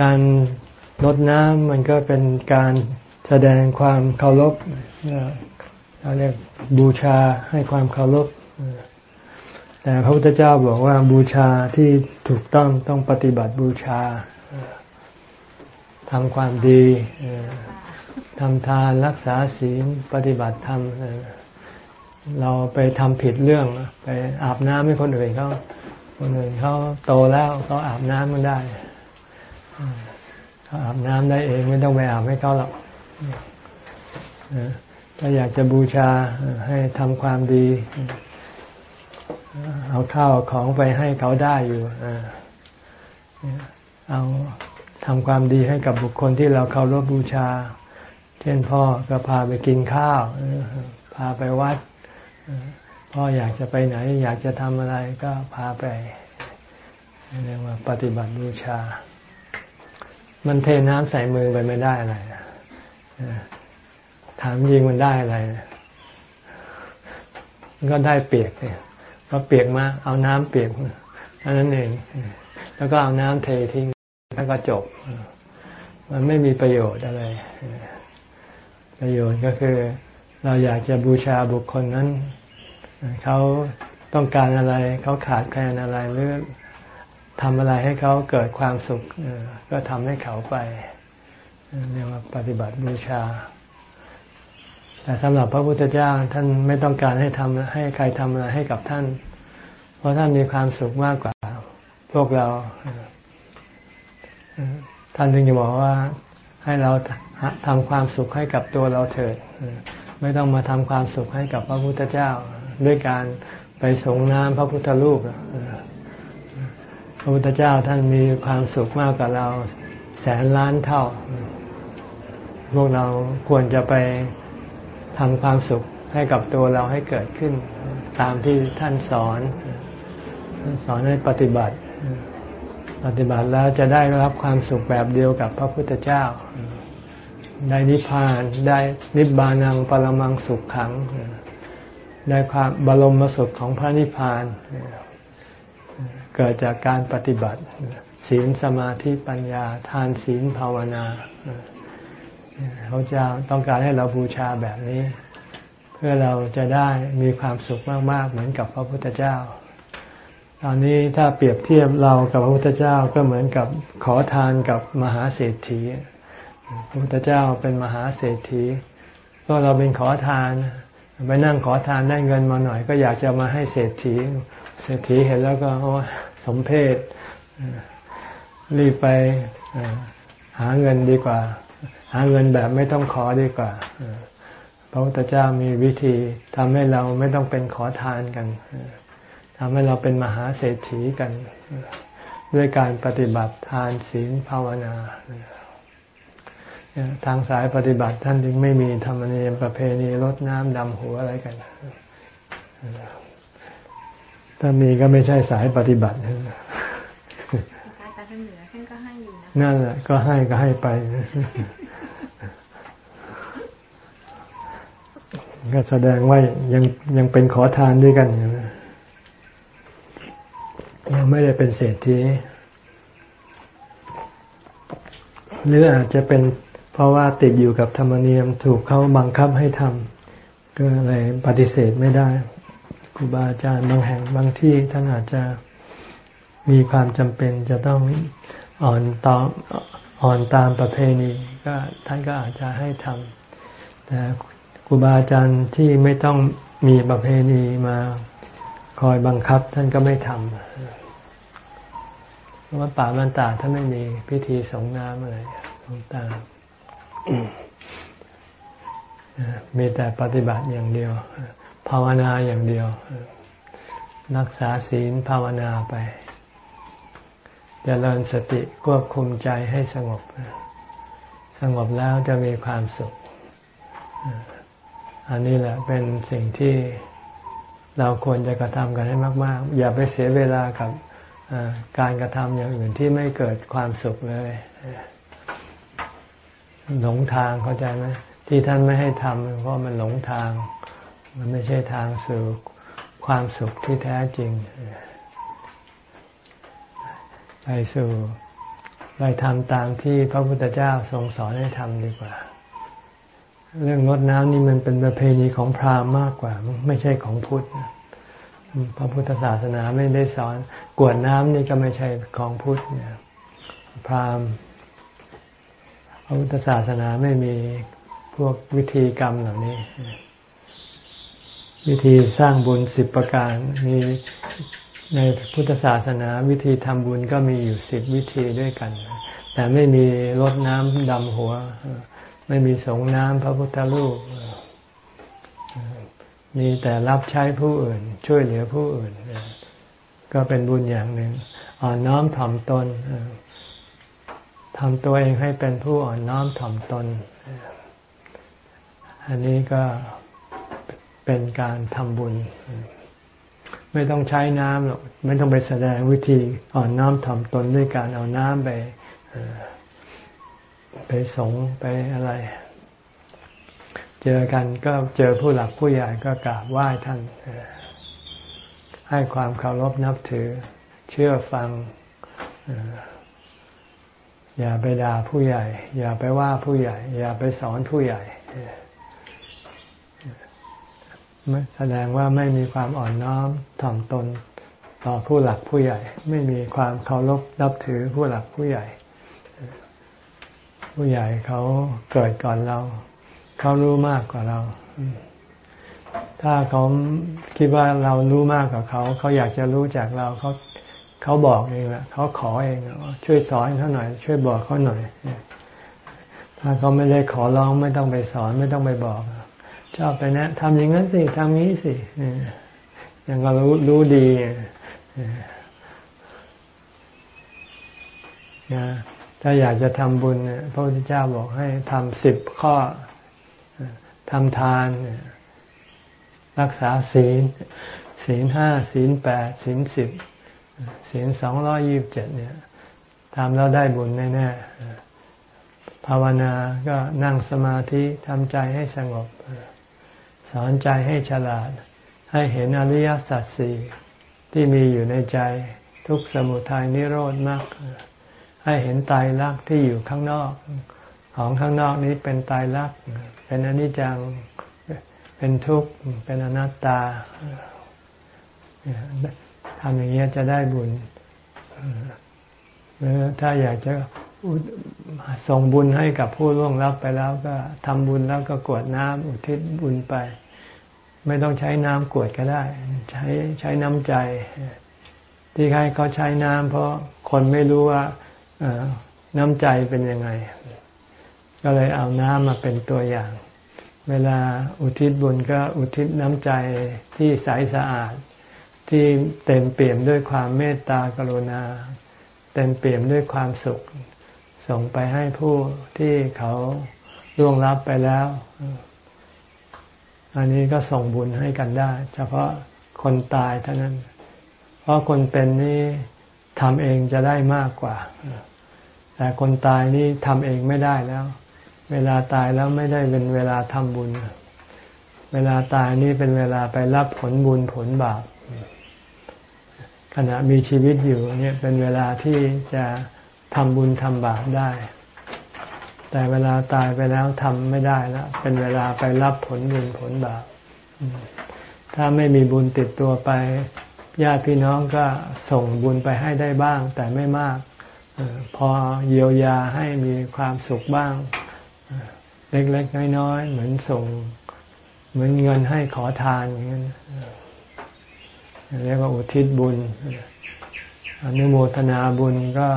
การลดน้ำมันก็เป็นการแสดงความเคารพเราเรียกบูชาให้ความเคารพแต่พระพุทธเจ้าบอกว่าบูชาที่ถูกต้องต้องปฏิบัติบูชาทำความดีทำทานรักษาศีลปฏิบัติธรรมเราไปทำผิดเรื่อง ไปอาบน้ำให้คนอื่นเขาคนอื่นเขาโตแล้วเขาอาบน้ำมันได้ อาบน้ำได้เองไม่ต้องไปอาบให้เขาหรอกถ้าอยากจะบูชาให้ทำความดี เอาข้าวของไปให้เขาได้อยู่เอาทำความดีให้กับบุคคลที่เราเคารพบูชา เช่นพ่อก็พาไปกินข้าว พาไปวัด พ่ออยากจะไปไหน อยากจะทำอะไรก็พาไปเรียกว่าปฏิบัติบูชา มันเทน้ำใส่มือไปไม่ได้อะไรถามยิงมันได้อะไรก็ได้เปียกเนี่ยก็เปียกมาเอาน้ำเปียกอันนั้นเอง แล้วก็เอาน้ำเททิ้งแล้วก็จบ มันไม่มีประโยชน์อะไร ประโยชน์ก็คือ เราอยากจะบูชาบุคคลนั้น เขาต้องการอะไร เขาขาดแคลนอะไรหรือ ทำอะไรให้เขาเกิดความสุขก็ทำให้เขาไปเรียกว่าปฏิบัติบูชา แต่สำหรับพระพุทธเจ้าท่านไม่ต้องการให้ทำให้ใครทำอะไรให้กับท่าน เพราะท่านมีความสุขมากกว่าพวกเรา ท่านจึงจะบอกว่าให้เราทำความสุขให้กับตัวเราเถิด ไม่ต้องมาทำความสุขให้กับพระพุทธเจ้า ด้วยการไปสงน้ำพระพุทธรูป ระพุทธเจ้าท่านมีความสุขมากกว่าเราแสนล้านเท่า พวกเราควรจะไปทำความสุขให้กับตัวเราให้เกิดขึ้น ตามที่ท่านสอนสอนให้ปฏิบัติ ปฏิบัติแล้วจะได้รับความสุขแบบเดียวกับพระพุทธเจ้า ได้นิพพานได้นิบบานังปรมังสุขขัง ได้ความบรมสุขของพระนิพพาน เกิดจากการปฏิบัติ ศีลสมาธิปัญญา ทานศีลภาวนาเขาจะต้องการให้เราบูชาแบบนี้ เพื่อเราจะได้มีความสุขมาก ๆ เหมือนกับพระพุทธเจ้า ตอนนี้ถ้าเปรียบเทียบเรากับพระพุทธเจ้าก็เหมือนกับขอทานกับมหาเศรษฐี พระพุทธเจ้าเป็นมหาเศรษฐีก็เราเป็นขอทานไปนั่งขอทานได้เงินมาหน่อย ก็อยากจะมาให้เศรษฐี เศรษฐีเห็นแล้วก็โอ้ สมเพศรีบไปหาเงินดีกว่า หาเงินแบบไม่ต้องขอดีกว่าพระพุทธเจ้ามีวิธีทำให้เราไม่ต้องเป็นขอทานกันทำให้เราเป็นมหาเศรษฐีกัน ด้วยการปฏิบัติทานศีลภาวนาทางสายปฏิบัติท่านจึงไม่มีธรรมเนียมประเพณีรดน้ำดำหัวอะไรกัน ถ้ามีก็ไม่ใช่สายปฏิบัตินั่นแหละ ก็ให้ก็ให้ไปก็แสดงว่ายังยังเป็นขอทานด้วยกันยังไม่ได้เป็นเศรษฐีหรืออาจจะเป็นเพราะว่าติดอยู่กับธรรมเนียมถูกเขาบังคับให้ทำก็เลยปฏิเสธไม่ได้ ครูบาอาจารย์บางแห่งบางที่ท่านอาจจะมีความจำเป็นจะต้องอ่อนตอมอ่อนตามประเพณีก็ท่านก็อาจจะให้ทำแต่ครูบาอาจารย์ที่ไม่ต้องมีประเพณีมาคอยบังคับ ท่านก็ไม่ทำเพราะว่าป่ามันตาถ้าไม่มีพิธีสงน้ำอะไรต่ามีแต่ปฏิบัติอย่างเดียว ภาวนาอย่างเดียว รักษาศีลภาวนาไปจเจริญสติควบคุมใจให้สงบ สงบแล้วจะมีความสุข อันนี้แหละเป็นสิ่งที่เราควรจะกระทำกันให้มาก ๆ อย่าไปเสียเวลากับการกระทำอย่างอื่นที่ไม่เกิดความสุขเลย หลงทางเข้าใจไหมที่ท่านไม่ให้ทำเพราะมันหลงทาง มันไม่ใช่ทางสู่ความสุขที่แท้จริง ไปสู่ไปทำตามที่พระพุทธเจ้าทรงสอนให้ทำดีกว่า เรื่องรดน้ำนี่มันเป็นประเพณีของพราหมณ์มากกว่า ไม่ใช่ของพุทธพระพุทธศาสนาไม่ได้สอน กวดน้ำนี่ก็ไม่ใช่ของพุทธเนี่ยพราหมณ์พระพุทธศาสนาไม่มีพวกวิธีกรรมเหล่านี้ วิธีสร้างบุญสิบประการมีในพุทธศาสนาวิธีทำบุญก็มีอยู่สิบวิธีด้วยกัน แต่ไม่มีรดน้ำดำหัว ไม่มีสงน้ำพระพุทธรูป มีแต่รับใช้ผู้อื่น ช่วยเหลือผู้อื่น ก็เป็นบุญอย่างหนึ่ง อ่อนน้อมถ่อมตนทำตัวเองให้เป็นผู้อ่อนน้อมถ่อมตน อันนี้ก็ เป็นการทำบุญ ไม่ต้องใช้น้ำหรอกไม่ต้องไปแสดงวิธีอ่อนน้อมถ่อมตนด้วยการเอาน้ำไปไปสงไปอะไร เจอกันก็เจอผู้หลักผู้ใหญ่ก็กราบไหว้ท่าน ให้ความเคารพนับถือ เชื่อฟัง อย่าไปด่าผู้ใหญ่ อย่าไปว่าผู้ใหญ่ อย่าไปสอนผู้ใหญ่ แสดงว่าไม่มีความอ่อนน้อมถ่อมตนต่อผู้หลักผู้ใหญ่ ไม่มีความเคารพนับถือผู้หลักผู้ใหญ่ ผู้ใหญ่เขาเกิดก่อนเรา เขารู้มากกว่าเรา ถ้าเขาคิดว่าเรารู้มากกว่าเขา เขาอยากจะรู้จากเราเขาเขาบอกเองแหละเขาขอเองช่วยสอนเขาหน่อย ช่วยบอกเขาหน่อยถ้าเขาไม่ได้ขอร้องไม่ต้องไปสอนไม่ต้องไปบอก ชอบไปนะทำอย่างนั้นสิทำนี้สิยังก็รู้รู้ดีนะถ้าอยากจะทำบุญพระพุทธเจ้าบอกให้ทำสิบข้อทำทาน รักษาศีล ศีลห้าศีลแปดศีลสิบศีลสองร้อยี่บเจ็ดเนี่ยทำแล้วได้บุญแน่ๆภาวนาก็นั่งสมาธิทำใจให้สงบ สอนใจให้ฉลาด ให้เห็นอริยสัจสี่ที่มีอยู่ในใจทุกสมุทัยนิโรธมาก ให้เห็นตายรักที่อยู่ข้างนอก ของข้างนอกนี้เป็นตายรัก เป็นอนิจจัง เป็นทุกข์ เป็นอนัตตาทำอย่างนี้จะได้บุญหรือถ้าอยากจะ ส่งบุญให้กับผู้ล่วงลับไปแล้วก็ทำบุญแล้วก็กวดน้ำอุทิศบุญไป ไม่ต้องใช้น้ำกวดก็ได้ ใช้ใช้น้ำใจ ที่ใครเขาใช้น้ำเพราะคนไม่รู้ว่าน้ำใจเป็นยังไง ก็เลยเอาน้ำมาเป็นตัวอย่าง เวลาอุทิศบุญก็อุทิศน้ำใจที่ใสสะอาด ที่เต็มเปี่ยมด้วยความเมตตากรุณา เต็มเปี่ยมด้วยความสุข ส่งไปให้ผู้ที่เขาล่วงลับไปแล้ว อันนี้ก็ส่งบุญให้กันได้ เฉพาะคนตายเท่านั้น เพราะคนเป็นนี่ทำเองจะได้มากกว่า แต่คนตายนี่ทำเองไม่ได้แล้ว เวลาตายแล้วไม่ได้เป็นเวลาทำบุญ เวลาตายนี่เป็นเวลาไปรับผลบุญผลบาปขณะมีชีวิตอยู่เนี่ยเป็นเวลาที่จะ ทำบุญทำบาปได้ แต่เวลาตายไปแล้วทำไม่ได้แล้วเป็นเวลาไปรับผลบุญผลบาปถ้าไม่มีบุญติดตัวไปญาติพี่น้องก็ส่งบุญไปให้ได้บ้าง แต่ไม่มากพอเยียวยาให้มีความสุขบ้าง เล็กๆน้อยๆเหมือนส่ง เหมือนเงินให้ขอทานอย่างนั้นเรียกว่าอุทิศบุญอนุโมทนาบุญก็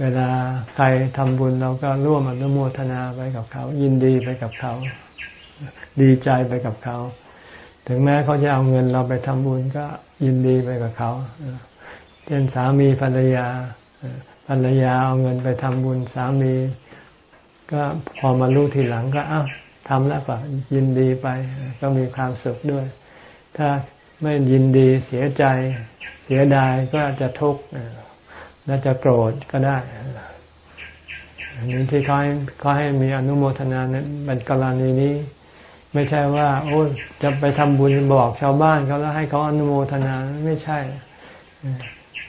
เวลาใครทำบุญเราก็ร่วมอนุโมทนาไปกับเขา ยินดีไปกับเขา ดีใจไปกับเขา ถึงแม้เขาจะเอาเงินเราไปทำบุญก็ยินดีไปกับเขาเช่นสามีภรรยาภรรยาเอาเงินไปทำบุญสามี ก็พอมารู้ทีหลังก็อ้าวทำแล้วก็ยินดีไป ก็มีความสุขด้วย ถ้าไม่ยินดีเสียใจเสียดายก็จะทุกข์ และจะโกรธก็ได้ อันนี้ที่เขาให้เขาให้มีอนุโมทนาเป็นกรณีนี้ ไม่ใช่ว่า โอ้จะไปทำบุญบอกชาวบ้านเขาแล้วให้เขาอนุโมทนาไม่ใช่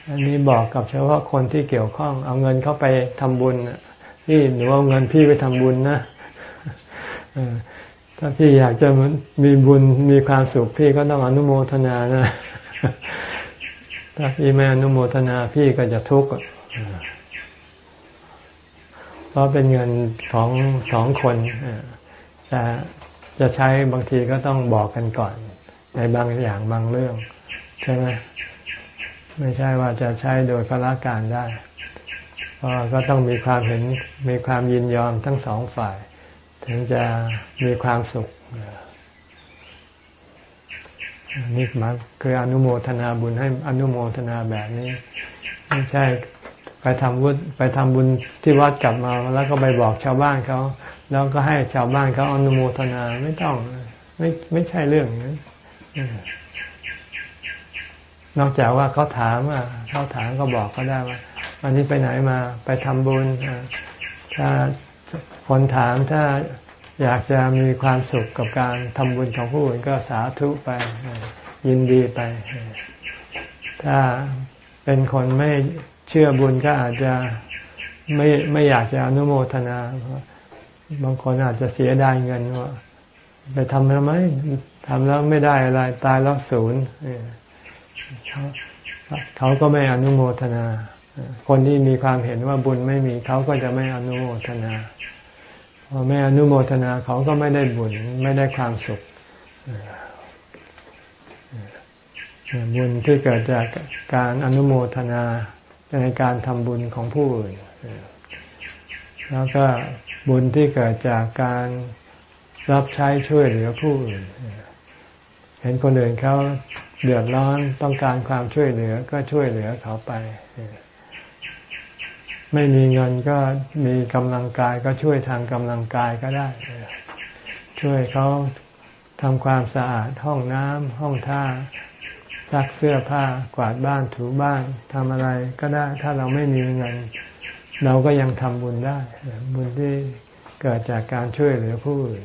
อันนี้บอกกับเฉพาะคนที่เกี่ยวข้อง เอาเงินเข้าไปทำบุญนี่หนูเอาเงินพี่ไปทำบุญนะถ้าพี่อยากจะมีบุญมีความสุขพี่ก็ต้องอนุโมทนานะ ถ้าพี่ไม่อนุโมทนาพี่ก็จะทุกข์เพราะเป็นเงินของสองคนแต่จะใช้บางทีก็ต้องบอกกันก่อน ในบางอย่างบางเรื่อง ใช่ไหมไม่ใช่ว่าจะใช้โดยพละการได้เพราะก็ต้องมีความเห็นมีความยินยอมทั้งสองฝ่าย ถึงจะมีความสุข นี่มาคืออนุโมทนาบุญให้อนุโมทนาแบบนี้ ไม่ใช่ไปทำบุญไปทำบุญที่วัดกลับมา แล้วก็ไปบอกชาวบ้านเขาแล้วก็ให้ชาวบ้านเขาอนุโมทนาไม่ต้องไม่ไม่ใช่เรื่องนั้นนอกจากว่าเขาถามว่าเขาถามก็บอกเขาได้ว่าวันนี้ไปไหนมา ไปทำบุญถ้าคนถามถ้า อยากจะมีความสุขกับการทำบุญของผู้อื่นก็สาธุไป ยินดีไป ถ้าเป็นคนไม่เชื่อบุญก็อาจจะไม่ไม่อยากจะอนุโมทนา บางคนอาจจะเสียดายเงินว่าไปทำทำไมทำแล้วไม่ได้อะไร ตายแล้วศูนย์เขาก็ไม่อนุโมทนา คนที่มีความเห็นว่าบุญไม่มีเขาก็จะไม่อนุโมทนา พอไม่อนุโมทนาเขาก็ไม่ได้บุญไม่ได้ความสุขบุญที่เกิดจากการอนุโมทนาในการทำบุญของผู้อื่นแล้วก็บุญที่เกิดจากการรับใช้ช่วยเหลือผู้อื่น เห็นคนอื่นเขาเดือดร้อนต้องการความช่วยเหลือก็ช่วยเหลือเขาไป ไม่มีเงินก็มีกำลังกายก็ช่วยทางกำลังกายก็ได้ ช่วยเขาทำความสะอาดห้องน้ำห้องท่าซักเสื้อผ้ากวาดบ้านถูบ้านทำอะไรก็ได้ ถ้าเราไม่มีเงิน เราก็ยังทำบุญได้ บุญที่เกิดจากการช่วยเหลือผู้อื่น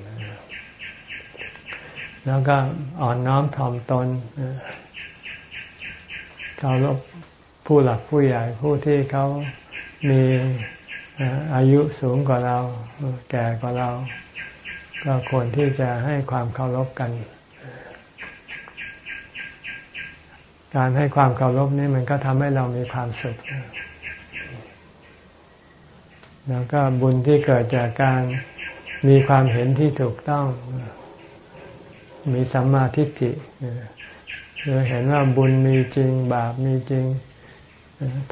แล้วก็อ่อนน้อมถ่อมตนเคารพผู้หลักผู้ใหญ่ผู้ที่เขา มีอายุสูงกว่าเรา แก่กว่าเรา ก็ควรที่จะให้ความเคารพกัน การให้ความเคารพนี่มันก็ทำให้เรามีความสุข แล้วก็บุญที่เกิดจากการมีความเห็นที่ถูกต้อง มีสัมมาทิฏฐิคือเห็นว่าบุญมีจริงบาปมีจริง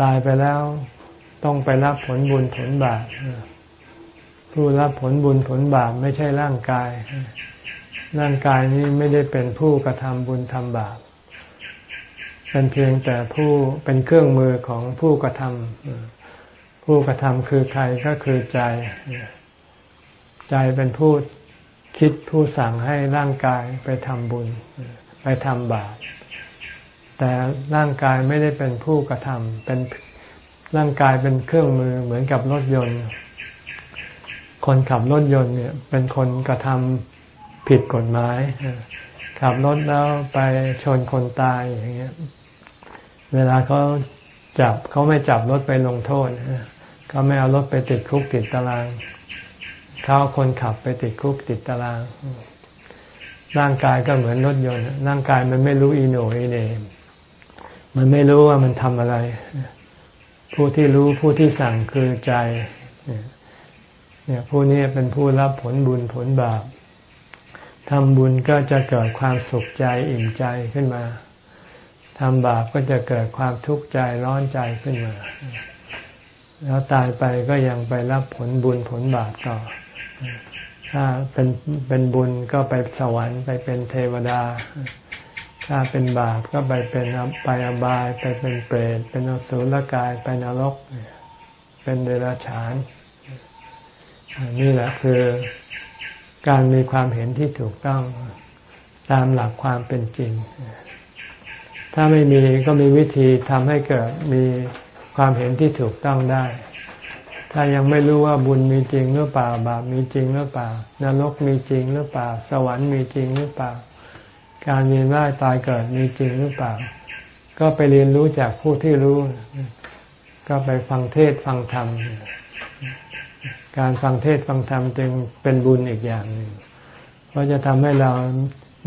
ตายไปแล้ว ต้องไปรับผลบุญผลบาปผู้รับผลบุญผลบาปไม่ใช่ร่างกาย ร่างกายนี้ไม่ได้เป็นผู้กระทำบุญทำบาปเป็นเพียงแต่ผู้เป็นเครื่องมือของผู้กระทำผู้กระทำคือใครก็คือใจ ใจเป็นผู้คิดผู้สั่งให้ร่างกายไปทำบุญ ไปทำบาปแต่ร่างกายไม่ได้เป็นผู้กระทำเป็น ร่างกายเป็นเครื่องมือเหมือนกับรถยนต์ คนขับรถยนต์เนี่ย เป็นคนกระทำผิดกฎหมายขับรถแล้วไปชนคนตายอย่างเงี้ย เวลาเขาจับเขาไม่จับรถไปลงโทษเขาไม่เอารถไปติดคุกติดตารางเขาคนขับไปติดคุกติดตาราง ร่างกายก็เหมือนรถยนต์ ร่างกายมันไม่รู้อีโนอีเนมมันไม่รู้ว่ามันทำอะไร ผู้ที่รู้ผู้ที่สั่งคือใจเนี่ยผู้นี้เป็นผู้รับผลบุญผลบาปทำบุญก็จะเกิดความสุขใจอิ่มใจขึ้นมาทำบาปก็จะเกิดความทุกข์ใจร้อนใจขึ้นมา แล้วตายไปก็ยังไปรับผลบุญผลบาปต่อ ถ้าเป็นเป็นบุญก็ไปสวรรค์ไปเป็นเทวดา ถ้าเป็นบาปก็ไปเป็นไปอบาย ไปเป็นเปรตเป็นอสุรกายไปนรก เป็นเดรัจฉานนี่แหละคือการมีความเห็นที่ถูกต้องตามหลักความเป็นจริง ถ้าไม่มีก็มีวิธีทำให้เกิดมีความเห็นที่ถูกต้องได้ ถ้ายังไม่รู้ว่าบุญมีจริงหรือเปล่า บาปมีจริงหรือเปล่านรกมีจริงหรือเปล่า สวรรค์มีจริงหรือเปล่า การเวียนว่ายตายเกิดมีจริงหรือเปล่า ก็ไปเรียนรู้จากผู้ที่รู้ ก็ไปฟังเทศฟังธรรม การฟังเทศฟังธรรมจึงเป็นบุญอีกอย่างหนึ่งเพราะจะทำให้เรา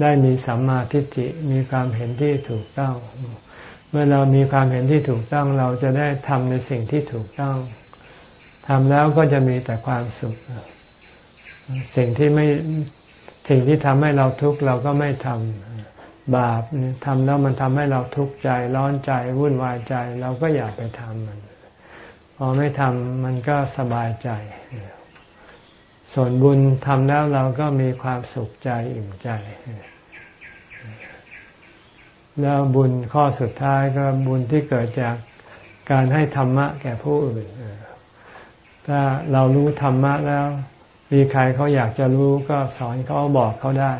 ได้มีสัมมาทิฏฐิมีความเห็นที่ถูกต้อง เมื่อเรามีความเห็นที่ถูกต้องเราจะได้ทำในสิ่งที่ถูกต้องทำแล้วก็จะมีแต่ความสุข สิ่งที่ไม่ สิ่งที่ทำให้เราทุกข์เราก็ไม่ทำบาปทำแล้วมันทำให้เราทุกข์ใจร้อนใจวุ่นวายใจ เราก็อยากไปทำมัน พอไม่ทำมันก็สบายใจ ส่วนบุญทำแล้วเราก็มีความสุขใจอิ่มใจ แล้วบุญข้อสุดท้ายก็บุญที่เกิดจากการให้ธรรมะแก่ผู้อื่นถ้าเรารู้ธรรมะแล้ว มีใครเขาอยากจะรู้ก็สอนเขาบอกเขาได้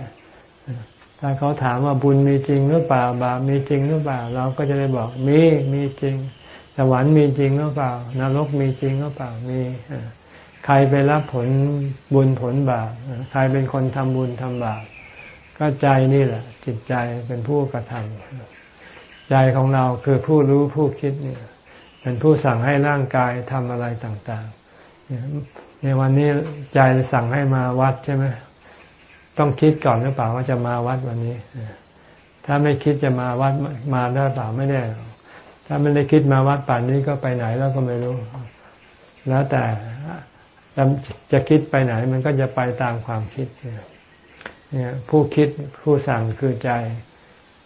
ถ้าเขาถามว่าบุญมีจริงหรือเปล่าบาปมีจริงหรือเปล่า เราก็จะได้บอกมีมีจริงสวรรค์มีจริงหรือเปล่านรกมีจริงหรือเปล่ามีใครไปรับผลบุญผลบาปใครเป็นคนทำบุญทำบาปก็ใจนี่แหละ จิตใจเป็นผู้กระทำใจของเราคือผู้รู้ผู้คิดเนี่ย เป็นผู้สั่งให้ร่างกายทำอะไรต่าง ในวันนี้ใจสั่งให้มาวัดใช่ไหมต้องคิดก่อนหรือเปล่าว่าจะมาวัดวันนี้ ถ้าไม่คิดจะมาวัดมาได้เปล่าไม่ได้ ถ้าไม่ได้คิดมาวัดป่านนี้ก็ไปไหนแล้วก็ไม่รู้ แล้วแต่จะคิดไปไหน มันก็จะไปตามความคิดเนี่ยผู้คิดผู้สั่งคือใจ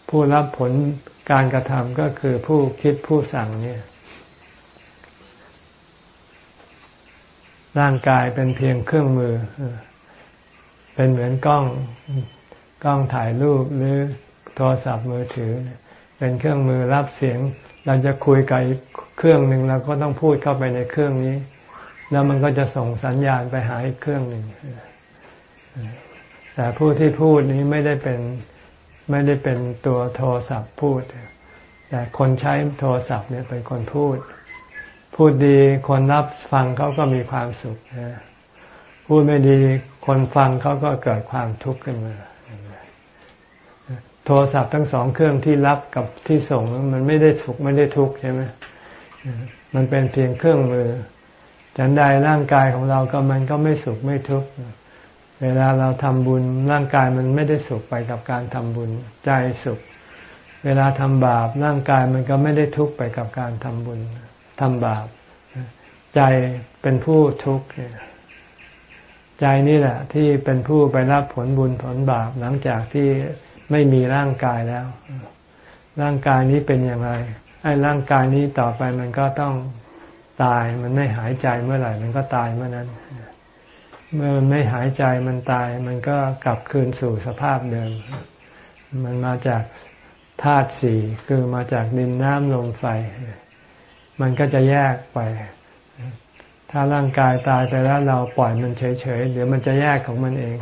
ผู้รับผลการกระทำก็คือผู้คิดผู้สั่งเนี่ย ร่างกายเป็นเพียงเครื่องมือ เป็นเหมือนกล้องกล้องถ่ายรูปหรือโทรศัพท์มือถือ เป็นเครื่องมือรับเสียง เราจะคุยกับเครื่องหนึ่งเราก็ต้องพูดเข้าไปในเครื่องนี้ แล้วมันก็จะส่งสัญญาณไปหาอีกเครื่องหนึ่งแต่ผู้ที่พูดนี้ไม่ได้เป็นไม่ได้เป็นตัวโทรศัพท์พูด แต่คนใช้โทรศัพท์เนี่ยเป็นคนพูด พูดดีคนรับฟังเขาก็มีความสุขพูดไม่ดีคนฟังเขาก็เกิดความทุกข์ขึ้นมาโทรศัพท์ทั้งสองเครื่องที่รับกับที่ส่งมันไม่ได้สุขไม่ได้ทุกข์ใช่ไหมมันเป็นเพียงเครื่องมือจันใดร่างกายของเราก็มันก็ไม่สุขไม่ทุกข์เวลาเราทำบุญร่างกายมันไม่ได้สุขไปกับการทำบุญใจสุข เวลาทำบาปร่างกายมันก็ไม่ได้ทุกข์ไปกับการทำบุญ ทำบาป ใจเป็นผู้ทุกข์ใจนี่แหละ ที่เป็นผู้ไปรับผลบุญผลบาปหลังจากที่ไม่มีร่างกายแล้ว ร่างกายนี้เป็นอย่างไรไอ้ร่างกายนี้ต่อไปมันก็ต้องตาย มันไม่หายใจเมื่อไหร่ มันก็ตายเมื่อนั้น เมื่อมันไม่หายใจมันตาย มันก็กลับคืนสู่สภาพเดิม มันมาจากธาตุสี่คือมาจากดินน้ำลมไฟ มันก็จะแยกไป ถ้าร่างกายตายไปแล้วเราปล่อยมันเฉยๆเดี๋ยวมันจะแยกของมันเอง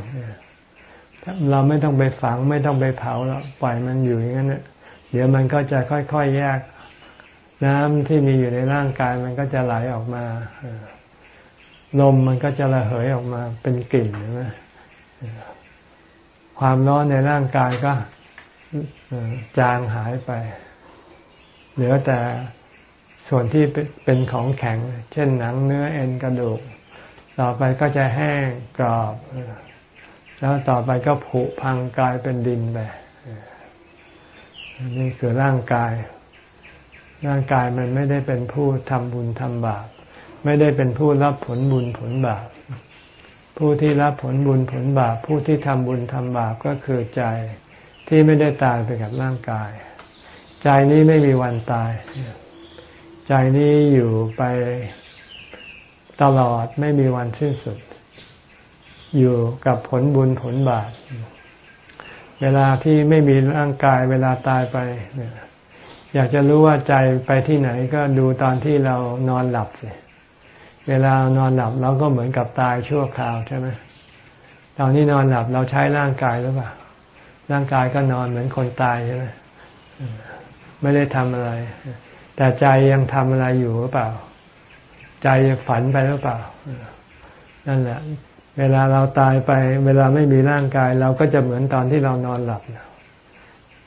เราไม่ต้องไปฝังไม่ต้องไปเผาแล้วปล่อยมันอยู่อย่างนั้นเดี๋ยวมันก็จะค่อยๆแยก น้ำที่มีอยู่ในร่างกายมันก็จะไหลออกมาลมมันก็จะระเหยออกมาเป็นกลิ่นนะความร้อนในร่างกายก็จางหายไป เหลือแต่ ส่วนที่เป็นของแข็ง เช่นหนังเนื้อเอ็นกระดูก ต่อไปก็จะแห้งกรอบ แล้วต่อไปก็ผุพังกลายเป็นดินไปนี่คือร่างกาย ร่างกายมันไม่ได้เป็นผู้ทำบุญทำบาป ไม่ได้เป็นผู้รับผลบุญผลบาป ผู้ที่รับผลบุญผลบาป ผู้ที่ทำบุญทำบาปก็คือใจที่ไม่ได้ตายไปกับร่างกาย ใจนี้ไม่มีวันตาย ใจนี้อยู่ไปตลอดไม่มีวันสิ้นสุด อยู่กับผลบุญผลบาปเวลาที่ไม่มีร่างกายเวลาตายไป อยากจะรู้ว่าใจไปที่ไหนก็ดูตอนที่เรานอนหลับสิเวลานอนหลับเราก็เหมือนกับตายชั่วคราวใช่ไหมตอนนี้นอนหลับเราใช้ร่างกายหรือเปล่า ร่างกายก็นอนเหมือนคนตายใช่ไหมไม่ได้ทำอะไร แต่ใจยังทำอะไรอยู่หรือเปล่า ใจฝันไปหรือเปล่า นั่นแหละ เวลาเราตายไป เวลาไม่มีร่างกาย เราก็จะเหมือนตอนที่เรานอนหลับ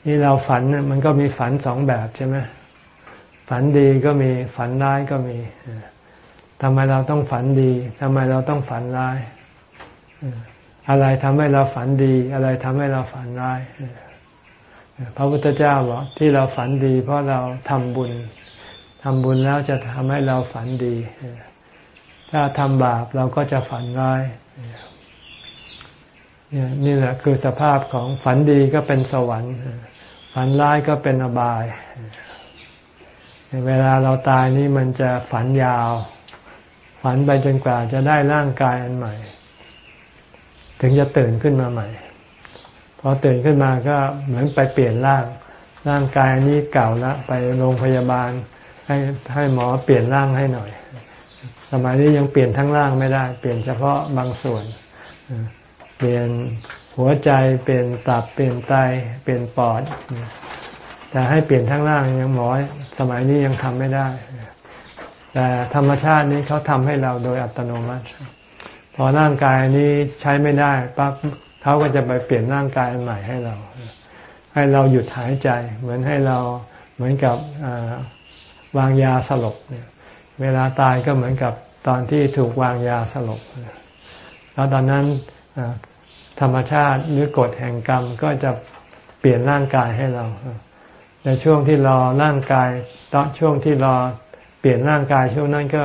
นี่เราฝันมันก็มีฝันสองแบบใช่ไหมฝันดีก็มีฝันร้ายก็มีทำไมเราต้องฝันดีทำไมเราต้องฝันร้ายอะไรทำให้เราฝันดี อะไรทำให้เราฝันร้าย พระพุทธเจ้าบอกที่เราฝันดี เพราะเราทำบุญทำบุญแล้วจะทำให้เราฝันดี ถ้าทำบาปเราก็จะฝันร้ายนี่แหละคือสภาพของฝันดีก็เป็นสวรรค์ ฝันร้ายก็เป็นอบาย เวลาเราตายนี่มันจะฝันยาว ฝันไปจนกว่าจะได้ร่างกายอันใหม่ ถึงจะตื่นขึ้นมาใหม่ พอตื่นขึ้นมาก็เหมือนไปเปลี่ยนร่าง ร่างกายนี้เก่าล้วไปโรงพยาบาล ให้ให้หมอเปลี่ยนร่างให้หน่อย สมัยนี้ยังเปลี่ยนทั้งร่างไม่ได้ เปลี่ยนเฉพาะบางส่วน เปลี่ยนหัวใจเปลี่ยนตับเปลี่ยนไตเปลี่ยนปอด แต่ให้เปลี่ยนทั้งร่างยังหมอสมัยนี้ยังทำไม่ได้ แต่ธรรมชาตินี้เขาทำให้เราโดยอัตโนมัติ พอร่างกายนี้ใช้ไม่ได้ปั๊บ เขาก็จะไปเปลี่ยนร่างกายใหม่ให้เรา ให้เราหยุดหายใจ เหมือนให้เราเหมือนกับวางยาสลบเนี่ยเวลาตายก็เหมือนกับตอนที่ถูกวางยาสลบแล้วตอนนั้นธรรมชาติหรือกฎแห่งกรรมก็จะเปลี่ยนร่างกายให้เรา ในช่วงที่รอร่างกายตอนช่วงที่รอเปลี่ยนร่างกายช่วงนั้นก็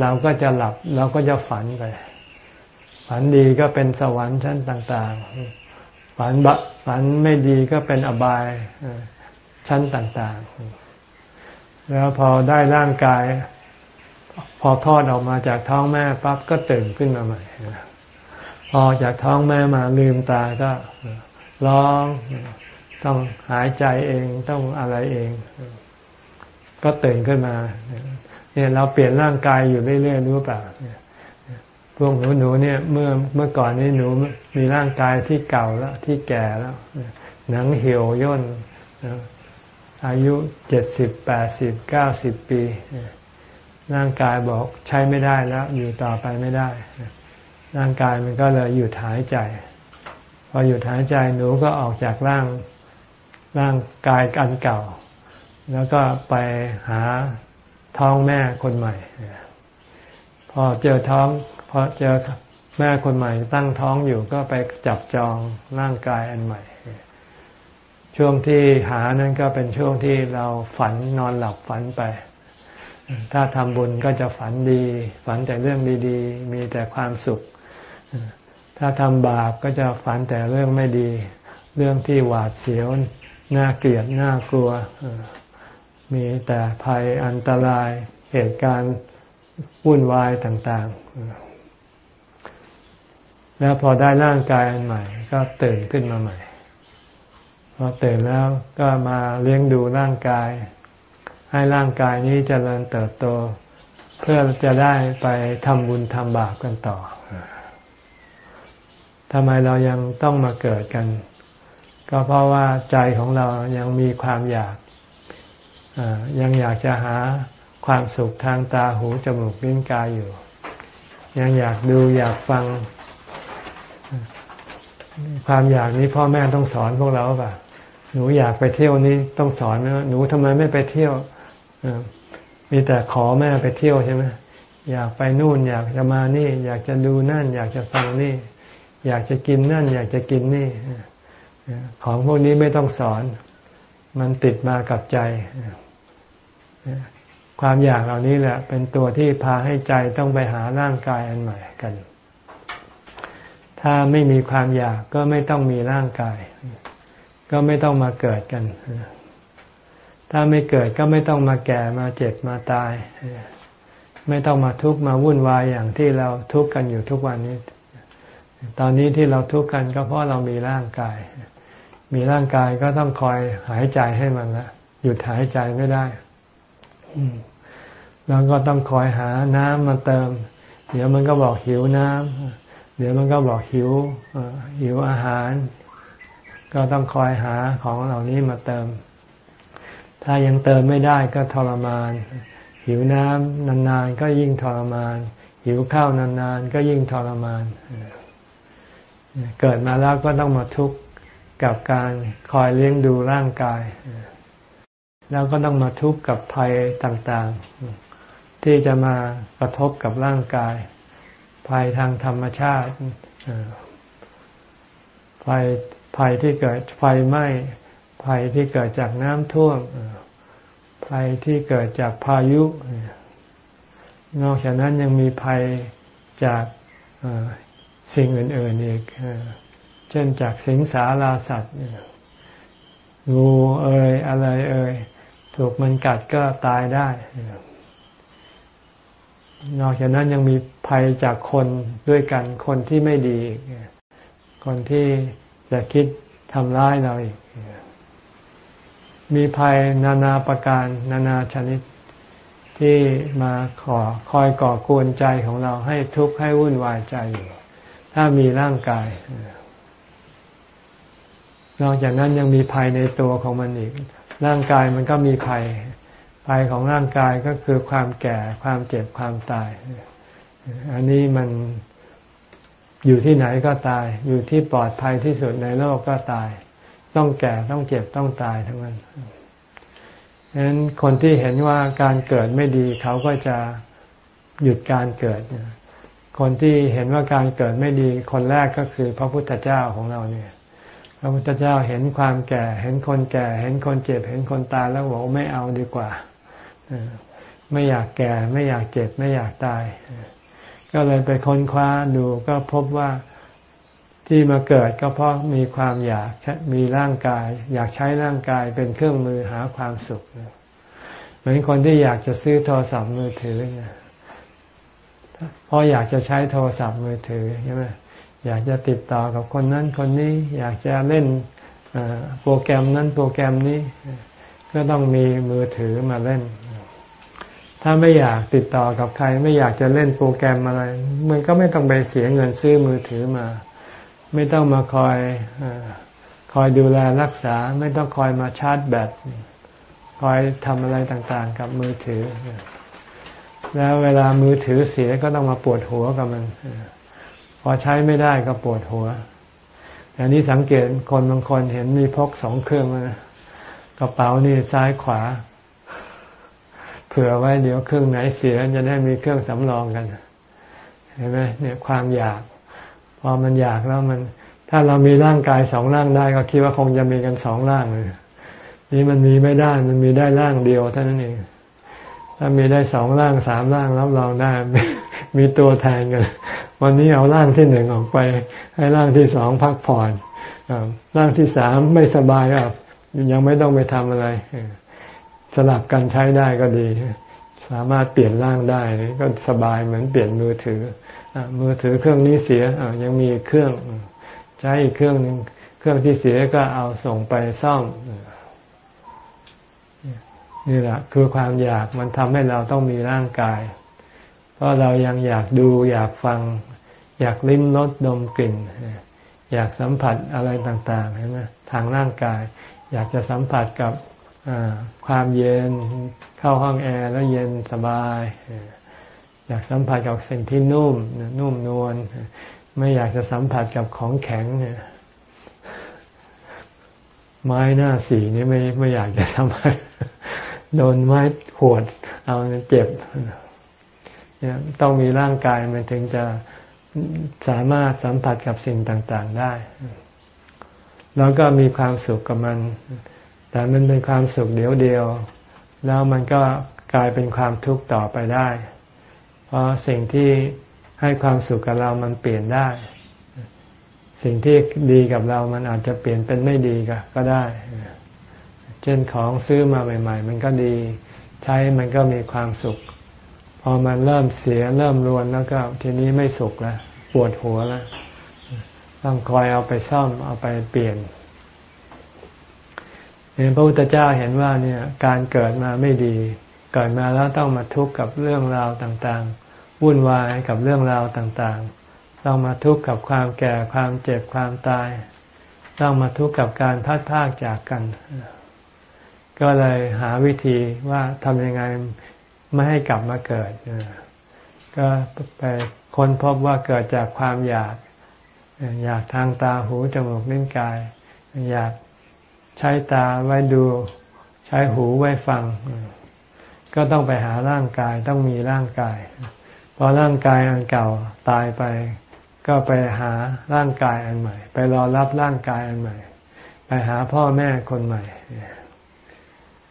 เราก็จะหลับเราก็จะฝันไป ฝันดีก็เป็นสวรรค์ชั้นต่าง ๆ ฝันบะฝันไม่ดีก็เป็นอบายชั้นต่าง ๆ แล้วพอได้ร่างกาย พอทอดออกมาจากท้องแม่ปั๊บก็ตื่นขึ้นมาใหม่พอจากท้องแม่มาลืมตาก็ร้องต้องหายใจเองต้องอะไรเอง ก็ตื่นขึ้นมา เนี่ยเราเปลี่ยนร่างกายอยู่เรื่อยๆรู้เปล่า วกหนูหนูเนี่ยเมื่อเมื่อก่อนนี้หนูมีร่างกายที่เก่าแล้วที่แก่แล้ว หนังเหี่ยวย่นอายุเจ็ดสิบแปดสิบเก้าสิบปี ร่างกายบอกใช้ไม่ได้แล้ว อยู่ต่อไปไม่ได้ ร่างกายมันก็เลยหยุดหายใจ พอหยุดหายใจหนูก็ออกจากร่างร่างกายอันเก่า แล้วก็ไปหาท้องแม่คนใหม่ พอเจอท้อง พอเจอแม่คนใหม่ตั้งท้องอยู่ก็ไปจับจองร่างกายอันใหม่ ช่วงที่หานั้นก็เป็นช่วงที่เราฝันนอนหลับฝันไป ถ้าทำบุญก็จะฝันดี ฝันแต่เรื่องดี ๆ มีแต่ความสุข ถ้าทำบาปก็จะฝันแต่เรื่องไม่ดี เรื่องที่หวาดเสียวน่าเกลียดน่ากลัว มีแต่ภัยอันตรายเหตุการณ์วุ่นวายต่าง ๆ แล้วพอได้ร่างกายอันใหม่ ก็ตื่นขึ้นมาใหม่ พอตื่นแล้วก็มาเลี้ยงดูร่างกาย ให้ร่างกายนี้จเจริญเติบโต เพื่อจะได้ไปทำบุญทำบาปกันต่อทำไมเรายังต้องมาเกิดกัน ก็เพราะว่าใจของเรายังมีความอยากยังอยากจะหาความสุขทางตาหูจมูกลิ้นกายอยู่ ยังอยากดูอยากฟัง ความอยากนี้พ่อแม่ต้องสอนพวกเราป่ะ หนูอยากไปเที่ยวนี้ต้องสอนนะหนูทำไมไม่ไปเที่ยวมีแต่ขอแม่ไปเที่ยวใช่ไหมอยากไปนู่น อยากจะมานี่ อยากจะดูนั่น อยากจะฟังนี่ อยากจะกินนั่น อยากจะกินนี่ของพวกนี้ไม่ต้องสอน มันติดมากับใจ ความอยากเหล่านี้แหละ เป็นตัวที่พาให้ใจต้องไปหาร่างกายอันใหม่กัน ถ้าไม่มีความอยากก็ไม่ต้องมีร่างกาย ก็ไม่ต้องมาเกิดกัน ถ้าไม่เกิดก็ไม่ต้องมาแก่มาเจ็บมาตาย ไม่ต้องมาทุกข์มาวุ่นวายอย่างที่เราทุกข์กันอยู่ทุกวันนี้ ตอนนี้ที่เราทุกข์กันก็เพราะเรามีร่างกาย มีร่างกายก็ต้องคอยหายใจให้มันละหยุดหายใจไม่ได้แล้วก็ต้องคอยหาน้ำมาเติม เดี๋ยวมันก็บอกหิวน้ำ เดี๋ยวมันก็บอกหิวหิวอาหาร ก็ต้องคอยหาของเหล่านี้มาเติม ถ้ายังเติมไม่ได้ก็ทรมาน หิวน้ำนานๆก็ยิ่งทรมาน หิวข้าวนานๆก็ยิ่งทรมาน เกิดมาแล้วก็ต้องมาทุกข์กับการคอยเลี้ยงดูร่างกาย แล้วก็ต้องมาทุกข์กับภัยต่างๆ ที่จะมากระทบกับร่างกาย ภัยทางธรรมชาติภัยภัยที่เกิดไฟไหม้ภัยที่เกิดจากน้ำท่วมภัยที่เกิดจากพายุ นอกจากนั้นยังมีภัยจากสิ่งอื่น ๆ อีก เช่นจากสิงสาราสัตว์งูเอ่ยอะไรเอ่ยถูกมันกัดก็ตายได้ นอกจากนั้นยังมีภัยจากคนด้วยกัน คนที่ไม่ดี คนที่จะคิดทำร้ายเราอีก มีภัยนานาประการ นานาชนิดที่มาขอคอยก่อกวนใจของเราให้ทุกข์ให้วุ่นวายใจอยู่ ถ้ามีร่างกาย นอกจากนั้นยังมีภัยในตัวของมันอีก ร่างกายมันก็มีภัย ภัยของร่างกายก็คือความแก่ความเจ็บความตาย อันนี้มันอยู่ที่ไหนก็ตาย อยู่ที่ปลอดภัยที่สุดในโลกก็ตาย ต้องแก่ต้องเจ็บต้องตายทั้งนั้นฉะนั้นคนที่เห็นว่าการเกิดไม่ดีเขาก็จะหยุดการเกิด คนที่เห็นว่าการเกิดไม่ดี คนแรกก็คือพระพุทธเจ้าของเราเนี่ย พระพุทธเจ้าเห็นความแก่ เห็นคนแก่ เห็นคนเจ็บ เห็นคนตายแล้วบอกไม่เอาดีกว่า ไม่อยากแก่ ไม่อยากเจ็บ ไม่อยากตาย ก็เลยไปค้นคว้าดูก็พบว่าที่มาเกิดก็เพราะมีความอยากมีร่างกาย อยากใช้ร่างกายเป็นเครื่องมือหาความสุข เหมือนคนที่อยากจะซื้อโทรศัพท์มือถือเนี่ยเพราะอยากจะใช้โทรศัพท์มือถือใช่ไหมอยากจะติดต่อกับคนนั้นคนนี้ อยากจะเล่นโปรแกรมนั้นโปรแกรมนี้ ก็ต้องมีมือถือมาเล่น ถ้าไม่อยากติดต่อกับใคร ไม่อยากจะเล่นโปรแกรมอะไร มันก็ไม่ต้องไปเสียเงินซื้อมือถือมา ไม่ต้องมาคอยคอยดูแลรักษา ไม่ต้องคอยมาชาร์จแบตคอยทำอะไรต่างๆ กับมือถือ แล้วเวลามือถือเสียก็ต้องมาปวดหัวกับมันพอใช้ไม่ได้ก็ปวดหัวแต่นี้สังเกตคนบางคนเห็นมีพกสองเครื่องนะกระเป๋านี่ซ้ายขวา เผื่อไว้เดี๋ยวเครื่องไหนเสียจะได้มีเครื่องสำรองกันเห็นไหมเนี่ยความอยาก พอมันอยากแล้วมัน ถ้าเรามีร่างกายสองร่างได้ก็คิดว่าคงจะมีกันสองร่างเลยนี่มันมีไม่ได้มันมีได้ร่างเดียวเท่านั้นเองถ้ามีได้สองร่างสามร่างรับรองได้ มีตัวแทนกันวันนี้เอาร่างที่หนึ่งออกไป ให้ร่างที่สองพักผ่อนร่างที่สามไม่สบายอะยังไม่ต้องไปทำอะไร สลับกันใช้ได้ก็ดี สามารถเปลี่ยนร่างได้ก็สบายเหมือนเปลี่ยนมือถือมือถือเครื่องนี้เสียยังมีเครื่องใช้อีกเครื่องหนึ่งเครื่องที่เสียก็เอาส่งไปซ่อมนี่แหละคือความอยากมันทำให้เราต้องมีร่างกาย เพราะเรายังอยากดู อยากฟัง อยากลิ้มรสดมกลิ่น อยากสัมผัสอะไรต่างๆใช่ไหมทางร่างกาย อยากจะสัมผัสกับ ความเย็นเข้าห้องแอร์แล้วเย็นสบายอยากสัมผัสกับสิ่งที่นุ่มนุ่มนวลไม่อยากจะสัมผัสกับของแข็งเนี่ยไม้หน้าสีนี่ไม่ไม่อยากจะสัมผัสโดนไม้ขวด เอาเจ็บเนี่ยต้องมีร่างกายมันถึงจะสามารถสัมผัสกับสิ่งต่าง ๆได้ แล้วก็มีความสุขกับมัน แต่มันเป็นความสุขเดียวเดียว แล้วมันก็กลายเป็นความทุกข์ต่อไปได้ เพราะสิ่งที่ให้ความสุขกับเรามันเปลี่ยนได้ สิ่งที่ดีกับเรามันอาจจะเปลี่ยนเป็นไม่ดีก็ได้ เช่นของซื้อมาใหม่ ๆ มันก็ดี ใช้มันก็มีความสุข พอมันเริ่มเสียเริ่มรวนแล้วก็ทีนี้ไม่สุขแล้วปวดหัวแล้วต้องคอยเอาไปซ่อมเอาไปเปลี่ยน เนี่ยพระพุทธเจ้าเห็นว่าเนี่ยการเกิดมาไม่ดีเกิดมาแล้วต้องมาทุกข์กับเรื่องราวต่างๆ วุ่นวายกับเรื่องราวต่างๆ ต้องมาทุกข์กับความแก่ความเจ็บความตาย ต้องมาทุกข์กับการพัดพากจากกัน ก็เลยหาวิธีว่าทำยังไงไม่ให้กลับมาเกิด ก็ไปค้นพบว่าเกิดจากความอยาก อยากทางตาหูจมูกลิ้นกาย อยาก ใช้ตาไว้ดู ใช้หูไว้ฟัง ก็ต้องไปหาร่างกายต้องมีร่างกาย พอร่างกายอันเก่าตายไป ก็ไปหาร่างกายอันใหม่ ไปรอรับร่างกายอันใหม่ ไปหาพ่อแม่คนใหม่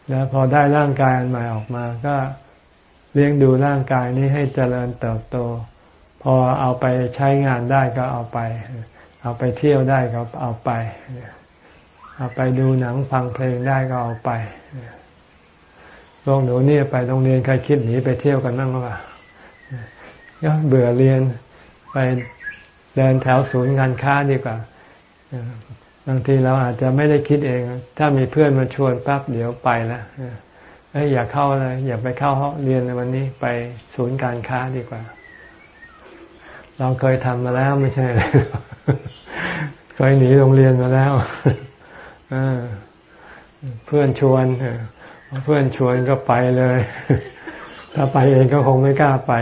แล้วพอได้ร่างกายอันใหม่ออกมา ก็เลี้ยงดูร่างกายนี้ให้เจริญเติบโต พอเอาไปใช้งานได้ก็เอาไป เอาไปเที่ยวได้ก็เอาไปเเอาไปดูหนังฟังเพลงได้ก็เอาไปพวกหนูนี่ไปโรงเรียนใครคิดหนีไปเที่ยวกันบ้างหรือเปล่าก็เบื่อเรียนไปเดินแถวศูนย์การค้าดีกว่าบางทีเราอาจจะไม่ได้คิดเอง ถ้ามีเพื่อนมาชวนปั๊บเดี๋ยวไปแล้วเอ้ยอย่าเข้าเลยอย่าไปเข้าห้องเรียนในวันนี้ไปศูนย์การค้าดีกว่า เราเคยทำมาแล้วไม่ใช่เลยเคยหนีโรงเรียนมาแล้ว เพื่อนชวนเพื่อนชวนก็ไปเลย ถ้าไปเองก็คงไม่กล้าไป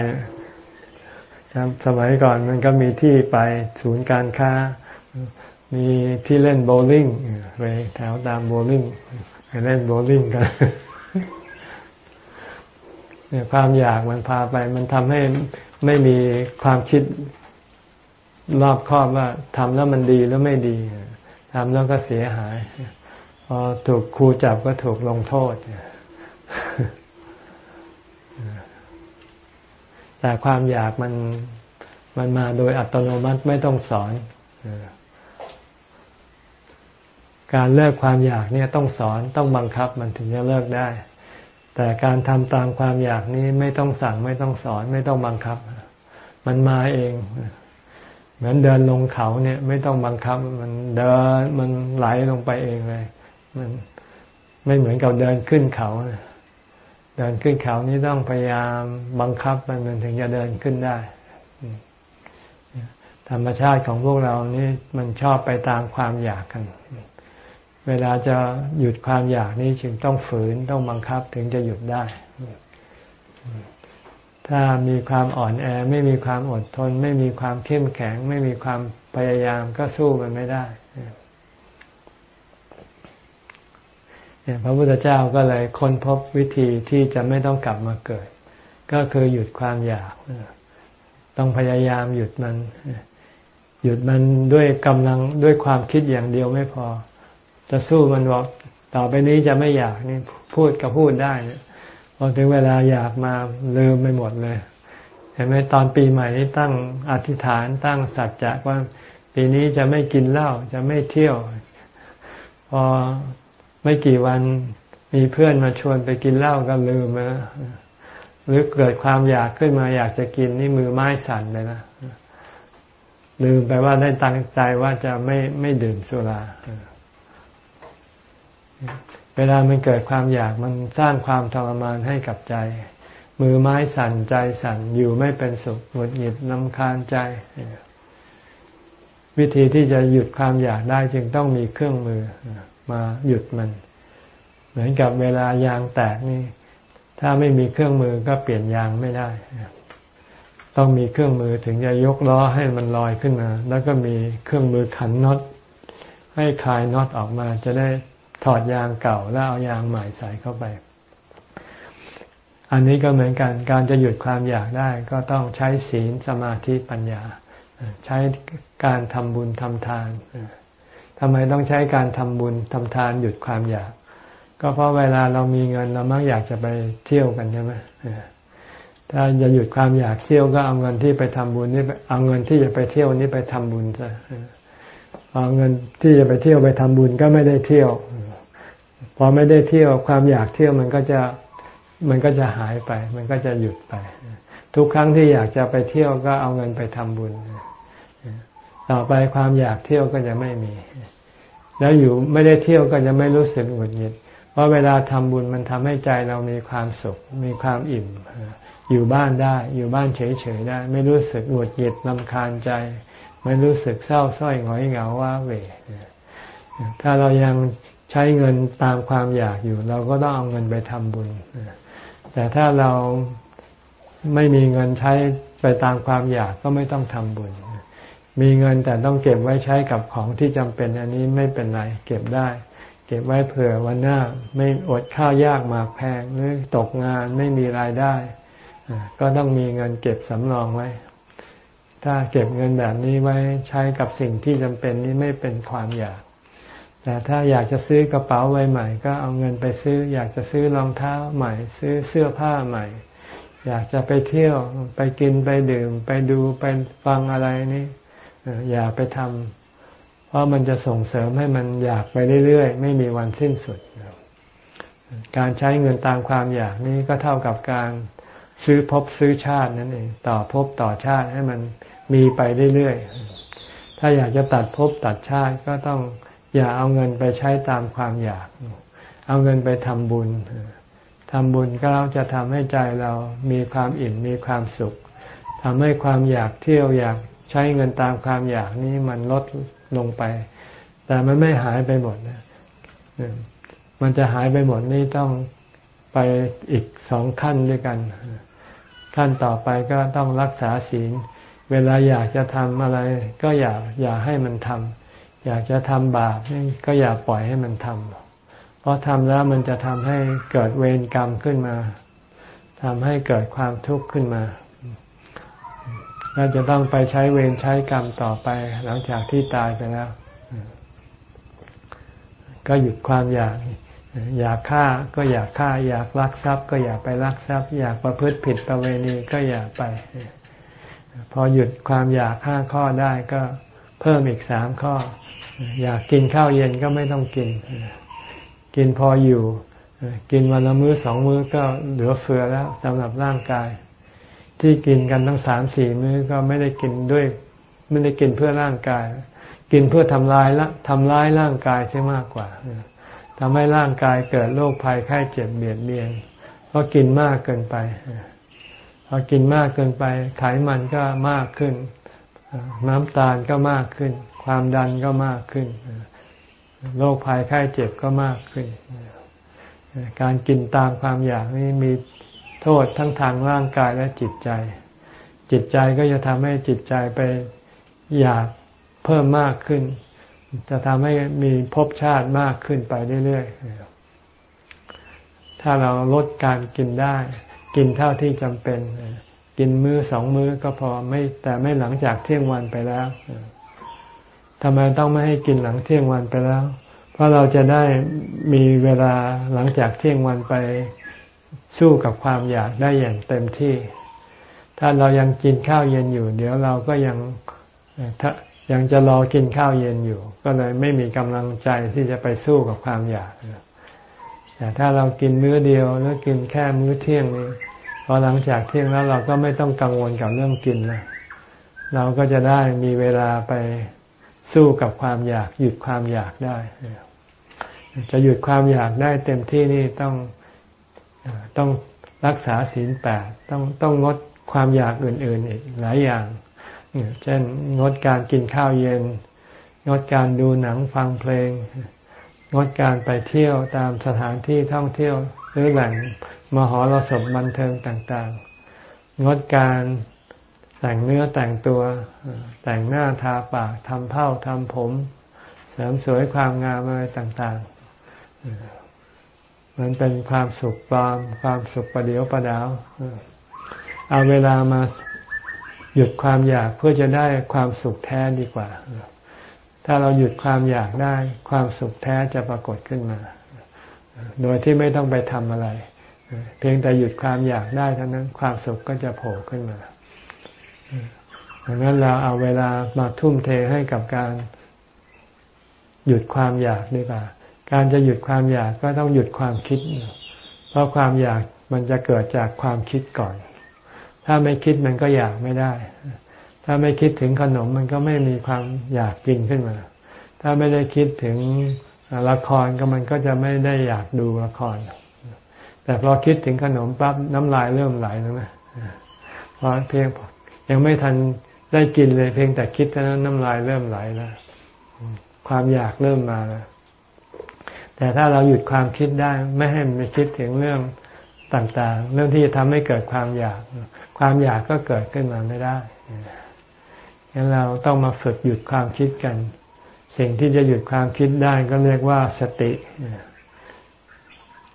สมัยก่อนมันก็มีที่ไปศูนย์การค้า มีที่เล่นโบลิ่งไปแถวตามโบลิ่งไปเล่นโบลิ่งกันเนี่ยความอยากมันพาไป มันทำให้ไม่มีความคิดรอบคอบว่าทำแล้วมันดีแล้วไม่ดี ทำแล้วก็เสียหาย พอถูกครูจับก็ถูกลงโทษ แต่ความอยากมันมันมาโดยอัตโนมัติไม่ต้องสอน การเลิกความอยากเนี่ยต้องสอนต้องบังคับมันถึงจะเลิกได้ แต่การทำตามความอยากนี้ไม่ต้องสั่งไม่ต้องสอนไม่ต้องบังคับ มันมาเอง เหมือนเดินลงเขาเนี่ย ไม่ต้องบังคับ มันเดินมันไหลลงไปเองเลย มันไม่เหมือนกับเดินขึ้นเขาเดินขึ้นเขานี้ต้องพยายามบังคับมันมันถึงจะเดินขึ้นได้ ธรรมชาติของพวกเรานี่มันชอบไปตามความอยากกัน เวลาจะหยุดความอยากนี้จึงต้องฝืนต้องบังคับถึงจะหยุดได้ ถ้ามีความอ่อนแอ ไม่มีความอดทน ไม่มีความเข้มแข็ง ไม่มีความพยายามก็สู้มันไม่ได้เนี่ยพระพุทธเจ้าก็เลยค้นพบวิธีที่จะไม่ต้องกลับมาเกิด ก็คือหยุดความอยากต้องพยายามหยุดมัน หยุดมันด้วยกำลังด้วยความคิดอย่างเดียวไม่พอ จะสู้มันบอกต่อไปนี้จะไม่อยากนี่พูดก็พูดได้ พอถึงเวลาอยากมาลืมไปหมดเลย เห็นไหมตอนปีใหม่นี้ตั้งอธิษฐานตั้งสัจจะว่าปีนี้จะไม่กินเหล้าจะไม่เที่ยว พอไม่กี่วันมีเพื่อนมาชวนไปกินเหล้าก็ลืมนะหรือเกิดความอยากขึ้นมาอยากจะกินนี่มือไม้สั่นเลยนะลืมไปว่าได้ตั้งใจว่าจะไม่ไม่ดื่มสุรา เวลามันเกิดความอยากมันสร้างความทรมานให้กับใจ มือไม้สั่นใจสั่นอยู่ไม่เป็นสุขหงุดหงิดลำคาญใจ วิธีที่จะหยุดความอยากได้จึงต้องมีเครื่องมือมาหยุดมัน เหมือนกับเวลายางแตกนี่ ถ้าไม่มีเครื่องมือก็เปลี่ยนยางไม่ได้ ต้องมีเครื่องมือถึงจะยกล้อให้มันลอยขึ้นมา แล้วก็มีเครื่องมือขันน็อตให้คลายน็อตออกมาจะได้ ถอดยางเก่าแล้วเอายางใหม่ใส่เข้าไป อันนี้ก็เหมือนกันการจะหยุดความอยากได้ ก็ต้องใช้ศีลสมาธิปัญญา ใช้การทำบุญทำทานทำไมต้องใช้การทำบุญทำทานหยุดความอยาก ก็เพราะเวลาเรามีเงินเรามักอยากจะไปเที่ยวกันใช่ไหมถ้าจะหยุดความอยากเที่ยวก็เอาเงินที่ไปทำบุญนี่เอาเงินที่จะไปเที่ยวนี้ไปทำบุญซะเอาเงินที่จะไปเที่ยวไปทำบุญก็ไม่ได้เที่ยว พอไม่ได้เที่ยวความอยากเที่ยวมันก็จะมันก็จะหายไป มันก็จะหยุดไป ทุกครั้งที่อยากจะไปเที่ยวก็เอาเงินไปทำบุญ ต่อไปความอยากเที่ยวก็จะไม่มี แล้วอยู่ไม่ได้เที่ยวก็จะไม่รู้สึกหงุดหงิดเพราะเวลาทำบุญมันทำให้ใจเรามีความสุข มีความอิ่ม อยู่บ้านได้ อยู่บ้านเฉยๆได้ ไม่รู้สึกหงุดหงิดลำคาญใจ ไม่รู้สึกเศร้าส้อยหงอยเหงาว่าเวถ้าเรายัง ใช้เงินตามความอยากอยู่ เราก็ต้องเอาเงินไปทำบุญ แต่ถ้าเราไม่มีเงินใช้ไปตามความอยากก็ไม่ต้องทำบุญ มีเงินแต่ต้องเก็บไว้ใช้กับของที่จำเป็นอันนี้ไม่เป็นไร เก็บได้ เก็บไว้เผื่อวันหน้า ไม่อดข้าวยากหมากแพงหรือตกงานไม่มีรายได้ ก็ต้องมีเงินเก็บสำรองไว้ ถ้าเก็บเงินแบบนี้ไว้ใช้กับสิ่งที่จำเป็นนี้ไม่เป็นความอยาก แต่ถ้าอยากจะซื้อกระเป๋าใบใหม่ ก็เอาเงินไปซื้อ อยากจะซื้อรองเท้าใหม่ ซื้อเสื้อผ้าใหม่ อยากจะไปเที่ยวไปกินไปดื่ม ไปดูไปฟังอะไรนี่อย่าไปทำเพราะมันจะส่งเสริมให้มันอยากไปเรื่อยๆ ไม่มีวันสิ้นสุด การใช้เงินตามความอยากนี้ก็เท่ากับการซื้อภพซื้อชาตินั่นเองต่อภพต่อชาติให้มันมีไปเรื่อยๆ ถ้าอยากจะตัดภพตัดชาติก็ต้อง อย่าเอาเงินไปใช้ตามความอยาก เอาเงินไปทำบุญทำบุญก็เราจะทำให้ใจเรามีความอิ่มมีความสุขทำให้ความอยากเที่ยวอยากใช้เงินตามความอยากนี้มันลดลงไป แต่มันไม่หายไปหมดนะมันจะหายไปหมดนี่ต้องไปอีกสองขั้นด้วยกัน ขั้นต่อไปก็ต้องรักษาศีล เวลาอยากจะทำอะไร ก็อย่าอย่าให้มันทำ อยากจะทำบาปก็อย่าปล่อยให้มันทำเพราะทำแล้วมันจะทำให้เกิดเวรกรรมขึ้นมาทำให้เกิดความทุกข์ขึ้นมาเราจะต้องไปใช้เวรใช้กรรมต่อไปหลังจากที่ตายไปแล้ว ก็หยุดความอยาก อยากฆ่าก็อยากฆ่า อยากลักทรัพย์ ก็อยากไปลักทรัพย์ อยากประพฤติผิดประเวณีก็อยากไป พอหยุดความอยากห้าข้อได้ก็ เพิ่มอีกสามข้อ อยากกินข้าวเย็นก็ไม่ต้องกิน กินพออยู่ กินวันละมื้อสองมื้อก็เหลือเฟือแล้วสำหรับร่างกาย ที่กินกันทั้งสามสี่มื้อก็ไม่ได้กินด้วย ไม่ได้กินเพื่อร่างกาย กินเพื่อทำลายละทำร้ายร่างกายใช่มากกว่าทำให้ร่างกายเกิดโรคภัยไข้เจ็บเบียดเบียนเพราะกินมากเกินไปพอกินมากเกินไปไขมันก็มากขึ้น น้ำตาลก็มากขึ้น ความดันก็มากขึ้นโรคภัยไข้เจ็บก็มากขึ้น การกินตามความอยากนี้มีโทษทั้งทางร่างกายและจิตใจ จิตใจก็จะทำให้จิตใจไปอยากเพิ่มมากขึ้น จะทำให้มีภพชาติมากขึ้นไปเรื่อยๆ ถ้าเราลดการกินได้ กินเท่าที่จำเป็น กินมื้อสองมื้อก็พอไม่แต่ไม่หลังจากเที่ยงวันไปแล้วทำไมต้องไม่ให้กินหลังเที่ยงวันไปแล้ว เพราะเราจะได้มีเวลาหลังจากเที่ยงวันไปสู้กับความอยากได้อย่างเต็มที่ ถ้าเรายังกินข้าวเย็นอยู่ เดี๋ยวเราก็ยังยังจะรอกินข้าวเย็นอยู่ ก็เลยไม่มีกำลังใจที่จะไปสู้กับความอยากแต่ถ้าเรากินมื้อเดียวแล้วกินแค่มื้อเที่ยงนี้ พอหลังจากเที่ยงแล้วเราก็ไม่ต้องกังวลกับเรื่องกินแล้วเราก็จะได้มีเวลาไปสู้กับความอยาก หยุดความอยากได้ จะหยุดความอยากได้เต็มที่นี่ต้องต้องรักษาศีลแปดต้องต้องงดความอยากอื่น ๆ อีกหลายอย่าง เช่นงดการกินข้าวเย็น งดการดูหนังฟังเพลง งดการไปเที่ยวตามสถานที่ท่องเที่ยวหรือแหล่ง มหรสพบันเทิงต่างๆ งดการแต่งเนื้อแต่งตัว แต่งหน้าทาปากทำเผ้าทำผม เสริมสวยความงามอะไรต่างๆ มันเป็นความสุขปลอมความสุขประเดียวประดาวเอาเวลามาหยุดความอยากเพื่อจะได้ความสุขแท้ดีกว่า ถ้าเราหยุดความอยากได้ ความสุขแท้จะปรากฏขึ้นมา โดยที่ไม่ต้องไปทำอะไร เพียงแต่หยุดความอยากได้เท่านั้นความสุขก็จะโผล่ขึ้นมาดังนั้นเราเอาเวลามาทุ่มเทให้กับการหยุดความอยากดีกว่า การจะหยุดความอยากก็ต้องหยุดความคิด เพราะความอยากมันจะเกิดจากความคิดก่อน ถ้าไม่คิดมันก็อยากไม่ได้ ถ้าไม่คิดถึงขนมมันก็ไม่มีความอยากกินขึ้นมา ถ้าไม่ได้คิดถึงละครก็มันก็จะไม่ได้อยากดูละคร แต่พอคิดถึงขนมปั๊บน้ำลายเริ่มไหลแล้วนะพอเพียงยังไม่ทันได้กินเลยเพียงแต่คิดเท่านั้นน้ำลายเริ่มไหลแล้วความอยากเริ่มมาแล้วแต่ถ้าเราหยุดความคิดได้ไม่ให้มันไปคิดถึงเรื่องต่าง ๆ เรื่องที่จะทำให้เกิดความอยาก ความอยากก็เกิดขึ้นมาไม่ได้ฉะงั้นเราต้องมาฝึกหยุดความคิดกัน สิ่งที่จะหยุดความคิดได้ก็เรียกว่าสติ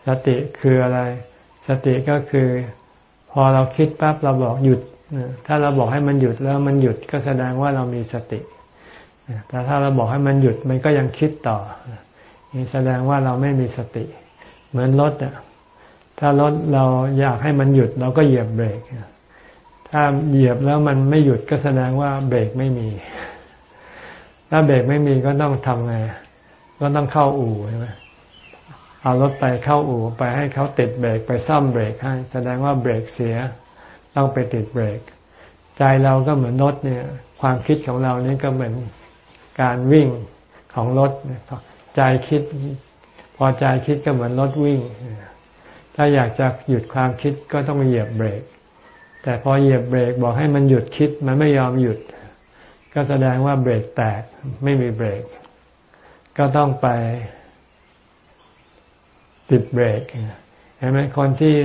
สติคืออะไร สติก็คือ พอเราคิดปั๊บเราบอกหยุด ถ้าเราบอกให้มันหยุดแล้วมันหยุดก็แสดงว่าเรามีสติ แต่ถ้าเราบอกให้มันหยุดมันก็ยังคิดต่อ นี่แสดงว่าเราไม่มีสติ เหมือนรถอะถ้ารถเราอยากให้มันหยุดเราก็เหยียบเบรก ถ้าเหยียบแล้วมันไม่หยุดก็แสดงว่าเบรกไม่มี ถ้าเบรกไม่มีก็ต้องทำไง ก็ต้องเข้าอู่ใช่ไหม เอารถไปเข้าอู่ไปให้เขาติดเบรกไปซ่อมเบรกให้ แสดงว่าเบรกเสีย ต้องไปติดเบรก ใจเราก็เหมือนรถเนี่ย ความคิดของเรานี่ก็เหมือนการวิ่งของรถใจคิด พอใจคิดก็เหมือนรถวิ่ง ถ้าอยากจะหยุดความคิดก็ต้องเหยียบเบรก แต่พอเหยียบเบรกบอกให้มันหยุดคิดมันไม่ยอมหยุด ก็แสดงว่าเบรกแตกไม่มีเบรก ก็ต้องไป ติดเบรกเห็นไหมคนที่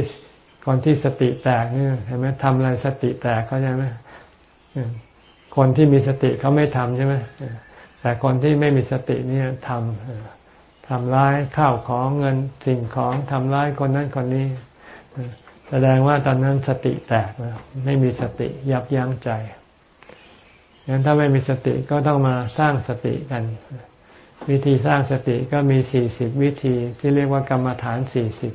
คนที่สติแตกเนี่ยเห็นไหมทำอะไรสติแตกเขาใช่ไหมคนที่มีสติเขาไม่ทำใช่ไหมแต่คนที่ไม่มีสติเนี่ยทำทำร้ายข้าวของเงินสิ่งของทำร้ายคนนั้นคนนี้ แสดงว่าตอนนั้นสติแตกแล้วไม่มีสติยับยั้งใจงั้นถ้าไม่มีสติก็ต้องมาสร้างสติกัน วิธีสร้างสติก็มีสี่สิบวิธีที่เรียกว่ากรรมฐานสี่สิบ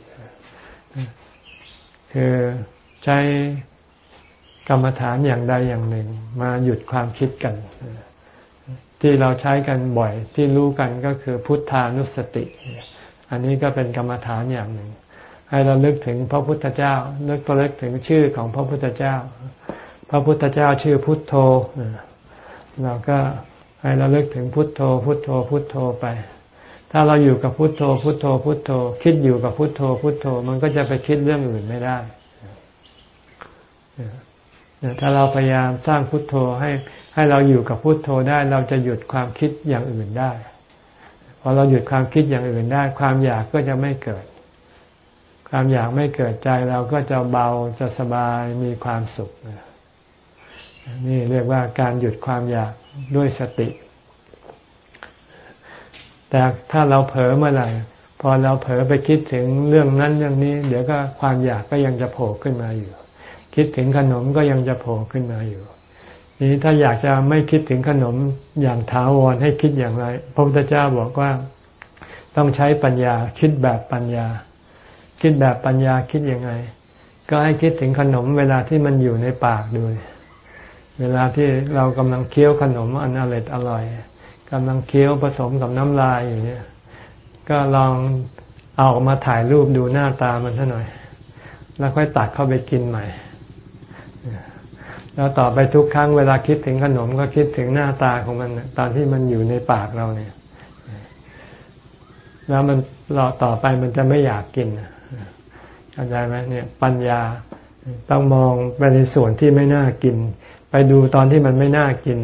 คือใช้กรรมฐานอย่างใดอย่างหนึ่ง มาหยุดความคิดกัน ที่เราใช้กันบ่อยที่รู้กันก็คือพุทธานุสติ อันนี้ก็เป็นกรรมฐานอย่างหนึ่ง ให้เราลึกถึงพระพุทธเจ้าลึกตัวลึกถึงชื่อของพระพุทธเจ้า พระพุทธเจ้าชื่อพุทโธเราก็ ให้เราลึกถึงพุทโธ พุทโธ พุทโธไป ถ้าเราอยู่กับพุทโธ พุทโธ พุทโธ คิดอยู่กับพุทโธ พุทโธ มันก็จะไปคิดเรื่องอื่นไม่ได้ ถ้าเราพยายามสร้างพุทโธให้ให้เราอยู่กับพุทโธได้ เราจะหยุดความคิดอย่างอื่นได้ พอเราหยุดความคิดอย่างอื่นได้ ความอยากก็จะไม่เกิด ความอยากไม่เกิดใจเราก็จะเบาจะสบายมีความสุขนี่เรียกว่าการหยุดความอยาก ด้วยสติ แต่ถ้าเราเผลอเมื่อไหร่พอเราเผลอไปคิดถึงเรื่องนั้นเรื่องนี้ เดี๋ยวก็ความอยากก็ยังจะโผล่ขึ้นมาอยู่ คิดถึงขนมก็ยังจะโผล่ขึ้นมาอยู่นี้ถ้าอยากจะไม่คิดถึงขนมอย่างถาวรให้คิดอย่างไร พระพุทธเจ้าบอกว่าต้องใช้ปัญญา คิดแบบปัญญา คิดแบบปัญญาคิดยังไง ก็ให้คิดถึงขนมเวลาที่มันอยู่ในปากดู เวลาที่เรากำลังเคี้ยวขนมอันอร่อยอร่อยกำลังเคี้ยวผสมกับน้ำลายอย่างนี้ก็ลองเอาออกมาถ่ายรูปดูหน้าตามันซะหน่อย แล้วค่อยตัดเข้าไปกินใหม่ แล้วต่อไปทุกครั้งเวลาคิดถึงขนมก็คิดถึงหน้าตาของมัน ตอนที่มันอยู่ในปากเราเนี่ย แล้วมันรอต่อไปมันจะไม่อยากกินเข้าใจไหมเนี่ย ปัญญาต้องมองไปในส่วนที่ไม่น่ากิน ไปดูตอนที่มันไม่น่ากิน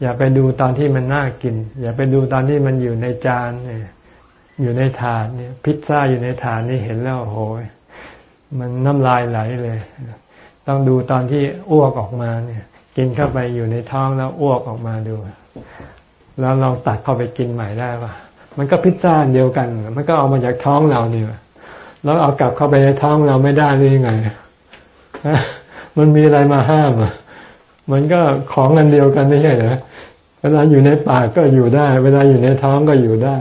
อย่าไปดูตอนที่มันน่ากิน อย่าไปดูตอนที่มันอยู่ในจานเนี่ยอยู่ในถาดเนี่ย พิซซ่าอยู่ในถาดนี่เห็นแล้วโอ้ยมันน้ำลายไหลเลย ต้องดูตอนที่อ้วกออกมาเนี่ย กินเข้าไปอยู่ในท้องแล้วอ้วกออกมาดู แล้วลองตัดเข้าไปกินใหม่ได้ปะมันก็พิซซ่าเดียวกัน มันก็เอามาจากท้องเราเนี่ยแล้วเอากลับเข้าไปในท้องเราไม่ได้หรือยังไงมันมีอะไรมาห้ามอะ มันก็ของอันเดียวกันไม่ใช่เหรอเวลาอยู่ในปากก็อยู่ได้ เวลาอยู่ในท้องก็อยู่ได้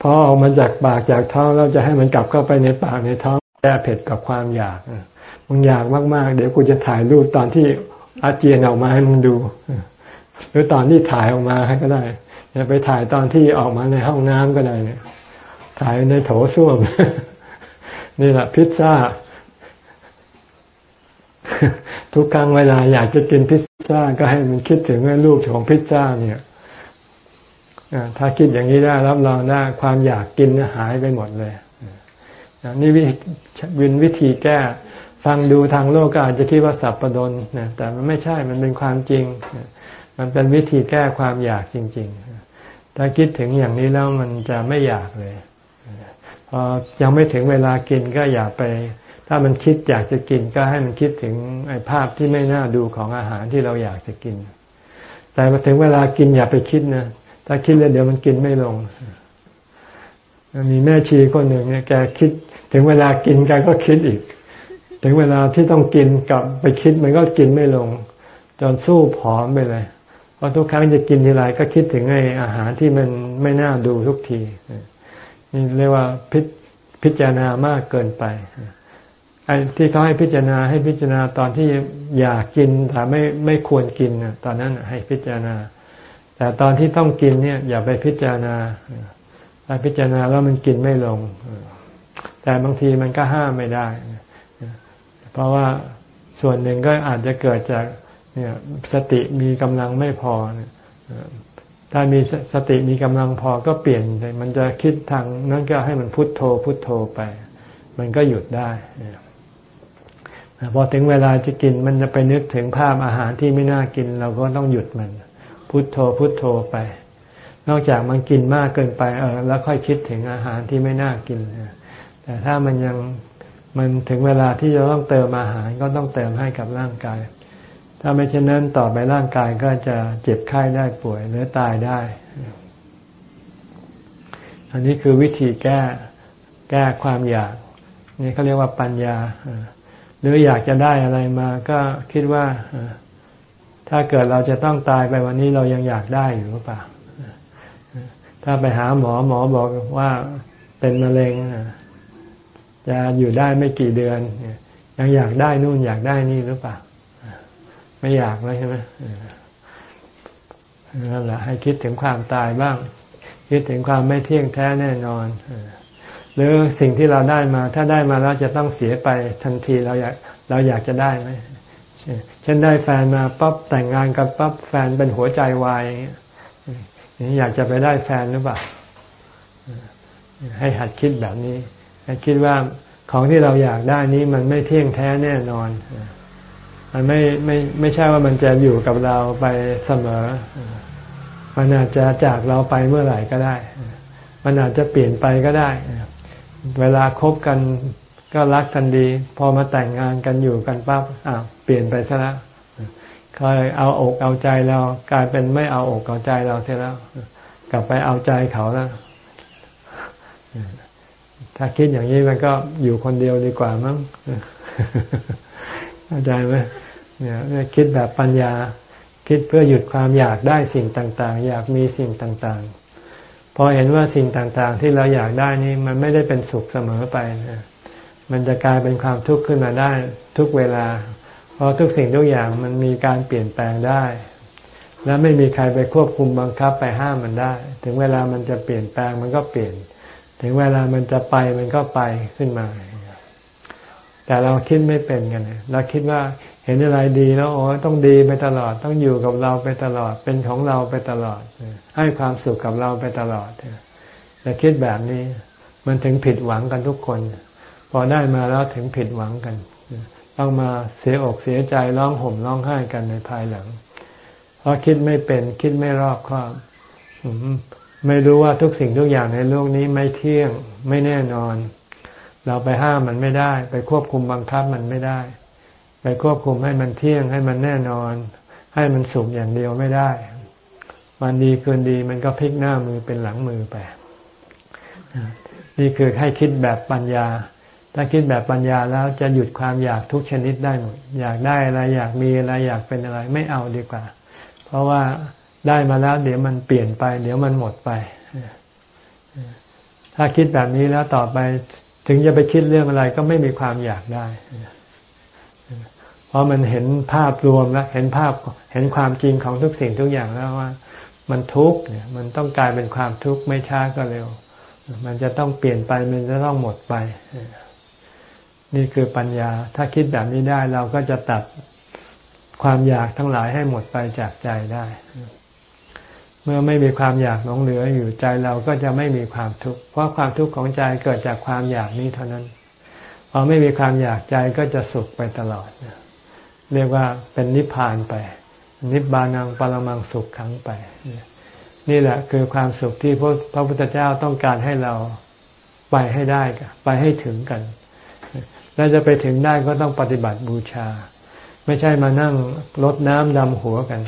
พอออกมาจากปากจากท้องเราจะให้มันกลับเข้าไปในปากในท้องแก้เผ็ดกับความอยากมึงอยากมากๆ เดี๋ยวกูจะถ่ายรูปตอนที่อาเจียนออกมาให้มึงดู หรือตอนที่ถ่ายออกมาให้ก็ได้อย่าไปถ่ายตอนที่ออกมาในห้องน้ำก็ได้เนี่ยถ่ายในโถส้วมนี่แหละพิซซ่า ทุกครั้งเวลาอยากจะกินพิซซ่าก็ให้มันคิดถึงรูปของพิซซ่าเนี่ยถ้าคิดอย่างนี้ได้รับรองได้ความอยากกินหายไปหมดเลยนี่วินวิธีแก้ ฟังดูทางโลกอาจจะคิดว่าสับประดนนะแต่มันไม่ใช่มันเป็นความจริง มันเป็นวิธีแก้ความอยากจริง ๆ ถ้าคิดถึงอย่างนี้แล้วมันจะไม่อยากเลยพอยังไม่ถึงเวลากินก็อย่าไป ถ้ามันคิดอยากจะกินก็ให้มันคิดถึงไอ้ภาพที่ไม่น่าดูของอาหารที่เราอยากจะกิน แต่มาถึงเวลากินอย่าไปคิดนะ ถ้าคิดแล้วเดี๋ยวมันกินไม่ลง มีแม่ชีคนหนึ่งเนี่ยแกคิด ถึงเวลากินแกก็คิดอีก ถึงเวลาที่ต้องกินกลับไปคิดมันก็กินไม่ลง จนสู้ผอมไปเลย เพราะทุกครั้งจะกินทีไรก็คิดถึงไอ้อาหารที่มันไม่น่าดูทุกที นี่เรียกว่าพิพจารณามากเกินไป ไอ้ที่เขาให้พิจารณาให้พิจารณาตอนที่อยากกินแต่ไม่ไม่ควรกินตอนนั้นให้พิจารณา แต่ตอนที่ต้องกินเนี่ย อย่าไปพิจารณาถ้าพิจารณาแล้วมันกินไม่ลง แต่บางทีมันก็ห้ามไม่ได้ เพราะว่าส่วนหนึ่งก็อาจจะเกิดจากเนี่ยสติมีกำลังไม่พอถ้ามีสติมีกำลังพอก็เปลี่ยนมันจะคิดทางนั้นก็ให้มันพุทโธพุทโธไป มันก็หยุดได้ พอถึงเวลาจะกินมันจะไปนึกถึงภาพอาหารที่ไม่น่ากิน เราก็ต้องหยุดมัน พุทโธพุทโธไป นอกจากมันกินมากเกินไปเออแล้วค่อยคิดถึงอาหารที่ไม่น่ากินแต่ถ้ามันยังมันถึงเวลาที่จะต้องเติมอาหารก็ต้องเติมให้กับร่างกาย ถ้าไม่เช่นนั้นต่อไปร่างกายก็จะเจ็บไข้ได้ป่วยหรือตายได้ อันนี้คือวิธีแก้แก้ความอยาก นี่เขาเรียกว่าปัญญา หรืออยากจะได้อะไรมาก็คิดว่าถ้าเกิดเราจะต้องตายไปวันนี้เรายังอยากได้อยู่หรือเปล่า ถ้าไปหาหมอหมอบอกว่าเป็นมะเร็งจะอยู่ได้ไม่กี่เดือน ยังอยากได้นู่นอยากได้นี่หรือเปล่า ไม่อยากแล้วใช่ไหมนั่นแหละให้คิดถึงความตายบ้าง คิดถึงความไม่เที่ยงแท้แน่นอน หรือสิ่งที่เราได้มา ถ้าได้มาแล้วจะต้องเสียไปทันทีเราอยากเราอยากจะได้ไหมเช่นได้แฟนมาปั๊บแต่งงานกันปั๊บแฟนเป็นหัวใจวายอยากจะไปได้แฟนหรือเปล่าให้หัดคิดแบบนี้ให้คิดว่าของที่เราอยากได้นี้มันไม่เที่ยงแท้แน่นอน มันไม่ไม่ไม่ใช่ว่ามันจะอยู่กับเราไปเสมอ มันอาจจะจากเราไปเมื่อไหร่ก็ได้ มันอาจจะเปลี่ยนไปก็ได้ เวลาคบกันก็รักกันดี พอมาแต่งงานกันอยู่กันปั๊บอ่าเปลี่ยนไปซะแล้วเคยเอาอกเอาใจเรากลายเป็นไม่เอาอกเอาใจเราเสียแล้ว กลับไปเอาใจเขาแล้วถ้าคิดอย่างนี้มันก็อยู่คนเดียวดีกว่ามั้งเข้าใจไหมเนี่ยคิดแบบปัญญา คิดเพื่อหยุดความอยากได้สิ่งต่าง ๆ อยากมีสิ่งต่าง ๆ พอเห็นว่าสิ่งต่างๆ ที่เราอยากได้นี่มันไม่ได้เป็นสุขเสมอไปนะมันจะกลายเป็นความทุกข์ขึ้นมาได้ทุกเวลา เพราะทุกสิ่งทุกอย่างมันมีการเปลี่ยนแปลงได้ และไม่มีใครไปควบคุมบังคับไปห้ามมันได้ ถึงเวลามันจะเปลี่ยนแปลงมันก็เปลี่ยน ถึงเวลามันจะไปมันก็ไปขึ้นมา แต่เราคิดไม่เป็นกันเราคิดว่าเห็นอะไรดีแล้วโอ้ต้องดีไปตลอด ต้องอยู่กับเราไปตลอด เป็นของเราไปตลอด ให้ความสุขกับเราไปตลอดแต่คิดแบบนี้มันถึงผิดหวังกันทุกคน พอได้มาแล้วถึงผิดหวังกัน ต้องมาเสียอกเสียใจร้องห่มร้องไห้กันในภายหลัง เพราะคิดไม่เป็นคิดไม่รอบคอบไม่รู้ว่าทุกสิ่งทุกอย่างในโลกนี้ไม่เที่ยงไม่แน่นอน เราไปห้ามมันไม่ได้ ไปควบคุมบังคับมันไม่ได้ ไปควบคุมให้มันเที่ยงให้มันแน่นอน ให้มันสุขอย่างเดียวไม่ได้ วันดีคืนดีมันก็พลิกหน้ามือเป็นหลังมือไปนี่คือให้คิดแบบปัญญา ถ้าคิดแบบปัญญาแล้วจะหยุดความอยากทุกชนิดได้หมด อยากได้อะไรอยากมีอะไรอยากเป็นอะไรไม่เอาดีกว่า เพราะว่าได้มาแล้วเดี๋ยวมันเปลี่ยนไป เดี๋ยวมันหมดไป ถ้าคิดแบบนี้แล้วต่อไป ถึงจะไปคิดเรื่องอะไรก็ไม่มีความอยากได้ เพราะมันเห็นภาพรวมแล้วเห็นภาพเห็นความจริงของทุกสิ่งทุกอย่างแล้วว่า มันทุกข์เนี่ย มันต้องกลายเป็นความทุกข์ไม่ช้าก็เร็ว มันจะต้องเปลี่ยนไปมันจะต้องหมดไป นี่คือปัญญา ถ้าคิดแบบนี้ได้เราก็จะตัดความอยากทั้งหลายให้หมดไปจากใจได้ เมื่อไม่มีความอยากหลงเหลืออยู่ใจเราก็จะไม่มีความทุกข์เพราะความทุกข์ของใจเกิดจากความอยากนี้เท่านั้นพอไม่มีความอยากใจก็จะสุขไปตลอดเรียกว่าเป็นนิพพานไป นิบานังปรมังสุขขังไป นี่แหละคือความสุขที่พระพุทธเจ้าต้องการให้เราไปให้ได้ไปให้ถึงกัน แล้วจะไปถึงได้ก็ต้องปฏิบัติบูชา ไม่ใช่มานั่งลดน้ำดำหัวกัน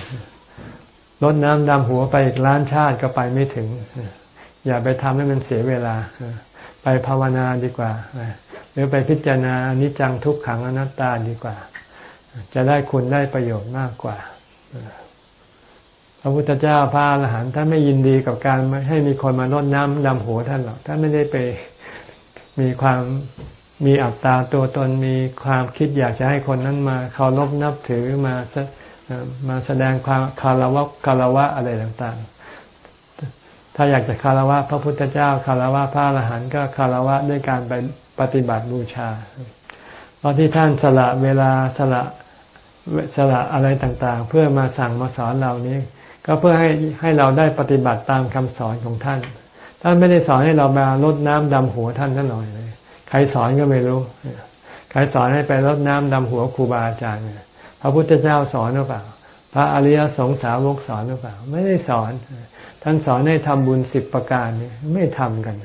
ลดน้ำดำหัวไปอีกล้านชาติก็ไปไม่ถึง อย่าไปทำให้มันเสียเวลา ไปภาวนาดีกว่า หรือไปพิจารณานิจังทุกขังอนัตตาดีกว่า จะได้คุณได้ประโยชน์มากกว่า พระพุทธเจ้าพระอรหันต์ท่านไม่ยินดีกับการให้มีคนมาลดน้ำดำหัวท่านหรอกท่านไม่ได้ไปมีความมีอัตตาตัวตนมีความคิดอยากจะให้คนนั้นมาเคารพนับถือมา มาแสดงความคารวะคารวะอะไรต่างๆ ถ้าอยากจะคารวะพระพุทธเจ้าคารวะพระอรหันต์ก็คารวะด้วยการไปปฏิบัติบูชาเพราะที่ท่านสละเวลาสละสละอะไรต่างๆ เพื่อมาสั่งมาสอนเรานี้ ก็เพื่อให้ให้เราได้ปฏิบัติตามคำสอนของท่าน ท่านไม่ได้สอนให้เรามาลดน้ำดำหัวท่านท่านหน่อยเลย ใครสอนก็ไม่รู้ ใครสอนให้ไปรดน้ำดำหัวครูบาอาจารย์พ ระพุทธเจ้าสอนหรือเปล่า พระอริยสงสาวกสอนหรือเปล่า ไม่ได้สอน ท่านสอนให้ทำบุญสิบประการนี่ไม่ทำกัน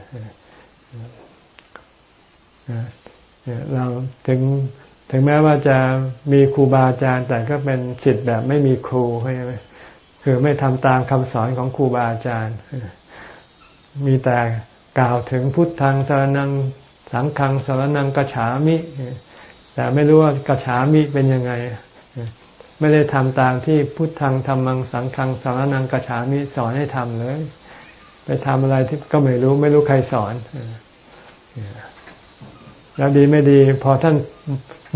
เราถึงถึงแม้ว่าจะมีครูบาอาจารย์ แต่ก็เป็นสิทธิ์แบบไม่มีครูใช่ไหมคือไม่ทำตามคำสอนของครูบาอาจารย์ มีแต่กล่าวถึงพุทธังสารนังสังฆังสารนังกระฉามิ แต่ไม่รู้ว่ากระฉามิเป็นยังไง ไม่ได้ทำตามที่พุทธังธรรมังสังฆังสารนังกระฉามิสอนให้ทำเลย ไปทำอะไรที่ก็ไม่รู้ไม่รู้ใครสอนแล้วดีไม่ดี พอท่าน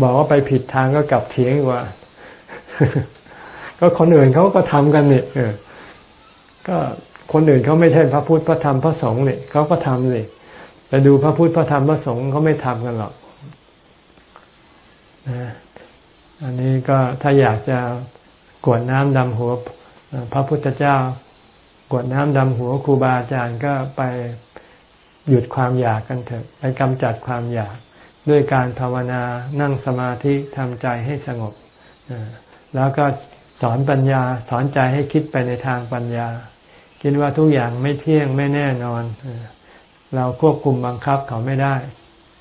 บอกว่าไปผิดทางก็กลับเถียงว่า ก็คนอื่นเขาก็ทำกันเนี่ยก็คนอื่นเขาไม่ใช่พระพุทธพระธรรมพระสงฆ์เนี่ยเขาก็ทำเลยแต่ดูพระพุทธพระธรรมพระสงฆ์เขาไม่ทำกันหรอกนะ อันนี้ก็ถ้าอยากจะกวดน้ำดำหัวพระพุทธเจ้ากวดน้ำดำหัวครูบาอาจารย์ก็ไปหยุดความอยากกันเถอะไปกำจัดความอยากด้วยการภาวนานั่งสมาธิทำใจให้สงบ แล้วก็สอนปัญญาสอนใจให้คิดไปในทางปัญญา คิดว่าทุกอย่างไม่เที่ยงไม่แน่นอน เราควบคุมบังคับเขาไม่ได้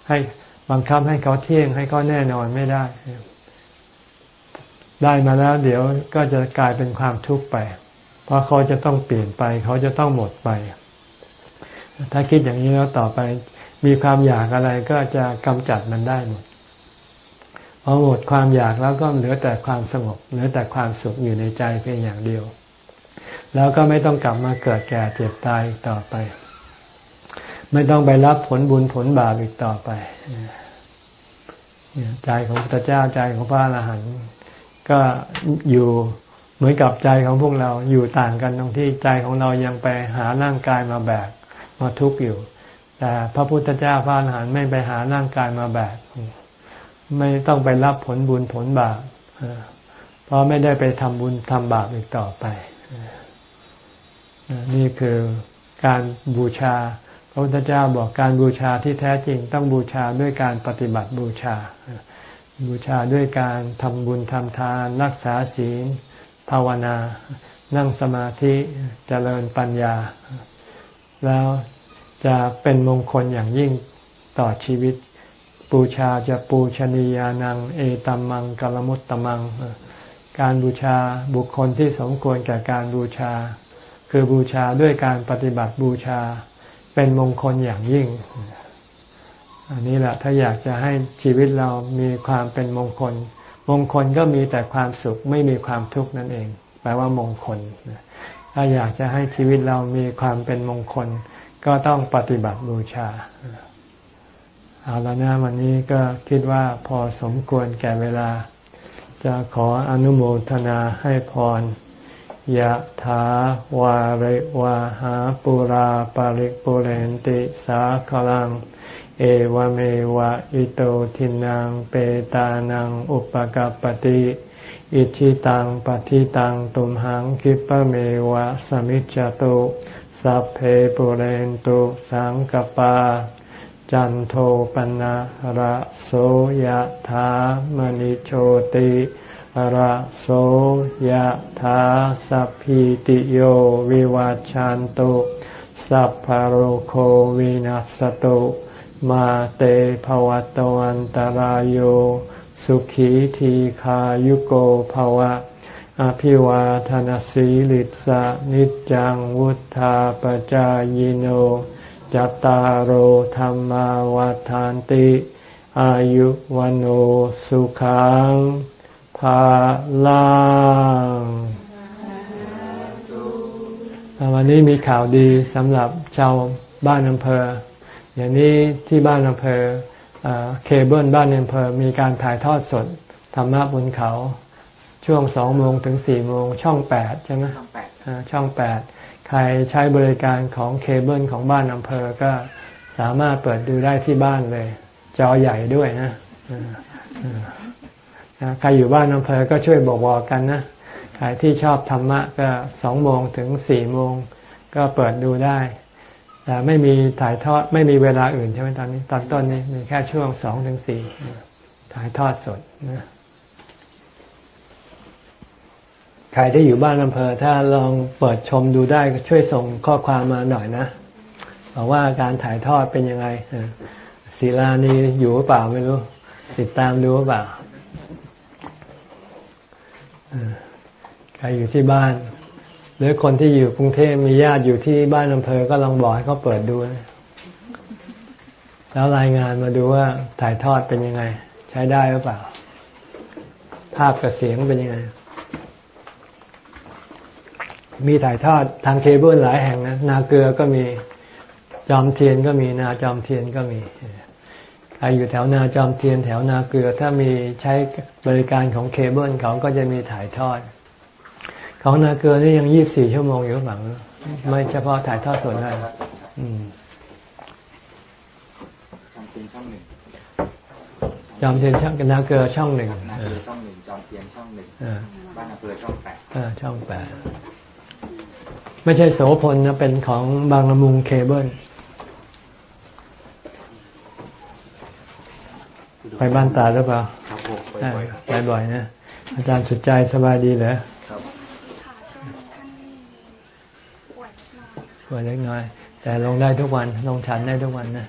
ให้บังคับให้เขาเที่ยงให้เขาแน่นอนไม่ได้ ได้มาแล้วเดี๋ยวก็จะกลายเป็นความทุกข์ไป เพราะเขาจะต้องเปลี่ยนไป เขาจะต้องหมดไป ถ้าคิดอย่างนี้แล้วต่อไป มีความอยากอะไรก็จะกำจัดมันได้หมดพอหมดความอยากแล้วก็เหลือแต่ความสงบเหลือแต่ความสุขอยู่ในใจเพียงอย่างเดียว แล้วก็ไม่ต้องกลับมาเกิดแก่เจ็บตายต่อไป ไม่ต้องไปรับผลบุญผลบาปอีกต่อไปใจของพระเจ้าใจของพระอรหันต์ ก็อยู่เหมือนกับใจของพวกเราอยู่ต่างกันตรงที่ใจของเรายังไปหาร่างกายมาแบกมาทุกข์อยู่ แต่พระพุทธเจ้าพระอรหันต์ไม่ไปหาร่างกายมาแบกไม่ต้องไปรับผลบุญผลบาปเพราะไม่ได้ไปทำบุญทำบาปอีกต่อไป นี่คือการบูชา พระพุทธเจ้าบอกการบูชาที่แท้จริงต้องบูชาด้วยการปฏิบัติบูชา บูชาด้วยการทำบุญทำทาน รักษาศีล ภาวนา นั่งสมาธิเจริญปัญญา แล้วจะเป็นมงคลอย่างยิ่งต่อชีวิต บูชาจะปูชนียานัง เอตัมมังกลมุตตมัง การบูชาบุคคลที่สมควรแก่การบูชา คือบูชาด้วยการปฏิบัติบูชาเป็นมงคลอย่างยิ่ง อันนี้แหละถ้าอยากจะให้ชีวิตเรามีความเป็นมงคล มงคลก็มีแต่ความสุขไม่มีความทุกข์นั่นเอง แปลว่ามงคล ถ้าอยากจะให้ชีวิตเรามีความเป็นมงคล ก็ต้องปฏิบัติบูชาเอาละนะวันนี้ก็คิดว่าพอสมควรแก่เวลา จะขออนุโมทนาให้พรยะถาวาริวาหาปุราปาริปุเรนติสาคลัง เอวเมวะอิโตทินังเปตานังอุปกัปติอิชิตังปฏิตังตุมหังคิปะเมวะสมิจจตุสัพเพปุเรนตุสังกปา จันโทปนะระโสยะถามณิโชติระโสยธาสัพพิติโยวิวัจจันตุสัพพโรโควินัสตุ มาเตภวัตวันตารโยสุขีทีขายุโกภวะ อภิวาทนสีลิสานิจังวุธาปจายโนจตารโหธรรมวาทานติ อายุวันโอสุขังภาลังวันนี้มีข่าวดีสำหรับชาวบ้านอำเภอ อย่างนี้ที่บ้านอำเภอเคเบิลบ้านอำเภอมีการถ่ายทอดสดธรรมะบนเขาช่วงสองโมงถึงสี่โมงช่องแปดใช่ไหมช่องแปดช่องแปดใครใช้บริการของเคเบิลของบ้านอำเภอก็สามารถเปิดดูได้ที่บ้านเลย จอใหญ่ด้วยนะใครอยู่บ้านอำเภอก็ช่วยบอกบอกกันนะใครที่ชอบธรรมะก็สองโมงถึงสี่โมงก็เปิดดูได้ แต่ไม่มีถ่ายทอดไม่มีเวลาอื่นใช่ไหมตอนนี้ ตอนต้นนี้มีแค่ช่วงสองถึงสี่ถ่ายทอดสดนะใครที่อยู่บ้านอำเภอ ถ้าลองเปิดชมดูได้ช่วยส่งข้อความมาหน่อยนะบอกว่าการถ่ายทอดเป็นยังไงศิลานีอยู่หรือเปล่าไม่รู้ ติดตามดูหรือเปล่าใครอยู่ที่บ้าน หรือคนที่อยู่กรุงเทพมีญาติอยู่ที่บ้านอำเภอก็ลองบอกให้เขาเปิดดูนะแล้วรายงานมาดูว่าถ่ายทอดเป็นยังไง ใช้ได้หรือเปล่า ภาพกับเสียงเป็นยังไง มีถ่ายทอดทางเคเบิลหลายแห่งนะนาเกลือก็มีจอมเทียนก็มีนาจอมเทียนก็มีใครอยู่แถวนาจอมเทียนแถวนาเกลือ ถ้ามีใช้บริการของเคเบิลเขาก็จะมีถ่ายทอด ของนาเกลือนี่ยังยี่บสี่ชั่วโมงอยู่หลังไม่เฉพาะถ่ายทอดส่วนได้จอมเทียนช่องหนึ่งจอมเทียนช่องนาเกลือช่องหนึ่งนาเกลือช่องหนึ่งจอมเทียนช่องหนึ่งบ้านนาเกลือช่องแปดช่องแปดไม่ใช่โสพลนะเป็นของบางละมุงเคเบิลไปบ้านตาหรือเปล่าครับไปบ่อยนะ อาจารย์สุดใจสบายดีเหรอ ครับป่วยเล็กน้อย แต่ลงได้ทุกวัน ลงฉันได้ทุกวันนะ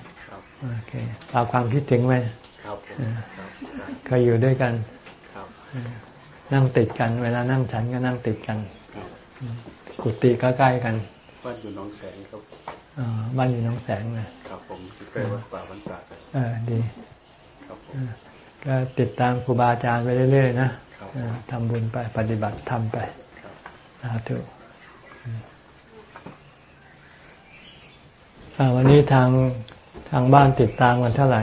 โอเคเอาความคิดถึงไว้ก็อยู่ด้วยกันนั่งติดกัน เวลานั่งฉันก็นั่งติดกันกุฏิก็ใกล้กันบ้านอยู่น้องแสงครับอ๋อบ้านอยู่น้องแสงนะครับผมอยู่ใกล้วัดป่าบ้านตาเออดีครับผมก็ติดตามครูบาอาจารย์ไปเรื่อยๆนะทำบุญไปปฏิบัติทำไปสาธุ วันนี้ทางทางบ้านติดตามกันเท่าไหร่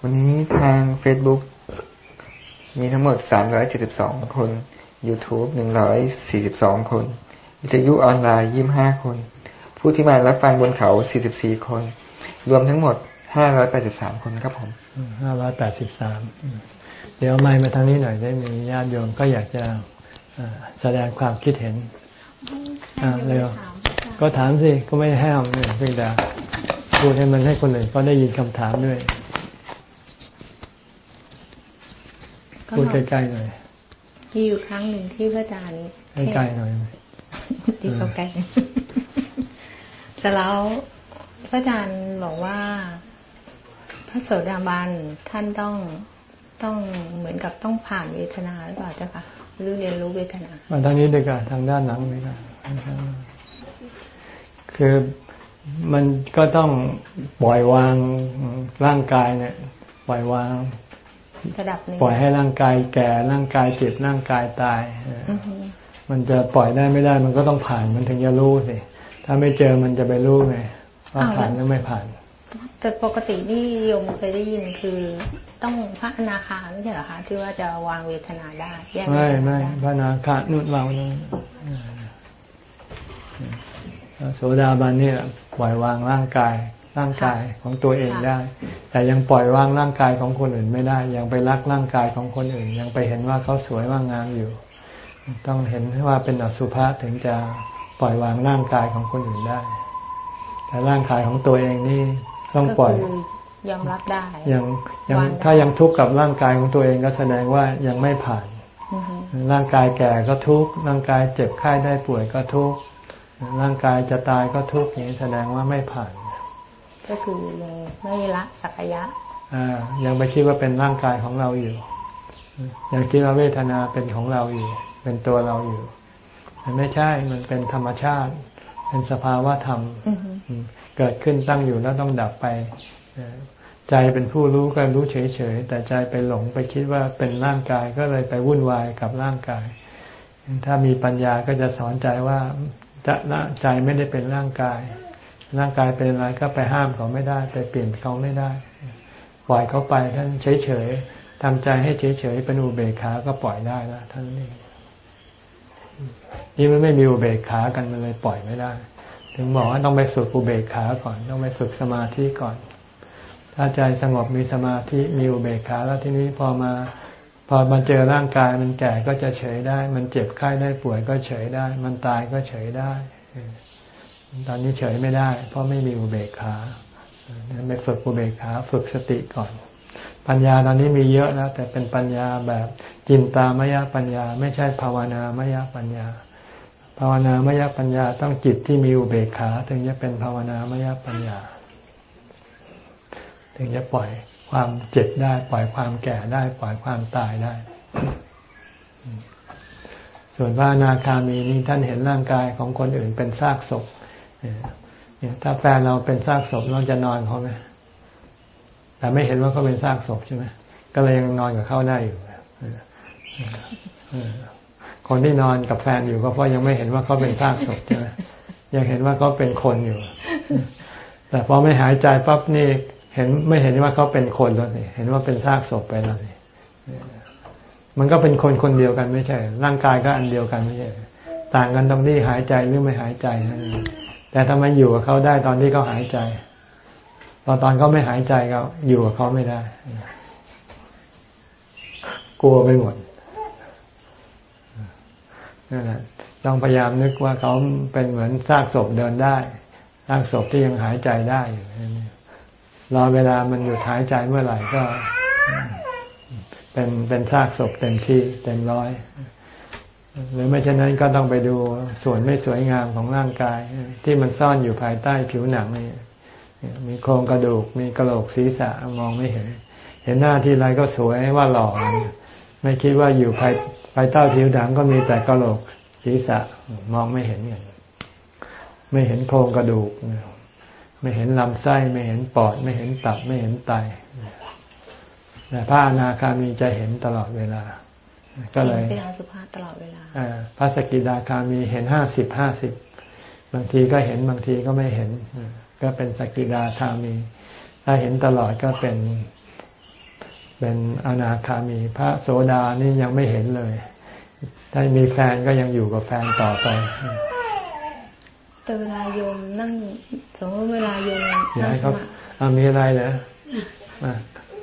วันนี้ทาง Facebook มีทั้งหมด 372 คน YouTube 142 คน วิทยุออนไลน์ 25 คน ผู้ที่มารับฟังบนเขา 44 คน รวมทั้งหมด 583 คนครับผม 583 เดี๋ยวไม่มาทางนี้หน่อยได้มีญาติโยมก็อยากจะแสดงความคิดเห็นเร็ว ก็ถามสิก็ไม่ห้ามเนี่ยเพียงแต่พูดให้มันให้คนอื่นก็ได้ยินคำถามด้วยพูดใกล้ๆหน่อยมีอยู่ครั้งหนึ่งที่พระอาจารย์ใกล้ๆหน่อยที่เขาใกล้แต่แล้วพระอาจารย์บอกว่า พระโสดาบันท่านต้องต้องเหมือนกับต้องผ่านเวทนาหรือเปล่าเจ้าคะหรือเรียนรู้เวทนามาทางนี้ดีกว่าทางด้านหลังดีกว่า คือมันก็ต้องปล่อยวางร่างกายเนี่ย ปล่อยวางปล่อยให้ร่างกายแก่ร่างกายเจ็บร่างกายตายมันจะปล่อยได้ไม่ได้ มันก็ต้องผ่านมันถึงจะรู้สิถ้าไม่เจอมันจะไปรู้ไงว่าผ่านหรือไม่ผ่าน แต่ปกตินี่โยมเคยได้ยินคือต้องพระอนาคาไม่ใช่เหรอคะที่ว่าจะวางเวทนาได้ไม่ไม่พระอนาคานุ่นวางนั่น โสดาบันนี่ปล่อยวางร่างกาย ร่างกายของตัวเองได้ แต่ยังปล่อยวางร่างกายของคนอื่นไม่ได้ ยังไปรักร่างกายของคนอื่น ยังไปเห็นว่าเขาสวยว่างามอยู่ ต้องเห็นว่าเป็นอสุภะถึงจะปล่อยวางร่างกายของคนอื่นได้ แต่ร่างกายของตัวเองนี่ต้องปล่อยยอมรับได้ ยังยังถ้ายังทุกข์กับร่างกายของตัวเองก็แสดงว่ายังไม่ผ่านร่างกายแก่ก็ทุกข์ร่างกายเจ็บไข้ได้ป่วยก็ทุกข์ ร่างกายจะตายก็ทุกข์อย่างนี้แสดงว่าไม่ผ่าน ก็คือยังไม่ละสักยะอ่ายังไปคิดว่าเป็นร่างกายของเราอยู่ ยังคิดว่าเวทนาเป็นของเราอยู่ เป็นตัวเราอยู่ มันไม่ใช่ มันเป็นธรรมชาติ เป็นสภาวะธรรมอือฮึเกิดขึ้นตั้งอยู่แล้วต้องดับไป ใจเป็นผู้รู้ก็รู้เฉยๆ แต่ใจไปหลงไปคิดว่าเป็นร่างกายก็เลยไปวุ่นวายกับร่างกาย ถ้ามีปัญญาก็จะสอนใจว่า จะละใจไม่ได้เป็นร่างกาย ร่างกายเป็นอะไรก็ไปห้ามเขาไม่ได้ ไปเปลี่ยนเขาไม่ได้ ปล่อยเขาไปท่านเฉยๆทำใจให้เฉยๆเป็นอุเบกขาก็ปล่อยได้แล้วท่านนี่นี่มันไม่มีอุเบกขากันมันเลยปล่อยไม่ได้ ถึงบอกว่าต้องไปฝึกอุเบกขาก่อน ต้องไปฝึกสมาธิก่อน ถ้าใจสงบมีสมาธิมีอุเบกขาแล้วทีนี้พอมา พอมาเจอร่างกายมันแก่ก็จะเฉยได้ มันเจ็บไข้ได้ป่วยก็เฉยได้ มันตายก็เฉยได้ ตอนนี้เฉยไม่ได้ เพราะไม่มีอุเบกขาไปฝึกอุเบกขาฝึกสติก่อน ปัญญาตอนนี้มีเยอะแล้ว แต่เป็นปัญญาแบบจินตามยปัญญา ไม่ใช่ภาวนามยปัญญา ภาวนามยปัญญาต้องจิตที่มีอุเบกขา ถึงจะเป็นภาวนามยปัญญา ถึงจะปล่อย ความเจ็บได้ ปล่อยความแก่ได้ ปล่อยความตายได้ ส่วนพระนาคามีนี่ท่านเห็นร่างกายของคนอื่นเป็นซากศพเนี่ยถ้าแฟนเราเป็นซากศพเราจะนอนเขาไหมแต่ไม่เห็นว่าเขาเป็นซากศพใช่ไหมก็เลยยังนอนกับเขาได้อยู่คนที่นอนกับแฟนอยู่ก็เพราะยังไม่เห็นว่าเขาเป็นซากศพใช่ไหมยังเห็นว่าเขาเป็นคนอยู่ แต่พอไม่หายใจปั๊บนี่ เห็นไม่เห็นว่าเขาเป็นคนแล้วนี่เห็นว่าเป็นซากศพไปแล้วนี่มันก็เป็นคนคนเดียวกันไม่ใช่ ร่างกายก็อันเดียวกันไม่ใช่ ต่างกันตรงที่หายใจหรือไม่หายใจนั่นเองแต่ทำไมอยู่กับเขาได้ตอนที่เขาหายใจตอนตอนเขาไม่หายใจก็อยู่กับเขาไม่ได้ กลัวไปหมดนั่นแหละต้องพยายามนึกว่าเขาเป็นเหมือนซากศพเดินได้ซากศพที่ยังหายใจได้อยู่ รอเวลามันหยุดหายใจเมื่อไหร่ก็ เป็นเป็นซากศพเต็มที่เต็มร้อย หรือไม่เช่นนั้นก็ต้องไปดูส่วนไม่สวยงามของร่างกาย ที่มันซ่อนอยู่ภายใต้ผิวหนังนี่มีโครงกระดูก มีกระโหลกศีรษะมองไม่เห็น เห็นหน้าที่ไรก็สวยว่าหล่อไม่คิดว่าอยู่ภายภายใต้ผิวหนังก็มีแต่กระโหลกศีรษะมองไม่เห็นกันไม่เห็นโครงกระดูก ไม่เห็นลำไส้ไม่เห็นปอด ไม่เห็นตับไม่เห็นไตแต่พระอนาคามีจะเห็นตลอดเวลา ก็เลยเป็นอสุภาพตลอดเวลาพระสกิดาคามีเห็นห้าสิบห้าสิบบางทีก็เห็นบางทีก็ไม่เห็น ก็เป็นสกิดาคามี ถ้าเห็นตลอดก็เป็นเป็นอนาคามี พระโสดานี่ยังไม่เห็นเลย ถ้ามีแฟนก็ยังอยู่กับแฟนต่อไปแต่ เวลาโยมนั่งสมมติเวลาโยมอยากนั่งให้สเขามาธิเอามีอะไรเหรออะ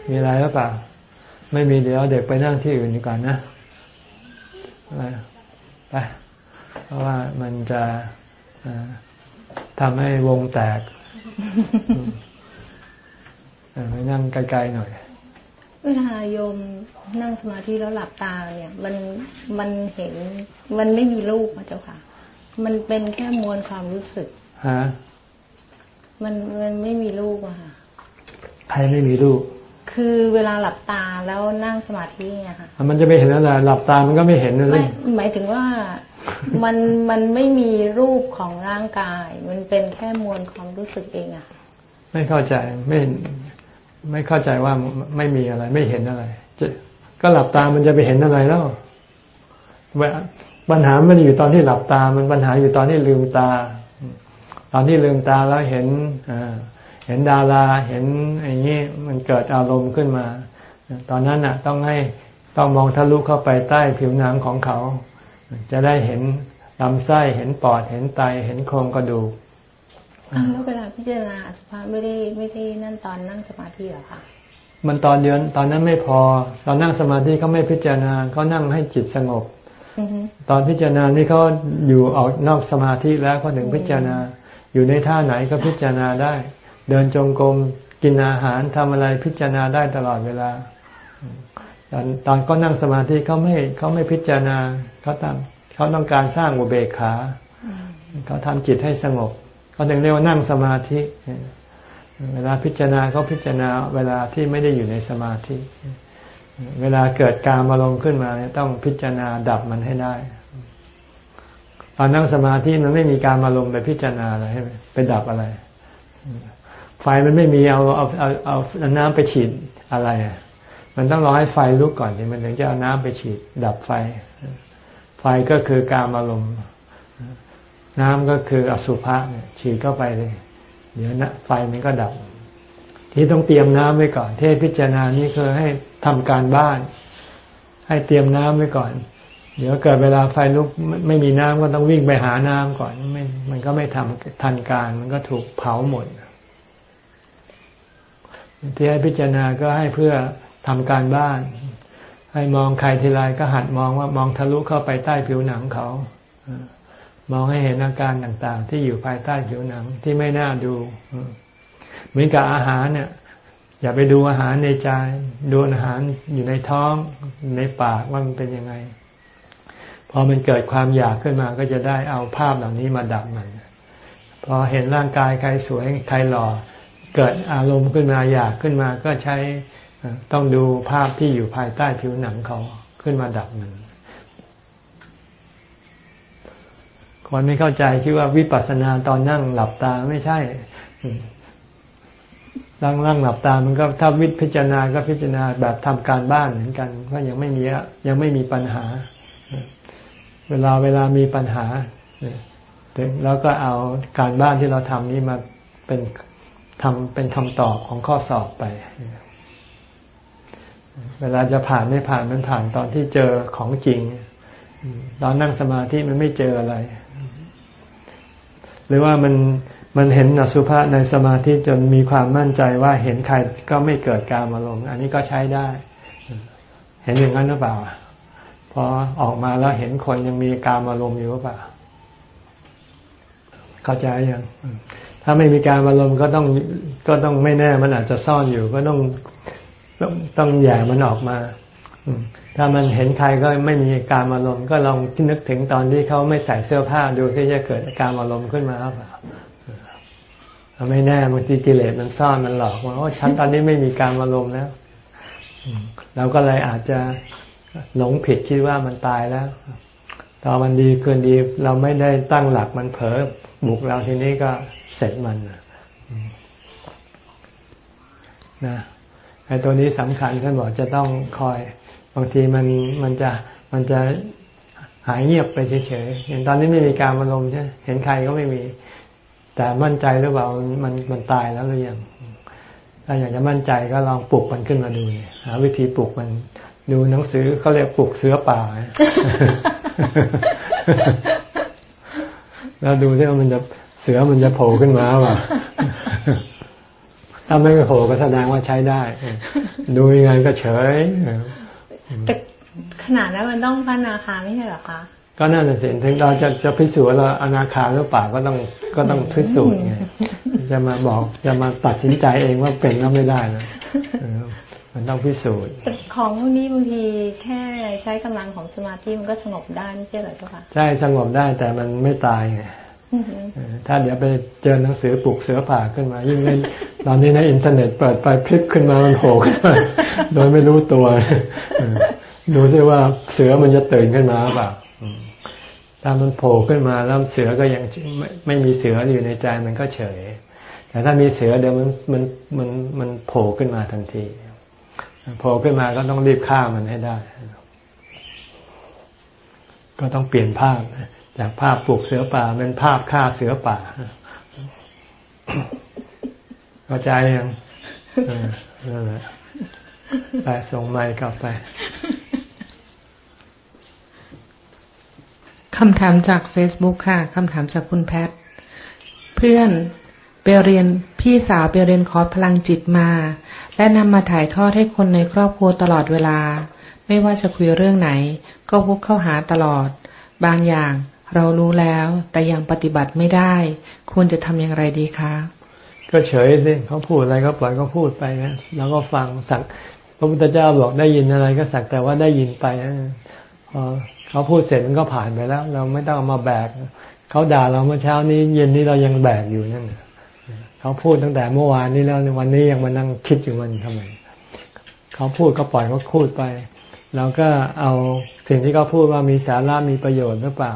มีอะไรหรือเปล่า ไม่มีเดี๋ยวเด็กไปนั่งที่อื่นดีกว่อนนะไปไปเพราะว่ามันจะอ่าทำให้วงแตกเออไปนั่งไกลๆหน่อย เวลาโยมนั่งสมาธิแล้วหลับตาเนี่ย มันมันเห็นมันไม่มีรูปนะเจ้าค่ะ มันเป็นแค่มวลความรู้สึกฮะมันมันไม่มีรูปอะค่ะใครไม่มีลูกคือเวลาหลับตาแล้วนั่งสมาธิเนี่ยค่ะ มันจะไม่เห็นอะไรหลับตามันก็ไม่เห็นเลไม่ยหมายถึงว่ามันมันไม่มีรูปของร่างกาย มันเป็นแค่มวลความรู้สึกเองอะค่ะไม่เข้าใจไม่ไม่เข้าใจว่าไม่มีอะไร ไม่เห็นอะไรจะก็หลับตามันจะไปเห็นอะไรแล้ว ปัญหาไม่ได้อยู่ตอนที่หลับตา มันปัญหาอยู่ตอนที่ลืมตา ตอนที่ลืมตาแล้วเห็นอ่าเห็นดาราเห็นอย่างนี้มันเกิดอารมณ์ขึ้นมา ตอนนั้นน่ะ ต้องให้ต้องมองทะลุเข้าไปใต้ผิวหนังของเขา จะได้เห็นลำไส้เห็นปอดเห็นไตเห็นโครงกระดูกอ้าวแล้วเวลาพิจารณาอสุภะไม่ได้ไม่ได้นั่นตอนนั่งสมาธิเหรอคะมันตอนเดือนตอนนั้นไม่พอ ตอนนั่งสมาธิเขาไม่พิจารณาเขานั่งให้จิตสงบอือฮึ ตอนพิจารณานี่เขาอยู่ออกนอกสมาธิแล้วก็ถึงพิจารณา อยู่ในท่าไหนก็พิจารณาได้ เดินจงกรมกินอาหารทำอะไรพิจารณาได้ตลอดเวลา ตอนตอนก็นั่งสมาธิเขาไม่เขาไม่พิจารณาเขาทำเขาต้องการสร้างอุเบกขาเขาทำจิตให้สงบเขาถึงเรียกว่านั่งสมาธิ เวลาพิจารณาเขาพิจารณาเวลาที่ไม่ได้อยู่ในสมาธิ เวลาเกิดการมาลงขึ้นมาต้องพิจารณาดับมันให้ได้ ตอนนั่งสมาธิมันไม่มีการมาลงไปพิจารณาอะไรให้ไปดับอะไร ไฟมันไม่มีเอาเอาเอาเอาน้ำไปฉีดอะไรมันต้องรอให้ไฟลุกก่อนถึงมันถึงจะเอาน้ำไปฉีด ดับไฟ ไฟก็คือการอารมณ์น้ำก็คืออสุภะฉีดเข้าไปเลย เดี๋ยวนะไฟมันก็ดับ ที่ต้องเตรียมน้ำไว้ก่อน เทศพิจารณานี้คือให้ ทำการบ้าน ให้เตรียมน้ำไว้ก่อน เดี๋ยวเกิดเวลาไฟลุกไม่มีน้ำก็ต้องวิ่งไปหาน้ำก่อนไม่มันก็ไม่ทำทันการ มันก็ถูกเผาหมดที่ให้พิจารณาก็ให้เพื่อทำการบ้าน ให้มองใครทีไรก็หัดมองว่ามองทะลุเข้าไปใต้ผิวหนังเขามองให้เห็นอาการต่างๆ ที่อยู่ภายใต้ผิวหนังที่ไม่น่าดู เหมือนกับอาหารเนี่ย อย่าไปดูอาหารในใจดูอาหารอยู่ในท้องในปากว่ามันเป็นยังไง พอมันเกิดความอยากขึ้นมาก็จะได้เอาภาพเหล่านี้มาดับมัน พอเห็นร่างกายใครสวยใครหล่อ เกิดอารมณ์ขึ้นมาอยากขึ้นมาก็ใช้ต้องดูภาพที่อยู่ภายใต้ผิวหนังเขาขึ้นมาดับมันคนไม่เข้าใจคิดว่าวิปัสสนาตอนนั่งหลับตาไม่ใช่ นั่งนั่งหลับตา มันก็ถ้าวิพิจารณาก็พิจารณาแบบทำการบ้านเหมือนกัน ก็ยังไม่มียังไม่มีปัญหา เวลาเวลามีปัญหาแล้วก็เอาการบ้านที่เราทำนี้มาเป็นทำเป็นคำตอบของข้อสอบไป เวลาจะผ่านไม่ผ่านมันผ่านตอนที่เจอของจริงตอนนั่งสมาธิมันไม่เจออะไร หรือว่ามัน มันเห็นอสุภะในสมาธิจนมีความมั่นใจว่าเห็นใครก็ไม่เกิดการมาลงอันนี้ก็ใช้ได้ เห็นอย่างนั้นหรือเปล่าพอออกมาแล้วเห็นคนยังมีการมาลงอยู่หรือเปล่าเข้าใจยังถ้าไม่มีการอารมณ์ก็ต้องก็ต้องไม่แน่มันอาจจะซ่อนอยู่ ก็ต้องต้องแย่มันออกมาถ้ามันเห็นใครก็ไม่มีการอารมณ์ก็ลองที่นึกถึงตอนที่เขาไม่ใส่เสื้อผ้าดูที่จะเกิดการอารมณ์ขึ้นมาหรือเปล่า ไม่แน่บางทีกิเลสมันซ่อนมันหลอกว่าโอ้ฉันตอนนี้ไม่มีการอารมณ์แล้วเราก็เลยอาจจะหลงผิดคิดว่ามันตายแล้วตอนมันดีเกินดีเราไม่ได้ตั้งหลักมันเผลอบุกเราทีนี้ก็เสร็จมันนะไอ้ตัวนี้สำคัญท่านบอกจะต้องคอย บางทีมันมันจะมันจะหายเงียบไปเฉยๆอย่างตอนนี้ไม่มีการอารมณ์ใช่เห็นใครก็ไม่มี แต่มั่นใจหรือเปล่ามันมันตายแล้วหรือยังถ้าอยากจะมั่นใจก็ลองปลุกมันขึ้นมาดูหาวิธีปลุกมันดูหนังสือเขาเรียกปลุกเสือป่า แล้วดูที่ว่ามันจะเสือมันจะโผล่ขึ้นมาป่ะถ้าไม่โผล่ก็แสดงว่าใช้ได้ ดูยังไงก็เฉยแต่ขนาดนั้นมันต้องพัฒนาคาไม่ใช่หรอคะ ก็น่าจะเห็นถึงเราจะจะพิสูจน์เราอนาคาหรือเปล่าก็ต้องก็ต้องพิสูจน์ไงจะมาบอกจะมาตัดสินใจเองว่าเป็นก็ไม่ได้นะมันต้องพิสูจน์แต่ของพวกนี้บางทีแค่ใช้กำลังของสมาธิมันก็สงบได้ไม่ใช่หรอเจ้าค่ะใช่สงบได้แต่มันไม่ตายไงถ้าเดี๋ยวไปเจอหนังสือปลุกเสือป่าขึ้นมา ยิ่งในตอนนี้ในอินเทอร์เน็ตเปิดไปพลิกขึ้นมามันโผล่ขึ้นมาโดยไม่รู้ตัวดูซิว่าเสือมันจะตื่นขึ้นมาเปล่า ถ้ามันโผล่ขึ้นมาแล้วเสือก็ยังไม่ไม่มีเสืออยู่ในใจมันก็เฉย แต่ถ้ามีเสือเดี๋ยวมันมันมันมันโผล่ขึ้นมาทันทีโผล่ขึ้นมาก็ต้องรีบฆ่ามันให้ได้ ก็ต้องเปลี่ยนภาพจากภาพปลูกเสือป่าเป็นภาพฆ่าเสือป่าเข้าใจยังไปส่งไม้กลับไป คำถามจาก Facebook ค่ะ คำถามจากคุณแพท เพื่อนไปเรียนพี่สาวไปเรียนคอร์สพลังจิตมา และนำมาถ่ายทอดให้คนในครอบครัวตลอดเวลา ไม่ว่าจะคุยเรื่องไหน ก็พุกเข้าหาตลอด บางอย่างเรารู้แล้วแต่ยังปฏิบัติไม่ได้ ควรจะทำอย่างไรดีคะ ก็เฉยสิเขาพูดอะไรก็ปล่อยเขาพูดไปนะแล้วก็ฟังสักพระพุทธเจ้าบอกได้ยินอะไรก็สักแต่ว่าได้ยินไปพอ เขาพูดเสร็จมันก็ผ่านไปแล้ว เราไม่ต้องเอามาแบกเขาด่าเราเมื่อเช้านี้ เย็นนี้เรายังแบกอยู่นั่นเขาพูดตั้งแต่เมื่อวานนี้แล้ววันนี้ยังมานั่งคิดอยู่มันทำไมเขาพูดก็ปล่อยเขาพูดไปเราก็เอาสิ่งที่เขาพูดว่ามีสาระมีประโยชน์หรือเปล่า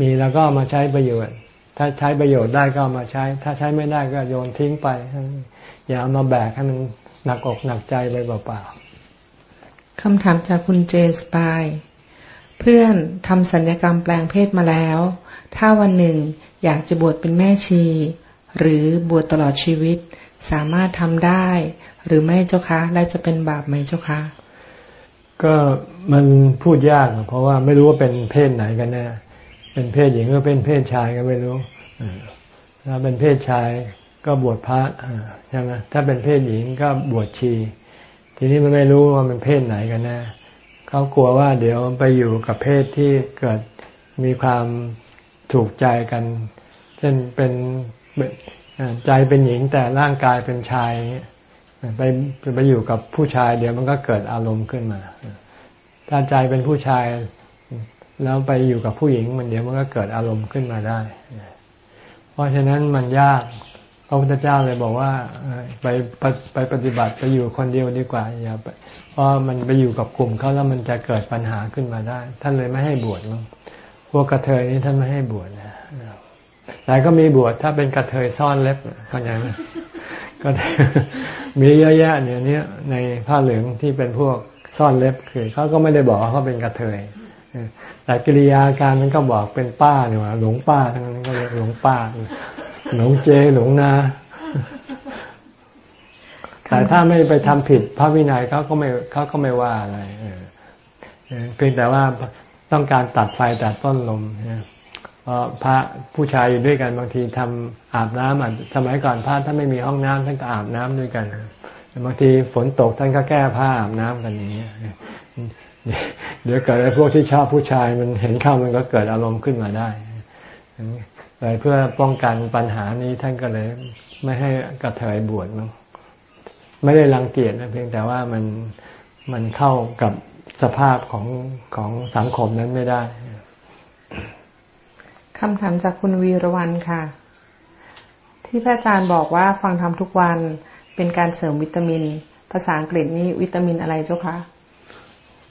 มีแล้วก็มาใช้ประโยชน์ ถ้าใช้ประโยชน์ได้ก็มาใช้ ถ้าใช้ไม่ได้ก็โยนทิ้งไป อย่าเอามาแบกให้มันหนักอกหนักใจไปเปล่าๆคำถามจากคุณเจสปาย เพื่อนทำสัญญกรรมแปลงเพศมาแล้ว ถ้าวันหนึ่งอยากจะบวชเป็นแม่ชี หรือบวชตลอดชีวิต สามารถทำได้ หรือไม่เจ้าคะและจะเป็นบาปไหมเจ้าคะก็มันพูดยากเพราะว่าไม่รู้ว่าเป็นเพศไหนกันแน่เป็นเพศหญิงก็เป็นเพศชายก็ไม่รู้ถ้าเป็นเพศชายก็บวชพระใช่ไหมถ้าเป็นเพศหญิงก็บวชชี ทีนี้มันไม่รู้ว่ามันเพศไหนกันแน่ เขากลัวว่าเดี๋ยวไปอยู่กับเพศที่เกิดมีความถูกใจกัน เช่นเป็นใจเป็นหญิงแต่ร่างกายเป็นชายไปไปอยู่กับผู้ชาย เดี๋ยวมันก็เกิดอารมณ์ขึ้นมา ถ้าใจเป็นผู้ชายแล้วไปอยู่กับผู้หญิงมันเดี๋ยวมันก็เกิดอารมณ์ขึ้นมาได้ เพราะฉะนั้นมันยาก ระพุทธเจ้าเลยบอกว่าไปไปปฏิบัติไปอยู่คนเดียวดีกว่าอย่าไปเพราะมันไปอยู่กับกลุ่มเขาแล้วมันจะเกิดปัญหาขึ้นมาได้ ท่านเลยไม่ให้บวชมั้งพวกกระเทยนี่ท่านไม่ให้บวชนะแต่ก็มีบวชถ้าเป็นกระเทยซ่อนเล็บเข้าใจไหมก็มีเยอะแยะเนี่ยนี้ในผ้าเหลืองที่เป็นพวกซ่อนเล็บคือเขาก็ไม่ได้บอกว่าเขาเป็นกระเทยแต่กิริยาการมันก็บอกเป็นป้าเนี่ยว่าหลงป้าทั้งนั้นก็เรียกหลงป้า หลงเจหลงนาแต่ถ้าไม่ไปทำผิดพระวินัยเขาก็ไม่เขาก็ไม่ว่าอะไรเพียงแต่ว่าต้องการตัดไฟตัดต้นลมเพราะพระผู้ชายอยู่ด้วยกันบางทีทำอาบน้ำอะสมัยก่อนพระถ้าไม่มีห้องน้ำท่านก็อาบน้ำด้วยกันบางทีฝนตกท่านก็แก้ผ้าอาบน้ำกันอย่างเงี้ยเดี๋ยวเกิดไอ้พวกที่ชอบผู้ชายมันเห็นเข้ามันก็เกิดอารมณ์ขึ้นมาได้ เลยเพื่อป้องกันปัญหานี้ท่านก็เลย ไม่ให้กระเทยบวชมั้งไม่ได้รังเกียจนะเพียงแต่ว่ามันมันเข้ากับสภาพของของสังคมนั้นไม่ได้คำถามจากคุณวีรวันค่ะ ที่พระอาจารย์บอกว่าฟังธรรมทุกวันเป็นการเสริมวิตามิน ภาษาอังกฤษนี่วิตามินอะไรเจ้าคะ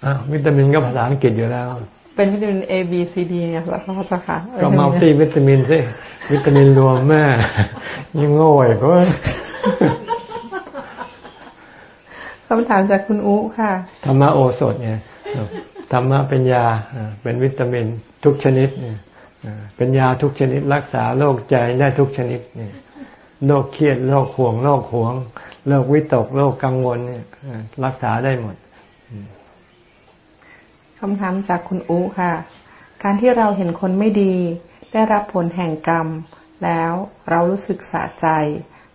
อะวิตามินก็ภาษาอังกฤษอยู่แล้ว เป็นวิตามิน A B C D เนี่ยพระเจ้าค่ะก็มัลติวิตามินสิวิตามินรวมแม่ยังโง่อีกเว้ยคำถามจากคุณอุค่ะ ธรรมะโอสถเนี่ยธรรมะเป็นยาเป็นวิตามินทุกชนิดเนี่ยเป็นยาทุกชนิดรักษาโรคใจได้ทุกชนิดเนี่ยโรคเครียดโรคห่วงโรคหวงโรควิตกโรคกังวลเนี่ยรักษาได้หมด คำถามจากคุณอุค่ะ การที่เราเห็นคนไม่ดี ได้รับผลแห่งกรรม แล้วเรารู้สึกสะใจ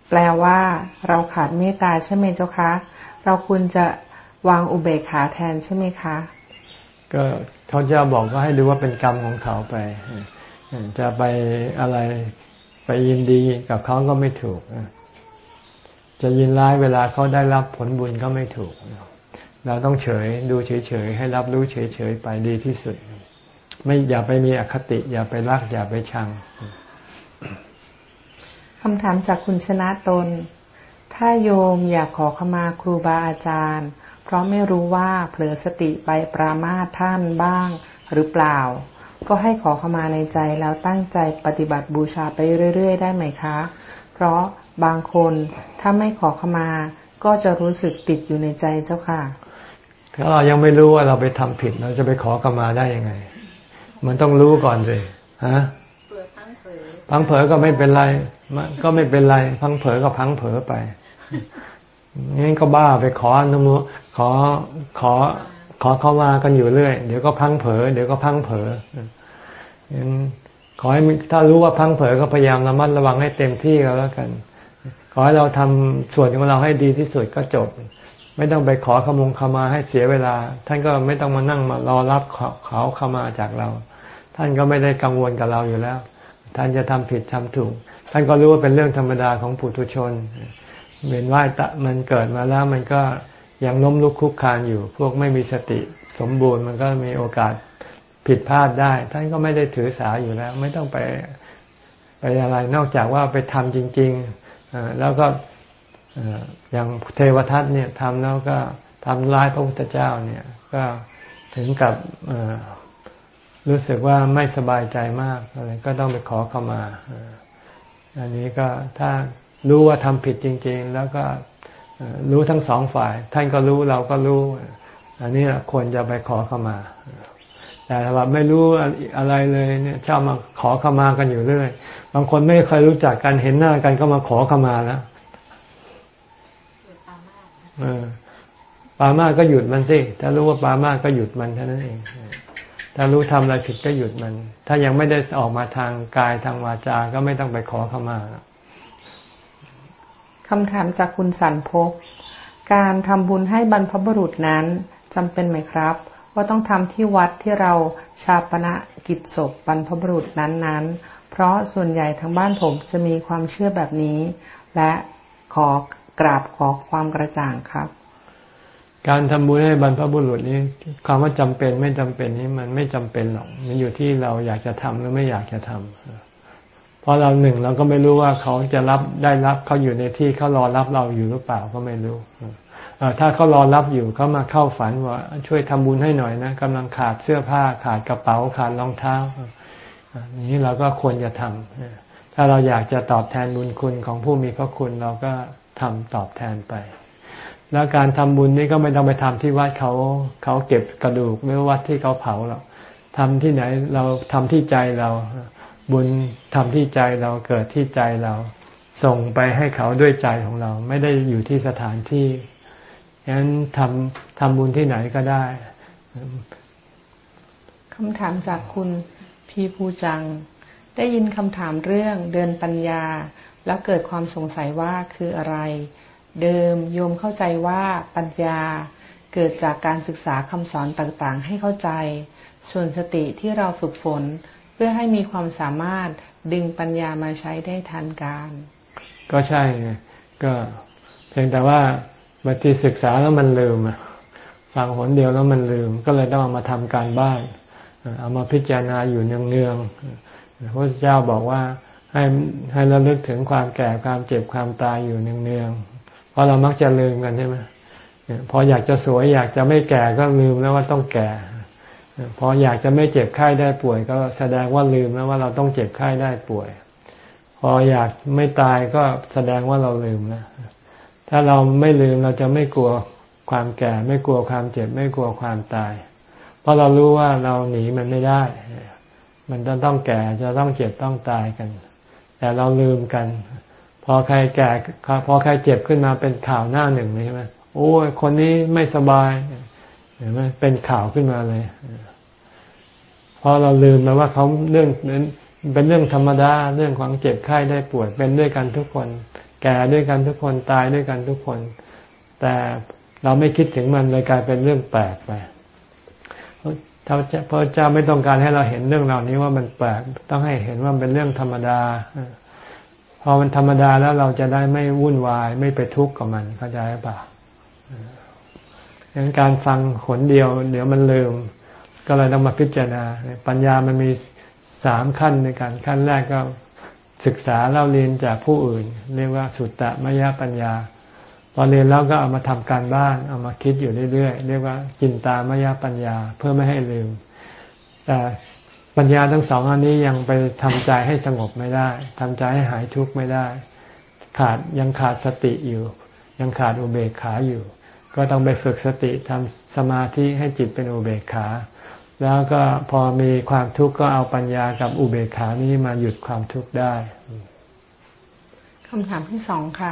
แปลว่าเราขาดเมตตาใช่ไหมเจ้าคะ เราควรจะวางอุเบกขาแทนใช่ไหมคะ ก็เขาจะบอกก็ให้ดูว่าเป็นกรรมของเขาไป จะไปอะไรไปยินดีกับเขาก็ไม่ถูก จะยินร้ายเวลาเขาได้รับผลบุญก็ไม่ถูก เราต้องเฉยดูเฉยๆให้รับรู้เฉยๆไปดีที่สุด ไม่อย่าไปมีอคติ อย่าไปรัก อย่าไปชังคำถามจากคุณชนะตน ถ้าโยมอยากขอขมาครูบาอาจารย์ เพราะไม่รู้ว่าเผลอสติไปปรามาท่านบ้างหรือเปล่า ก็ให้ขอขมาในใจแล้วตั้งใจปฏิบัติบูชาไปเรื่อย ๆ ได้ไหมคะ เพราะบางคนถ้าไม่ขอขมาก็จะรู้สึกติดอยู่ในใจเจ้าค่ะ ถ้าเรายังไม่รู้ว่าเราไปทำผิด เราจะไปขอขมาได้ยังไง มันต้องรู้ก่อนเลยฮะพังเผลอก็ไม่เป็นไรก็ไม่เป็นไรพังเผลอก็พังเผลอไปงั้นก็บ้าไปขออนุโมขอขอขอเข้ามากันอยู่เรื่อย เดี๋ยวก็พังเผลอเดี๋ยวก็พังเผลอขอให้ถ้ารู้ว่าพังเผลอก็พยายามระมัดระวังให้เต็มที่ก็แล้วกัน ขอให้เราทำส่วนของเราให้ดีที่สุดก็จบ ไม่ต้องไปขอขมงขมาให้เสียเวลา ท่านก็ไม่ต้องมานั่งมารอรับเขาขมาจากเรา ท่านก็ไม่ได้กังวลกับเราอยู่แล้ว ท่านจะทำผิดทำถูก ท่านก็รู้ว่าเป็นเรื่องธรรมดาของปุถุชนเวียนว่ายตะมันเกิดมาแล้วมันก็ยังล้มลุกคุกคานอยู่ พวกไม่มีสติสมบูรณ์มันก็มีโอกาสผิดพลาดได้ ท่านก็ไม่ได้ถือสาอยู่แล้ว ไม่ต้องไปไปอะไรนอกจากว่าไปทำจริง ๆ แล้วก็ อย่างเทวทัตเนี่ยทำแล้วก็ทำร้ายพระพุทธเจ้าเนี่ย ก็ถึงกับรู้สึกว่าไม่สบายใจมากอะไรก็ต้องไปขอเข้ามาอันนี้ก็ถ้ารู้ว่าทำผิดจริง ๆ แล้วก็รู้ทั้งสองฝ่าย ท่านก็รู้เราก็รู้ อันนี้ควรจะไปขอเข้ามา แต่ถ้าแบบไม่รู้อะไรเลยเนี่ยชอบมาขอเข้ามากันอยู่เรื่อยบางคนไม่เคยรู้จักกันเห็นหน้ากันก็มาขอเข้ามาแล้ว ปามาก็หยุดมันสิ ถ้ารู้ว่าปามาก็หยุดมันเท่านั้นเอง ถ้ารู้ทำอะไรผิดก็หยุดมัน ถ้ายังไม่ได้ออกมาทางกายทางวาจา ก็ไม่ต้องไปขอเข้ามาคำถามจากคุณสันพบการทำบุญให้บรรพบุรุษนั้นจำเป็นไหมครับ ว่าต้องทำที่วัดที่เราชาปณะกิจศพบรรพบุรุษนั้นๆ เพราะส่วนใหญ่ทางบ้านผมจะมีความเชื่อแบบนี้ และขอ กราบขอความกระจ่างครับ การทำบุญให้บรรพบุรุษนี้ความว่าจำเป็นไม่จำเป็นนี้มันไม่จำเป็นหรอกมันอยู่ที่เราอยากจะทำหรือไม่อยากจะทำเพราะเราหนึ่งเราก็ไม่รู้ว่าเขาจะรับได้รับเขาอยู่ในที่เขารอรับเราอยู่หรือเปล่าก็ไม่รู้ถ้าเขารอรับอยู่เขามาเข้าฝันว่าช่วยทำบุญให้หน่อยนะกำลังขาดเสื้อผ้าขาดกระเป๋าขาดรองเท้านี้เราก็ควรจะทำถ้าเราอยากจะตอบแทนบุญคุณของผู้มีพระคุณเราก็ ทำตอบแทนไป แล้วการทำบุญนี่ก็ไม่ต้องไปทำที่วัดเขาเขาเก็บกระดูกหรือวัดที่เขาเผาหรอกทำที่ไหนเราทำที่ใจเราบุญทำที่ใจเราเกิดที่ใจเรา ส่งไปให้เขาด้วยใจของเรา ไม่ได้อยู่ที่สถานที่ฉะนั้นทำทำบุญที่ไหนก็ได้คำถามจากคุณพีภูจัง ได้ยินคำถามเรื่องเดินปัญญา แล้วเกิดความสงสัยว่าคืออะไร เดิมโยมเข้าใจว่าปัญญาเกิดจากการศึกษาคำสอนต่างๆ ให้เข้าใจ ส่วนสติที่เราฝึกฝน เพื่อให้มีความสามารถดึงปัญญามาใช้ได้ทันการ ก็ใช่ก็เพียงแต่ว่าบางทีศึกษาแล้วมันลืมฟังหนเดียวแล้วมันลืม ก็เลยต้องเอามาทำการบ้าน เอามาพิจารณาอยู่เนืองๆพระเจ้าบอกว่า ให้ให้ระลึกถึงความแก่ความเจ็บความตายอยู่เนืองๆราะเรามักจะลืมกันใช่ไหมพออยากจะสวยอยากจะไม่แก่ก็ลืมแล้วว่าต้องแก่ พออยากจะไม่เจ็บไข้ได้ป่วย ก็แสดงว่าลืมแล้วว่าเราต้องเจ็บไข้ได้ป่วย พออยากไม่ตายก็แสดงว่าเราลืมนะถ้าเราไม่ลืมเราจะไม่กลัวความแก่ ไม่กลัวความเจ็บ ไม่กลัวความตาย เพราะเรารู้ว่าเราหนีมันไม่ได้ มันจะต้องแก่จะต้องเจ็บต้องตายกัน แต่เราลืมกัน พอใครแก่พอใครเจ็บขึ้นมาเป็นข่าวหน้าหนึ่งเลยใช่ไหมโอ้ยคนนี้ไม่สบายเห็นไหมเป็นข่าวขึ้นมาเลยพอเราลืมไปว่าเขาเรื่องนั้นเป็นเรื่องธรรมดาเรื่องของเจ็บไข้ได้ป่วยเป็นด้วยกันทุกคน แก่ด้วยกันทุกคนตายด้วยกันทุกคน แต่เราไม่คิดถึงมันเลยกลายเป็นเรื่องแปลกไป พระเจ้าไม่ต้องการให้เราเห็นเรื่องเหล่านี้ว่ามันแปลก ต้องให้เห็นว่าเป็นเรื่องธรรมดา พอมันธรรมดาแล้วเราจะได้ไม่วุ่นวาย ไม่ไปทุกข์กับมันเข้าใจป่ะงั้นการฟังขนเดียว เดี๋ยวมันลืม ก็เลยต้องมาพิจารณา ปัญญามันมีสามขั้นในการขั้นแรกก็ศึกษาเล่าเรียนจากผู้อื่น เรียกว่าสุตตะมยปัญญา พอเรียนแล้วก็เอามาทำการบ้าน เอามาคิดอยู่เรื่อยๆ เรียกว่าจินตามยปัญญาเพื่อไม่ให้ลืม แต่ปัญญาทั้งสองอันนี้ยังไปทำใจให้สงบไม่ได้ทำใจให้หายทุกข์ไม่ได้ ขาดยังขาดสติอยู่ ยังขาดอุเบกขาอยู่ ก็ต้องไปฝึกสติทำสมาธิให้จิตเป็นอุเบกขา แล้วก็พอมีความทุกข์ก็เอาปัญญากับอุเบกขานี้มาหยุดความทุกข์ได้คำถามที่สองค่ะ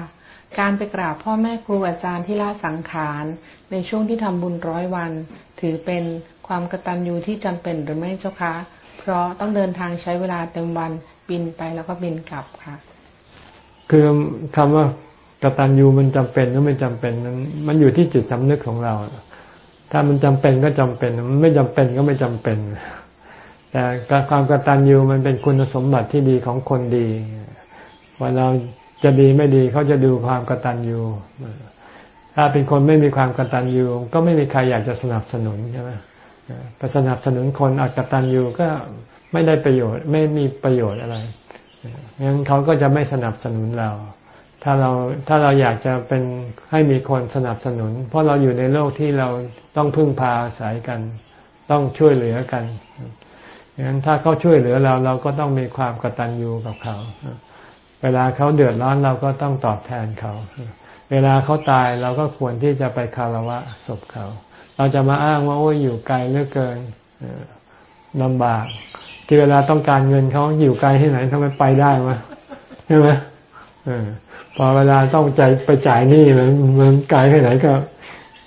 การไปกราบพ่อแม่ครูอาจารย์ที่ละสังขารในช่วงที่ทำบุญร้อยวัน ถือเป็นความกตัญญูที่จำเป็นหรือไม่เจ้าคะ เพราะต้องเดินทางใช้เวลาเต็มวันบินไปแล้วก็บินกลับค่ะ คือคำว่ากตัญญูมันจำเป็นหรือไม่จำเป็นนั้นมันอยู่ที่จิตสำนึกของเรา ถ้ามันจำเป็นก็จำเป็น มันไม่จำเป็นก็ไม่จำเป็น แต่ความกตัญญูมันเป็นคุณสมบัติที่ดีของคนดีว่าเรา จะดีไม่ดีเขาจะดูความกตัญญูถ้าเป็นคนไม่มีความกตัญญูก็ไม่มีใครอยากจะสนับสนุนใช่ไหมไปสนับสนุนคนอักตันยูก็ไม่ได้ประโยชน์ ไม่มีประโยชน์อะไรงั้นเขาก็จะไม่สนับสนุนเรา ถ้าเราถ้าเราอยากจะเป็นให้มีคนสนับสนุน เพราะเราอยู่ในโลกที่เราต้องพึ่งพาอาศัยกัน ต้องช่วยเหลือกันงนั้นถ้าเขาช่วยเหลือเราเราก็ต้องมีความกตัญญูกับเขา เวลาเขาเดือดร้อนเราก็ต้องตอบแทนเขา เวลาเขาตายเราก็ควรที่จะไปคารวะศพเขา เราจะมาอ้างว่าโอ้ยอยู่ไกลเหลือเกินลำบาก ที่เวลาต้องการเงินเขาอยู่ไกลที่ไหนทำไมไปได้มะใช่ไหมพอเวลาต้องใจไปจ่ายหนี้มันมันไกลแค่ไหนก็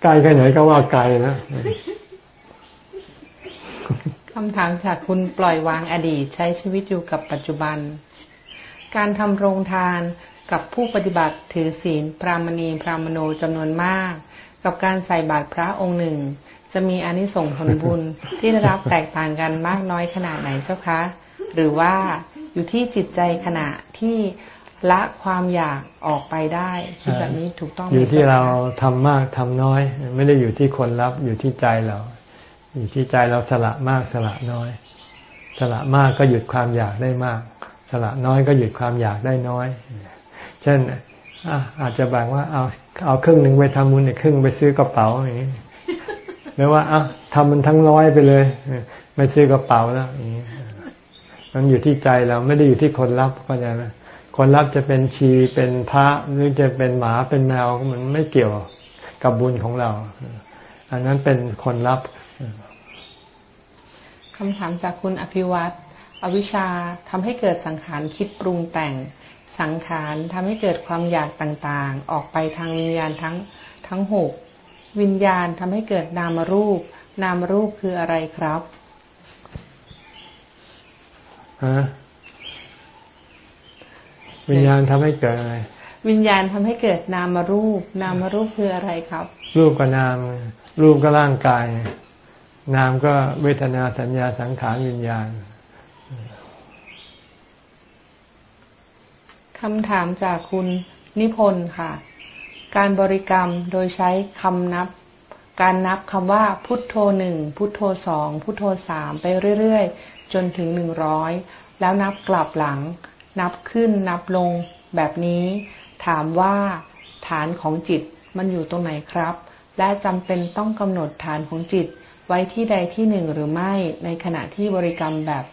ไกลแค่ไหนก็ว่าไกลนะคำถามจากคุณปล่อยวางอดีต ใช้ชีวิตอยู่กับปัจจุบัน การทำโรงทานกับผู้ปฏิบัติถือศีลพรามณีพรามโนจำนวนมาก กับการใส่บาตรพระองค์หนึ่ง จะมีอนิสงส์ผลบุญที่ได้รับแตกต่างกันมากน้อยขนาดไหนเจ้าคะ หรือว่าอยู่ที่จิตใจขณะที่ละความอยากออกไปได้คิดแบบนี้ถูกต้องอยู่ที่เราทำมากทำน้อย ไม่ได้อยู่ที่คนรับอยู่ที่ใจเรา อยู่ที่ใจเราสละมากสละน้อย สละมากก็หยุดความอยากได้มาก สละน้อยก็หยุดความอยากได้น้อย เช่นอาจจะแบอกว่าเอาเอาครึ่งหนึ่งไปทำบุญอีกครึ่งไปซื้อกระเป๋าอย่างนี้หรือว่าเอาทำมันทั้งร้อยไปเลยไม่ซื้อกระเป๋าแล้วอย่างนี้มันอยู่ที่ใจเราไม่ได้อยู่ที่คนรับก็จะนะคนรับจะเป็นชีเป็นพระหรือจะเป็นหมาเป็นแมวมันไม่เกี่ยวกับบุญของเรา อันนั้นเป็นคนรับคำถามจากคุณอภิวัตร อวิชาทำให้เกิดสังขารคิดปรุงแต่ง สังขารทำให้เกิดความอยากต่างๆ ออกไปทางวิญญาณทั้งทั้งหกวิญญาณทำให้เกิดนามรูป นามรูปคืออะไรครับฮะวิญญาณทำให้เกิดอะไร วิญญาณทำให้เกิดนามารูป นามารูปคืออะไรครับ รูปก็นาม รูปก็ร่างกาย นามก็เวทนาสัญญาสังขารวิญญาณ คำถามจากคุณนิพนธ์ค่ะ การบริกรรมโดยใช้คำนับ การนับคำว่าพุทโธหนึ่งพุทโธสองพุทโธสามไปเรื่อยๆ จนถึงหนึ่งร้อยแล้วนับกลับหลัง นับขึ้นนับลงแบบนี้ ถามว่าฐานของจิตมันอยู่ตรงไหนครับ และจำเป็นต้องกำหนดฐานของจิตไว้ที่ใดที่หนึ่งหรือไม่ในขณะที่บริกรรมแบบ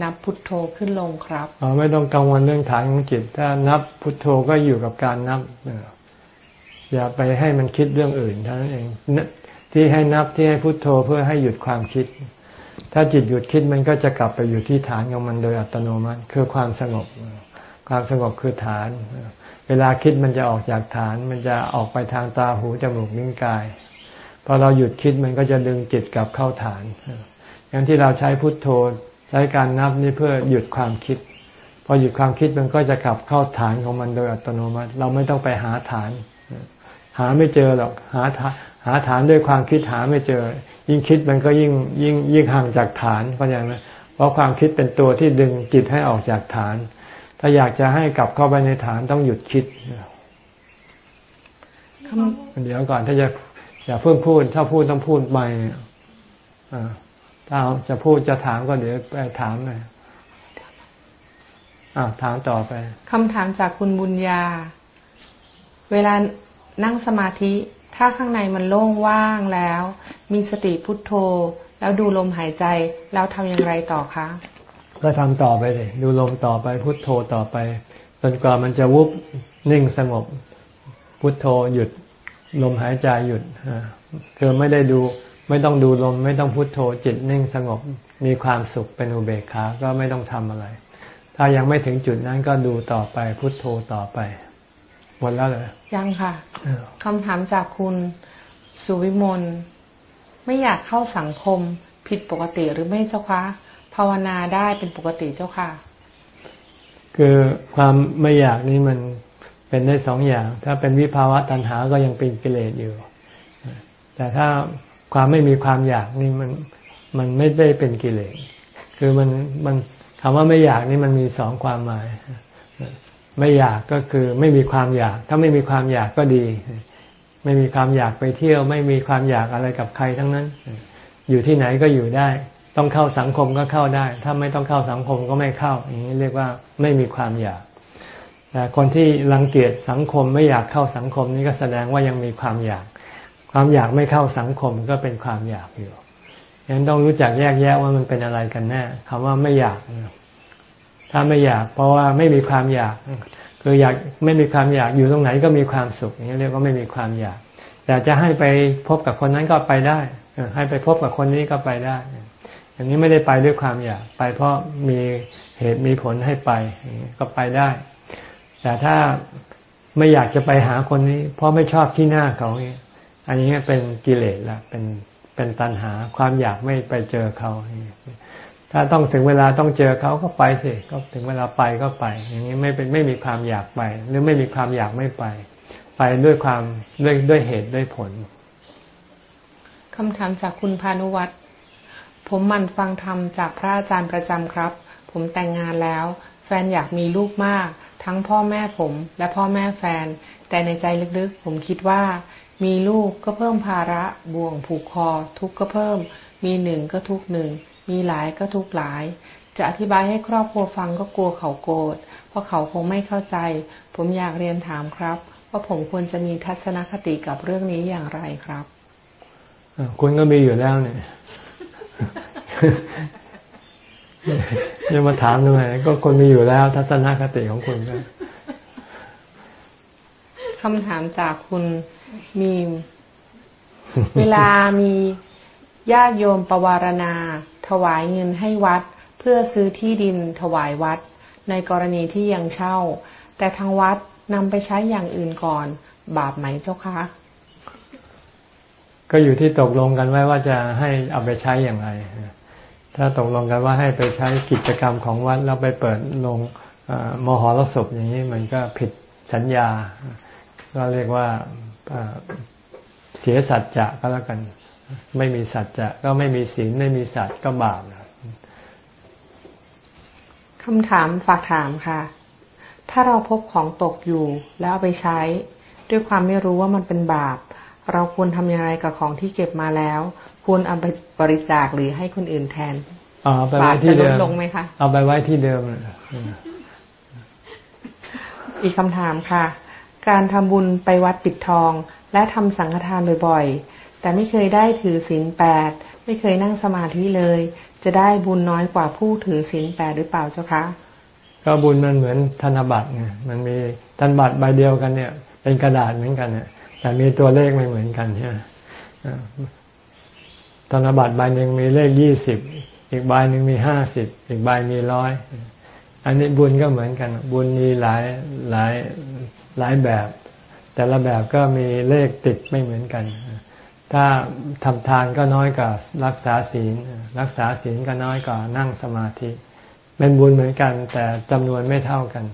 นับพุทโธขึ้นลงครับอ๋อไม่ต้องกังวลเรื่องฐานของจิต ถ้านับพุทโธก็อยู่กับการนับอย่าไปให้มันคิดเรื่องอื่นเท่านั้นเองที่ให้นับที่ให้พุทโธเพื่อให้หยุดความคิด ถ้าจิตหยุดคิดมันก็จะกลับไปอยู่ที่ฐานของมันโดยอัตโนมัติคือความสงบ ความสงบคือฐาน เวลาคิดมันจะออกจากฐาน มันจะออกไปทางตาหูจมูกนิ้วกายพอเราหยุดคิดมันก็จะดึงจิตกลับเข้าฐานอย่างที่เราใช้พุทโธ ใช้การนับนี่เพื่อหยุดความคิด พอหยุดความคิดมันก็จะกลับเข้าฐานของมันโดยอัตโนมัติ เราไม่ต้องไปหาฐาน หาไม่เจอหรอกหาหาฐานด้วยความคิดหาไม่เจอ ยิ่งคิดมันก็ยิ่งยิ่งยิ่งห่างจากฐานเพราะอย่างนั้นเพราะความคิดเป็นตัวที่ดึงจิตให้ออกจากฐาน ถ้าอยากจะให้กลับเข้าไปในฐานต้องหยุดคิดเดี๋ยวก่อนถ้าจะอย่าเพิ่งพูด ถ้าพูดต้องพูดใหม่ถ้า จะพูดจะถามก็เดี๋ยวไปถามเลยอ่าถามต่อไปคำถามจากคุณบุญญา เวลานั่งสมาธิ ถ้าข้างในมันโล่งว่างแล้ว มีสติพุทโธ แล้วดูลมหายใจ แล้วทำอย่างไรต่อคะ ก็ทำต่อไปเลย ดูลมต่อไปพุทโธต่อไปจนกว่ามันจะวุบนิ่งสงบ พุทโธหยุดลมหายใจหยุดคือไม่ได้ดู ไม่ต้องดูลม ไม่ต้องพุทโธจิตนิ่งสงบมีความสุขเป็นอุเบกขา ก็ไม่ต้องทำอะไร ถ้ายังไม่ถึงจุดนั้นก็ดูต่อไปพุทโธต่อไปหมดแล้วเลยยังค่ะคำถามจากคุณสุวิมลไม่อยากเข้าสังคมผิดปกติหรือไม่เจ้าคะภาวนาได้เป็นปกติเจ้าค่ะ คือความไม่อยากนี่มันเป็นได้สองอย่าง ถ้าเป็นวิภาวะตัณหาก็ยังเป็นกิเลสอยู่ แต่ถ้า ความไม่มีความอยากนี่มันมันไม่ได้เป็นกิเลสคือมันมันคำว่าไม่อยากนี่มันมีสองความหมาย ไม่อยากก็คือไม่มีความอยาก ถ้าไม่มีความอยากก็ดี ไม่มีความอยากไปเที่ยว ไม่มีความอยากอะไรกับใครทั้งนั้น อยู่ที่ไหนก็อยู่ได้ ต้องเข้าสังคมก็เข้าได้ ถ้าไม่ต้องเข้าสังคมก็ไม่เข้า อย่างนี้เรียกว่าไม่มีความอยากแแต่คนที่รังเกียจสังคมไม่อยากเข้าสังคมนี่ก็แสดงว่ายังมีความอยาก ความอยากไม่เข้าสังคมก็เป็นความอยากอยู่ฉะนั้นต้องรู้จักแยกแยะว่ามันเป็นอะไรกันแน่คำว่าไม่อยาก ถ้าไม่อยาก เพราะว่าไม่มีความอยากคืออยากไม่มีความอยากอยู่ตรงไหนก็มีความสุขอย่างนี้เรียกว่าไม่มีความอยากแต่จะให้ไปพบกับคนนั้นก็ไปได้ให้ไปพบกับคนนี้ก็ไปได้ อย่างนี้ไม่ได้ไปด้วยความอยาก ไปเพราะมีเหตุมีผลให้ไปก็ไปได้ แต่ถ้าไม่อยากจะไปหาคนนี้ เพราะไม่ชอบที่หน้าเขา อันนี้เป็นกิเลสละเป็นเป็นตัณหาความอยากไม่ไปเจอเขา ถ้าต้องถึงเวลาต้องเจอเขาก็ไปสิก็ถึงเวลาไปก็ไป อย่างนี้ไม่เป็นไม่มีความอยากไป หรือไม่มีความอยากไม่ไป ไปด้วยความด้วยด้วยเหตุด้วยผลคำถามจากคุณพานุวัตรผมมันฟังธรรมจากพระอาจารย์ประจำครับ ผมแต่งงานแล้ว แฟนอยากมีลูกมาก ทั้งพ่อแม่ผมและพ่อแม่แฟน แต่ในใจลึกๆ ผมคิดว่า มีลูกก็เพิ่มภาระบ่วงผูกคอ ทุกก็เพิ่ม มีหนึ่งก็ทุกหนึ่ง มีหลายก็ทุกหลาย จะอธิบายให้ครอบครัวฟังก็กลัวเขาโกรธเพราะเขาคงไม่เข้าใจ ผมอยากเรียนถามครับ ว่าผมควรจะมีทัศนคติกับเรื่องนี้อย่างไรครับคุณก็มีอยู่แล้วเนี่ยยังมาถามทำไมก็คนมีอยู่แล้วทัศนคติของคุณก็คำถามจากคุณ มี เวลามีญาติโยมประวารณา ถวายเงินให้วัด เพื่อซื้อที่ดินถวายวัด ในกรณีที่ยังเช่า แต่ทางวัดนำไปใช้อย่างอื่นก่อน บาปไหมเจ้าคะ ก็อยู่ที่ตกลงกันไว้ว่าจะให้เอาไปใช้อย่างไรถ้าตกลงกันว่าให้ไปใช้กิจกรรมของวัดแล้วไปเปิดลงมหรสพอย่างนี้มันก็ผิดสัญญา ก็เรียกว่า เสียสัจจะก็แล้วกัน ไม่มีสัจจะก็ไม่มีศีลไม่มีสัจก็บาปคำถามฝากถามค่ะ ถ้าเราพบของตกอยู่แล้วเอาไปใช้ ด้วยความไม่รู้ว่ามันเป็นบาป เราควรทำยังไงกับของที่เก็บมาแล้ว ควรเอาไปบริจาคหรือให้คนอื่นแทนเอาไปไว้ที่เดิมลงไหมคะเอาไปไว้ที่เดิมอีกคำถามค่ะ การทำบุญไปวัดปิดทอง และทำสังฆทานบ่อยๆ แต่ไม่เคยได้ถือศีลแปด ไม่เคยนั่งสมาธิเลย จะได้บุญน้อยกว่าผู้ถือศีลแปดหรือเปล่าเจ้าคะ ก็บุญมันเหมือนธนบัตรไงมันมีธนบัตรใบเดียวกันเนี่ย เป็นกระดาษเหมือนกันเนี่ยแต่มีตัวเลขไม่เหมือนกันใช่ไหมธนบัตรใบหนึ่งมีเลขยี่สิบ อีกใบหนึ่งมีห้าสิบ อีกใบมีร้อย อันนี้บุญก็เหมือนกัน บุญมีหลายหลาย หลายแบบ แต่ละแบบก็มีเลขติดไม่เหมือนกัน ถ้าทำทานก็น้อยกว่ารักษาศีล รักษาศีลก็น้อยกว่านั่งสมาธิ เป็นบุญเหมือนกัน แต่จำนวนไม่เท่ากัน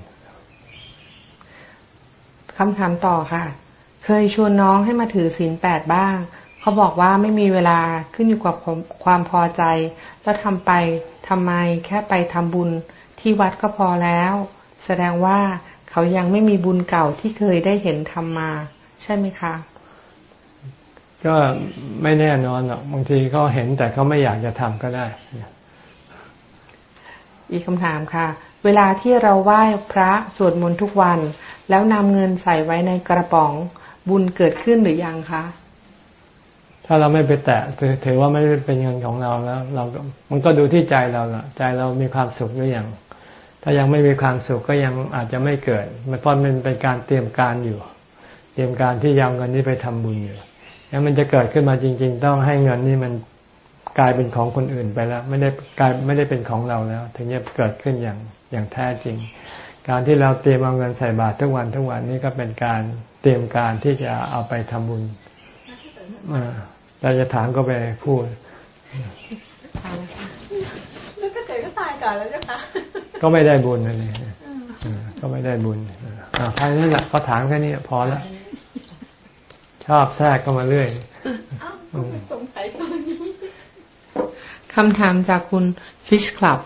คำถามต่อค่ะ เคยชวนน้องให้มาถือศีลแปดบ้าง เขาบอกว่าไม่มีเวลาขึ้นอยู่กับความพอใจ แล้วทำไปทำไมแค่ไปทำบุญที่วัดก็พอแล้ว แสดงว่า เขายังไม่มีบุญเก่าที่เคยได้เห็นทำมา ใช่ไหมคะ ก็ไม่แน่นอนหรอกบางทีเขาเห็นแต่เขาไม่อยากจะทำก็ได้ อีกคำถามค่ะ เวลาที่เราไหว้พระสวดมนต์ทุกวัน แล้วนำเงินใส่ไว้ในกระป๋องบุญเกิดขึ้นหรือยังคะถ้าเราไม่ไปแตะถือว่าไม่เป็นเงินของเราแล้ว เราก็มันก็ดูที่ใจเราละใจเรามีความสุขหรือยัง ถ้ายังไม่มีความสุขก็ยังอาจจะไม่เกิดเพราะมันเป็นการเตรียมการอยู่ เตรียมการที่ยาวเงินนี้ไปทำบุญอยู่แล้วมันจะเกิดขึ้นมาจริง ๆ ต้องให้เงินนี้มันกลายเป็นของคนอื่นไปแล้ว ไม่ได้กลายไม่ได้เป็นของเราแล้ว ถึงจะเกิดขึ้นอย่างอย่างแท้จริง การที่เราเตรียมเอาเงินใส่บาตรทุกวันทุกวันนี้ก็เป็นการเตรียมการที่จะเอาไปทำบุญเราจะถามก็ไปพูดแล้วก็เกิดก็ตายก่อนแล้วจ้ะคะ ก็ไม่ได้บุญนั่นเองก็ไม่ได้บุญอ่าภายนั้นแหละก็ถามแค่นี้พอแล้วชอบแทรกก็มาเรื่อยสงสัยตอนนี้คำถามจากคุณฟิชคลับ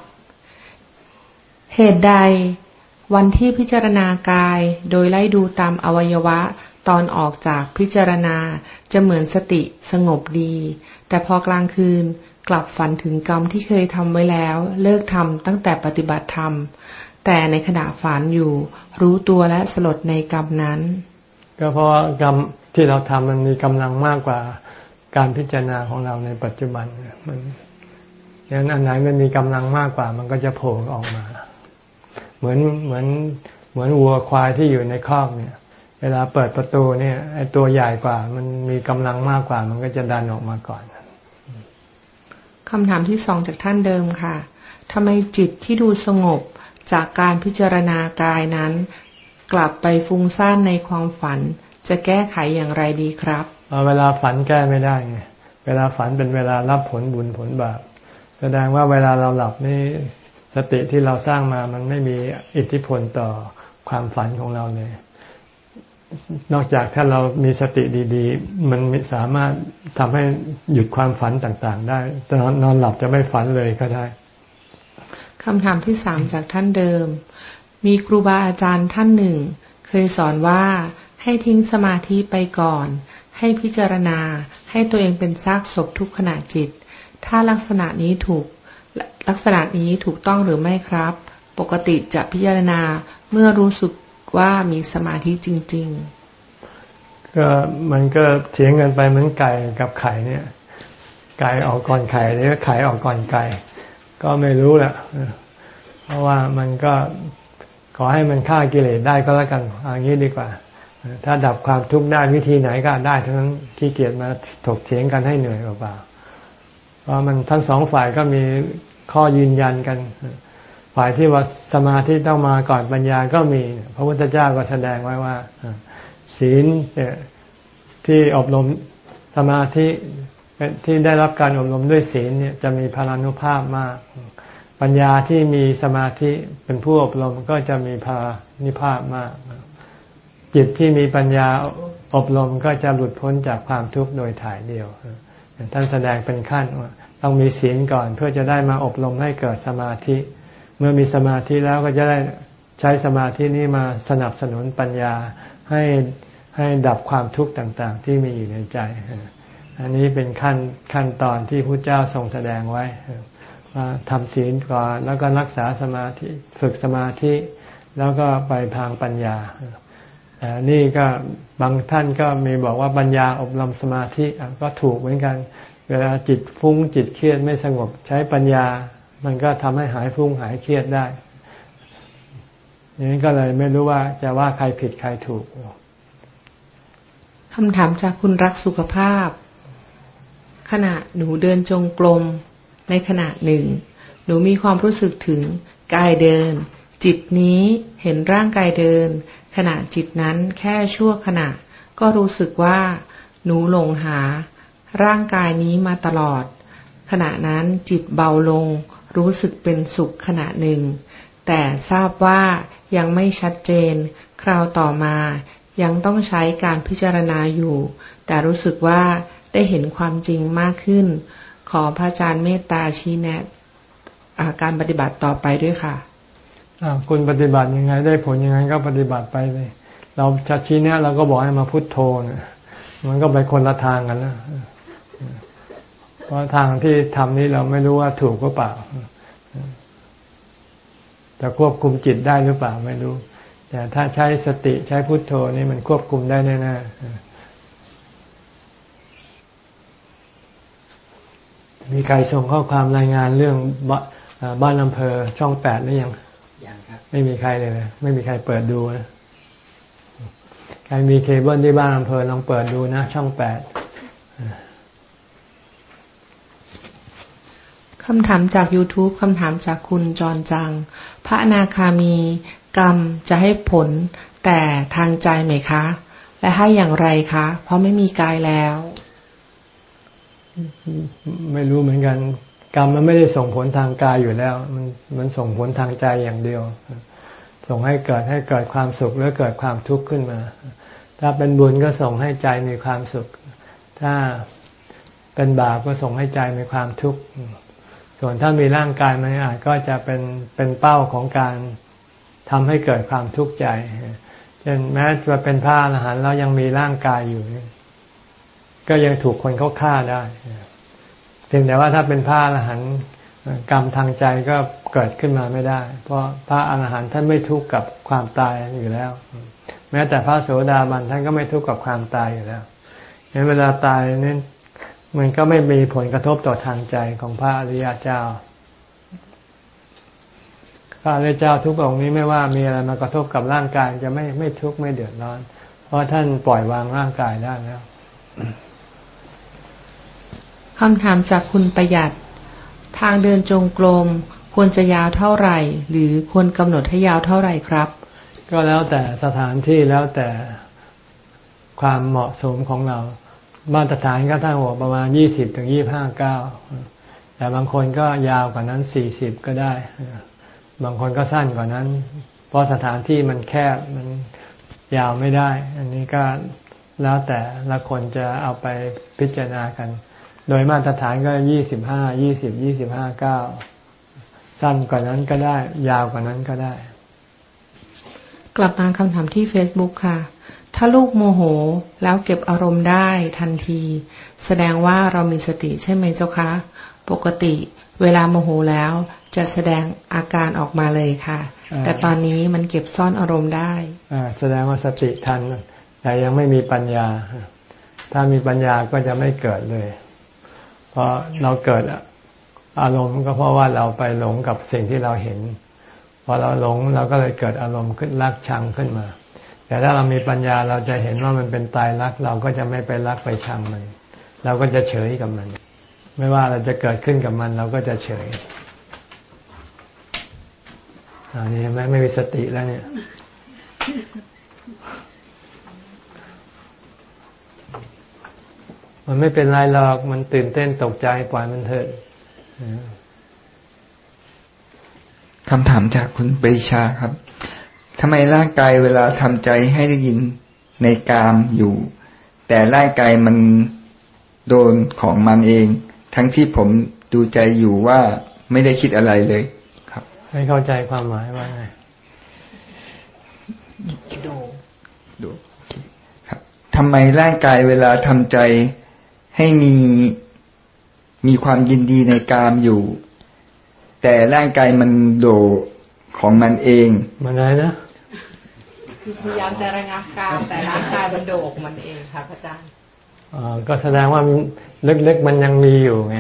เหตุใดวันที่พิจารณากายโดยไล่ดูตามอวัยวะตอนออกจากพิจารณาจะเหมือนสติสงบดี แต่พอกลางคืน กลับฝันถึงกรรมที่เคยทำไว้แล้ว เลิกทำตั้งแต่ปฏิบัติธรรม แต่ในขณะฝันอยู่ รู้ตัวและสลดในกรรมนั้น ก็เพราะกรรมที่เราทำมันมีกำลังมากกว่าการพิจารณาของเราในปัจจุบันมันดังนั้นอันไหนมันมีกำลังมากกว่า มันก็จะโผล่ออกมา เหมือนเหมือนเหมือนวัวควายที่อยู่ในคอกเนี่ย เวลาเปิดประตูเนี่ยไอตัวใหญ่กว่า มันมีกำลังมากกว่า มันก็จะดันออกมาก่อน คำถามที่สองจากท่านเดิมค่ะทำไมจิตที่ดูสงบจากการพิจารณากายนั้น กลับไปฟุ้งซ่านในความฝัน จะแก้ไขอย่างไรดีครับเวลาฝันแก้ไม่ได้ไงเวลาฝันเป็นเวลารับผลบุญผลบาปแสดงว่าเวลาเราหลับนี่สติที่เราสร้างมามันไม่มีอิทธิพลต่อความฝันของเราเลย นอกจากถ้าเรามีสติดีๆ มันสามารถทำให้หยุดความฝันต่างๆ ได้แต่นอนหลับจะไม่ฝันเลยก็ได้คำถามที่สามจากท่านเดิม มีครูบาอาจารย์ท่านหนึ่ง เคยสอนว่าให้ทิ้งสมาธิไปก่อน ให้พิจารณา ให้ตัวเองเป็นซากศพทุกขณะจิต ถ้าลักษณะนี้ถูกลักษณะนี้ถูกต้องหรือไม่ครับ ปกติจะพิจารณาเมื่อรู้สึก ว่ามีสมาธิจริง ๆ ก็มันก็เถียงกันไปเหมือนไก่กับไข่เนี่ย ไก่ออกก่อนไข่หรือไข่ออกก่อนไก่ ก็ไม่รู้แหละเพราะว่ามันก็ขอให้มันฆ่ากิเลสได้ก็แล้วกันอย่างนี้ดีกว่า ถ้าดับความทุกข์ได้วิธีไหนก็ได้ทั้งนั้นที่เกียรมาถกเถียงกันให้เหนื่อยเปล่าเพราะมันทั้งสองฝ่ายก็มีข้อยืนยันกัน ฝ่ายที่ว่าสมาธิต้องมาก่อนปัญญาก็มี พระพุทธเจ้าก็แสดงไว้ว่า ศีลที่อบรมสมาธิที่ได้รับการอบรมด้วยศีลเนี่ยจะมีพลานุภาพมาก ปัญญาที่มีสมาธิเป็นผู้อบรมก็จะมีพานิภาพมาก จิตที่มีปัญญาอบรมก็จะหลุดพ้นจากความทุกข์โดยถ่ายเดียวท่านแสดงเป็นขั้นว่าต้องมีศีลก่อนเพื่อจะได้มาอบรมให้เกิดสมาธิ มื่อมีสมาธิแล้วก็จะได้ใช้สมาธินี้มาสนับสนุนปัญญาให้ให้ดับความทุกข์ต่างๆ ที่มีอยู่ในใจ อันนี้เป็นขั้นขั้นตอนที่พระเจ้าทรงแสดงไว้ว่าทำศีลก่อนแล้วก็รักษาสมาธิฝึกสมาธิแล้วก็ไปทางปัญญาแต่นี่ก็บางท่านก็มีบอกว่าปัญญาอบรมสมาธิก็ถูกเหมือนกัน เวลาจิตฟุ้งจิตเครียดไม่สงบใช้ปัญญา มันก็ทำให้หายฟุ้งหายเครียดได้อย่างนี้ก็เลยไม่รู้ว่าจะว่าใครผิดใครถูกคำถามจากคุณรักสุขภาพ ขณะหนูเดินจงกรมในขณะหนึ่ง หนูมีความรู้สึกถึงกายเดิน จิตนี้เห็นร่างกายเดิน ขณะจิตนั้นแค่ชั่วขณะ ก็รู้สึกว่า หนูหลงหา ร่างกายนี้มาตลอด ขณะนั้นจิตเบาลง รู้สึกเป็นสุขขณะหนึ่ง แต่ทราบว่ายังไม่ชัดเจน คราวต่อมายังต้องใช้การพิจารณาอยู่ แต่รู้สึกว่าได้เห็นความจริงมากขึ้น ขอพระอาจารย์เมตตาชี้แนะการปฏิบัติต่อไปด้วยค่ะคุณปฏิบัติยังไง ได้ผลยังไงก็ปฏิบัติไปเลย เราจะชี้แนะเราก็บอกให้มาพุทโธนะมันก็ไปคนละทางกันแล้ว เพราะทางที่ทำนี้เราไม่รู้ว่าถูกหรือเปล่าจะควบคุมจิตได้หรือเปล่าไม่รู้ แต่ถ้าใช้สติใช้พุทโธนี่มันควบคุมได้แน่ๆมีใครส่งข้อความรายงานเรื่องบ้านอำเภอช่องแปดหรือยังยังครับ ไม่มีใครเลยไม่มีใครเปิดดูนะใครมีเคเบิลที่บ้านอำเภอลองเปิดดูนะ ช่องแปด คำถามจาก YouTube คำถามจากคุณจรจัง พระอนาคามี กรรมจะให้ผล แต่ทางใจไหมคะ และให้อย่างไรคะ เพราะไม่มีกายแล้ว ไม่รู้เหมือนกัน กรรมมันไม่ได้ส่งผลทางกายอยู่แล้ว มันมันส่งผลทางใจอย่างเดียว ส่งให้เกิดให้เกิดความสุขหรือเกิดความทุกข์ขึ้นมา ถ้าเป็นบุญก็ส่งให้ใจมีความสุข ถ้าเป็นบาปก็ส่งให้ใจมีความทุกข์ ส่วนถ้ามีร่างกายมันอาจก็จะเป็นเป็นเป้าของการทำให้เกิดความทุกข์ใจเช่นแม้จะเป็นพระอรหันต์แล้วยังมีร่างกายอยู่ก็ยังถูกคนเขาฆ่าได้เพียงแต่ว่าถ้าเป็นพระอรหันต์กรรมทางใจก็เกิดขึ้นมาไม่ได้ เพราะพระอรหันต์ท่านไม่ทุกข์กับความตายอยู่แล้ว แม้แต่พระโสดาบันท่านก็ไม่ทุกข์กับความตายอยู่แล้วเห็นเวลาตายนี่ มันก็ไม่มีผลกระทบต่อทางใจของพระอริยเจ้า พระอริยเจ้าทุกองค์นี้ไม่ว่ามีอะไรมากระทบกับร่างกายจะไม่ไม่ทุกข์ไม่เดือดร้อน เพราะท่านปล่อยวางร่างกายได้แล้วคำถามจากคุณประหยัด ทางเดินจงกรมควรจะยาวเท่าไหร่ หรือควรกำหนดให้ยาวเท่าไหร่ครับ ก็แล้วแต่สถานที่แล้วแต่ความเหมาะสมของเรา มาตรฐานก็ตั้งหัวประมาณยี่สิบถึงยี่ห้าเก้าแต่บางคนก็ยาวกว่านั้นสี่สิบก็ได้ บางคนก็สั้นกว่านั้น เพราะสถานที่มันแคบมันยาวไม่ได้ อันนี้ก็แล้วแต่ละคนจะเอาไปพิจารณากัน โดยมาตรฐานก็ยี่สิบห้ายี่สิบยี่สิบห้าเก้าสั้นกว่านั้นก็ได้ ยาวกว่านั้นก็ได้ กลับมาคำถามที่เฟซบุ๊กค่ะ ถ้าลูกโมโหแล้วเก็บอารมณ์ได้ทันที แสดงว่าเรามีสติใช่ไหมเจ้าคะ ปกติเวลาโมโหแล้วจะแสดงอาการออกมาเลยค่ะ แต่ตอนนี้มันเก็บซ่อนอารมณ์ได้แสดงว่าสติทัน แต่ยังไม่มีปัญญา ถ้ามีปัญญาก็จะไม่เกิดเลยพราะเราเกิดอารมณ์ก็เพราะว่าเราไปหลงกับสิ่งที่เราเห็น พอเราหลงเราก็เลยเกิดอารมณ์ขึ้นรักชังขึ้นมา แต่ถ้าเรามีปัญญาเราจะเห็นว่ามันเป็นตายรัก เราก็จะไม่ไปรักไปชังมัน เราก็จะเฉยกับมัน ไม่ว่าเราจะเกิดขึ้นกับมัน เราก็จะเฉยอันนี้ไม่ไม่มีสติแล้วเนี่ยมันไม่เป็นไรหรอก มันตื่นเต้นตกใจปล่อยมันเถอะคำถามจากคุณปรีชาครับ ทำไมร่างกายเวลาทำใจให้ได้ยินในกามอยู่ แต่ร่างกายมันโดนของมันเอง ทั้งที่ผมดูใจอยู่ว่าไม่ได้คิดอะไรเลยครับ ไม่เข้าใจความหมายว่าไงดูดูครับทำไมร่างกายเวลาทำใจให้มีมีความยินดีในกามอยู่ แต่ร่างกายมันโด ของมันเองมันอะไรนะคือพยายามจะระงับกามแต่ร่างกายมันโดกมันเองค่ะพระอาจารย์อ๋อก็แสดงว่าลึกๆมันยังมีอยู่ไง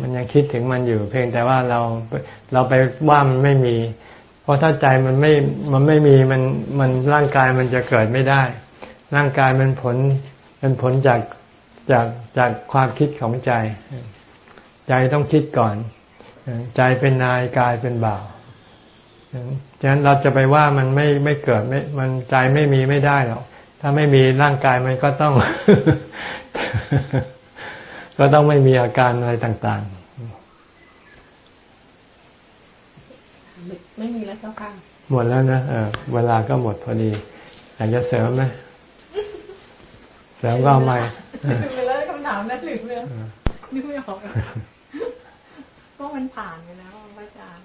มันยังคิดถึงมันอยู่ เพียงแต่ว่าเราเราไปว่ามันไม่มี เพราะถ้าใจมันไม่มันไม่มีมันมันร่างกายมันจะเกิดไม่ได้ ร่างกายมันผลเป็นผลจากจากจากความคิดของใจ ใจต้องคิดก่อน ใจเป็นนายกายเป็นบ่าว ฉะนั้นเราจะไปว่ามันไม่ไม่เกิดไม่มันใจไม่มีไม่ได้หรอกถ้าไม่มีร่างกายมันก็ต้อง ก็ต้องไม่มีอาการอะไรต่าง ๆ ไม่มีแล้วเจ้าค่ะหมดแล้วนะเออเวลาก็หมดพอดีอยากจะเสริมไหมเสริมก็เอาใหม่ถึงแล้วคำถามนั้นหรือเรื่องนึกไม่ออกก็มันผ่านไปแล้วอาจารย์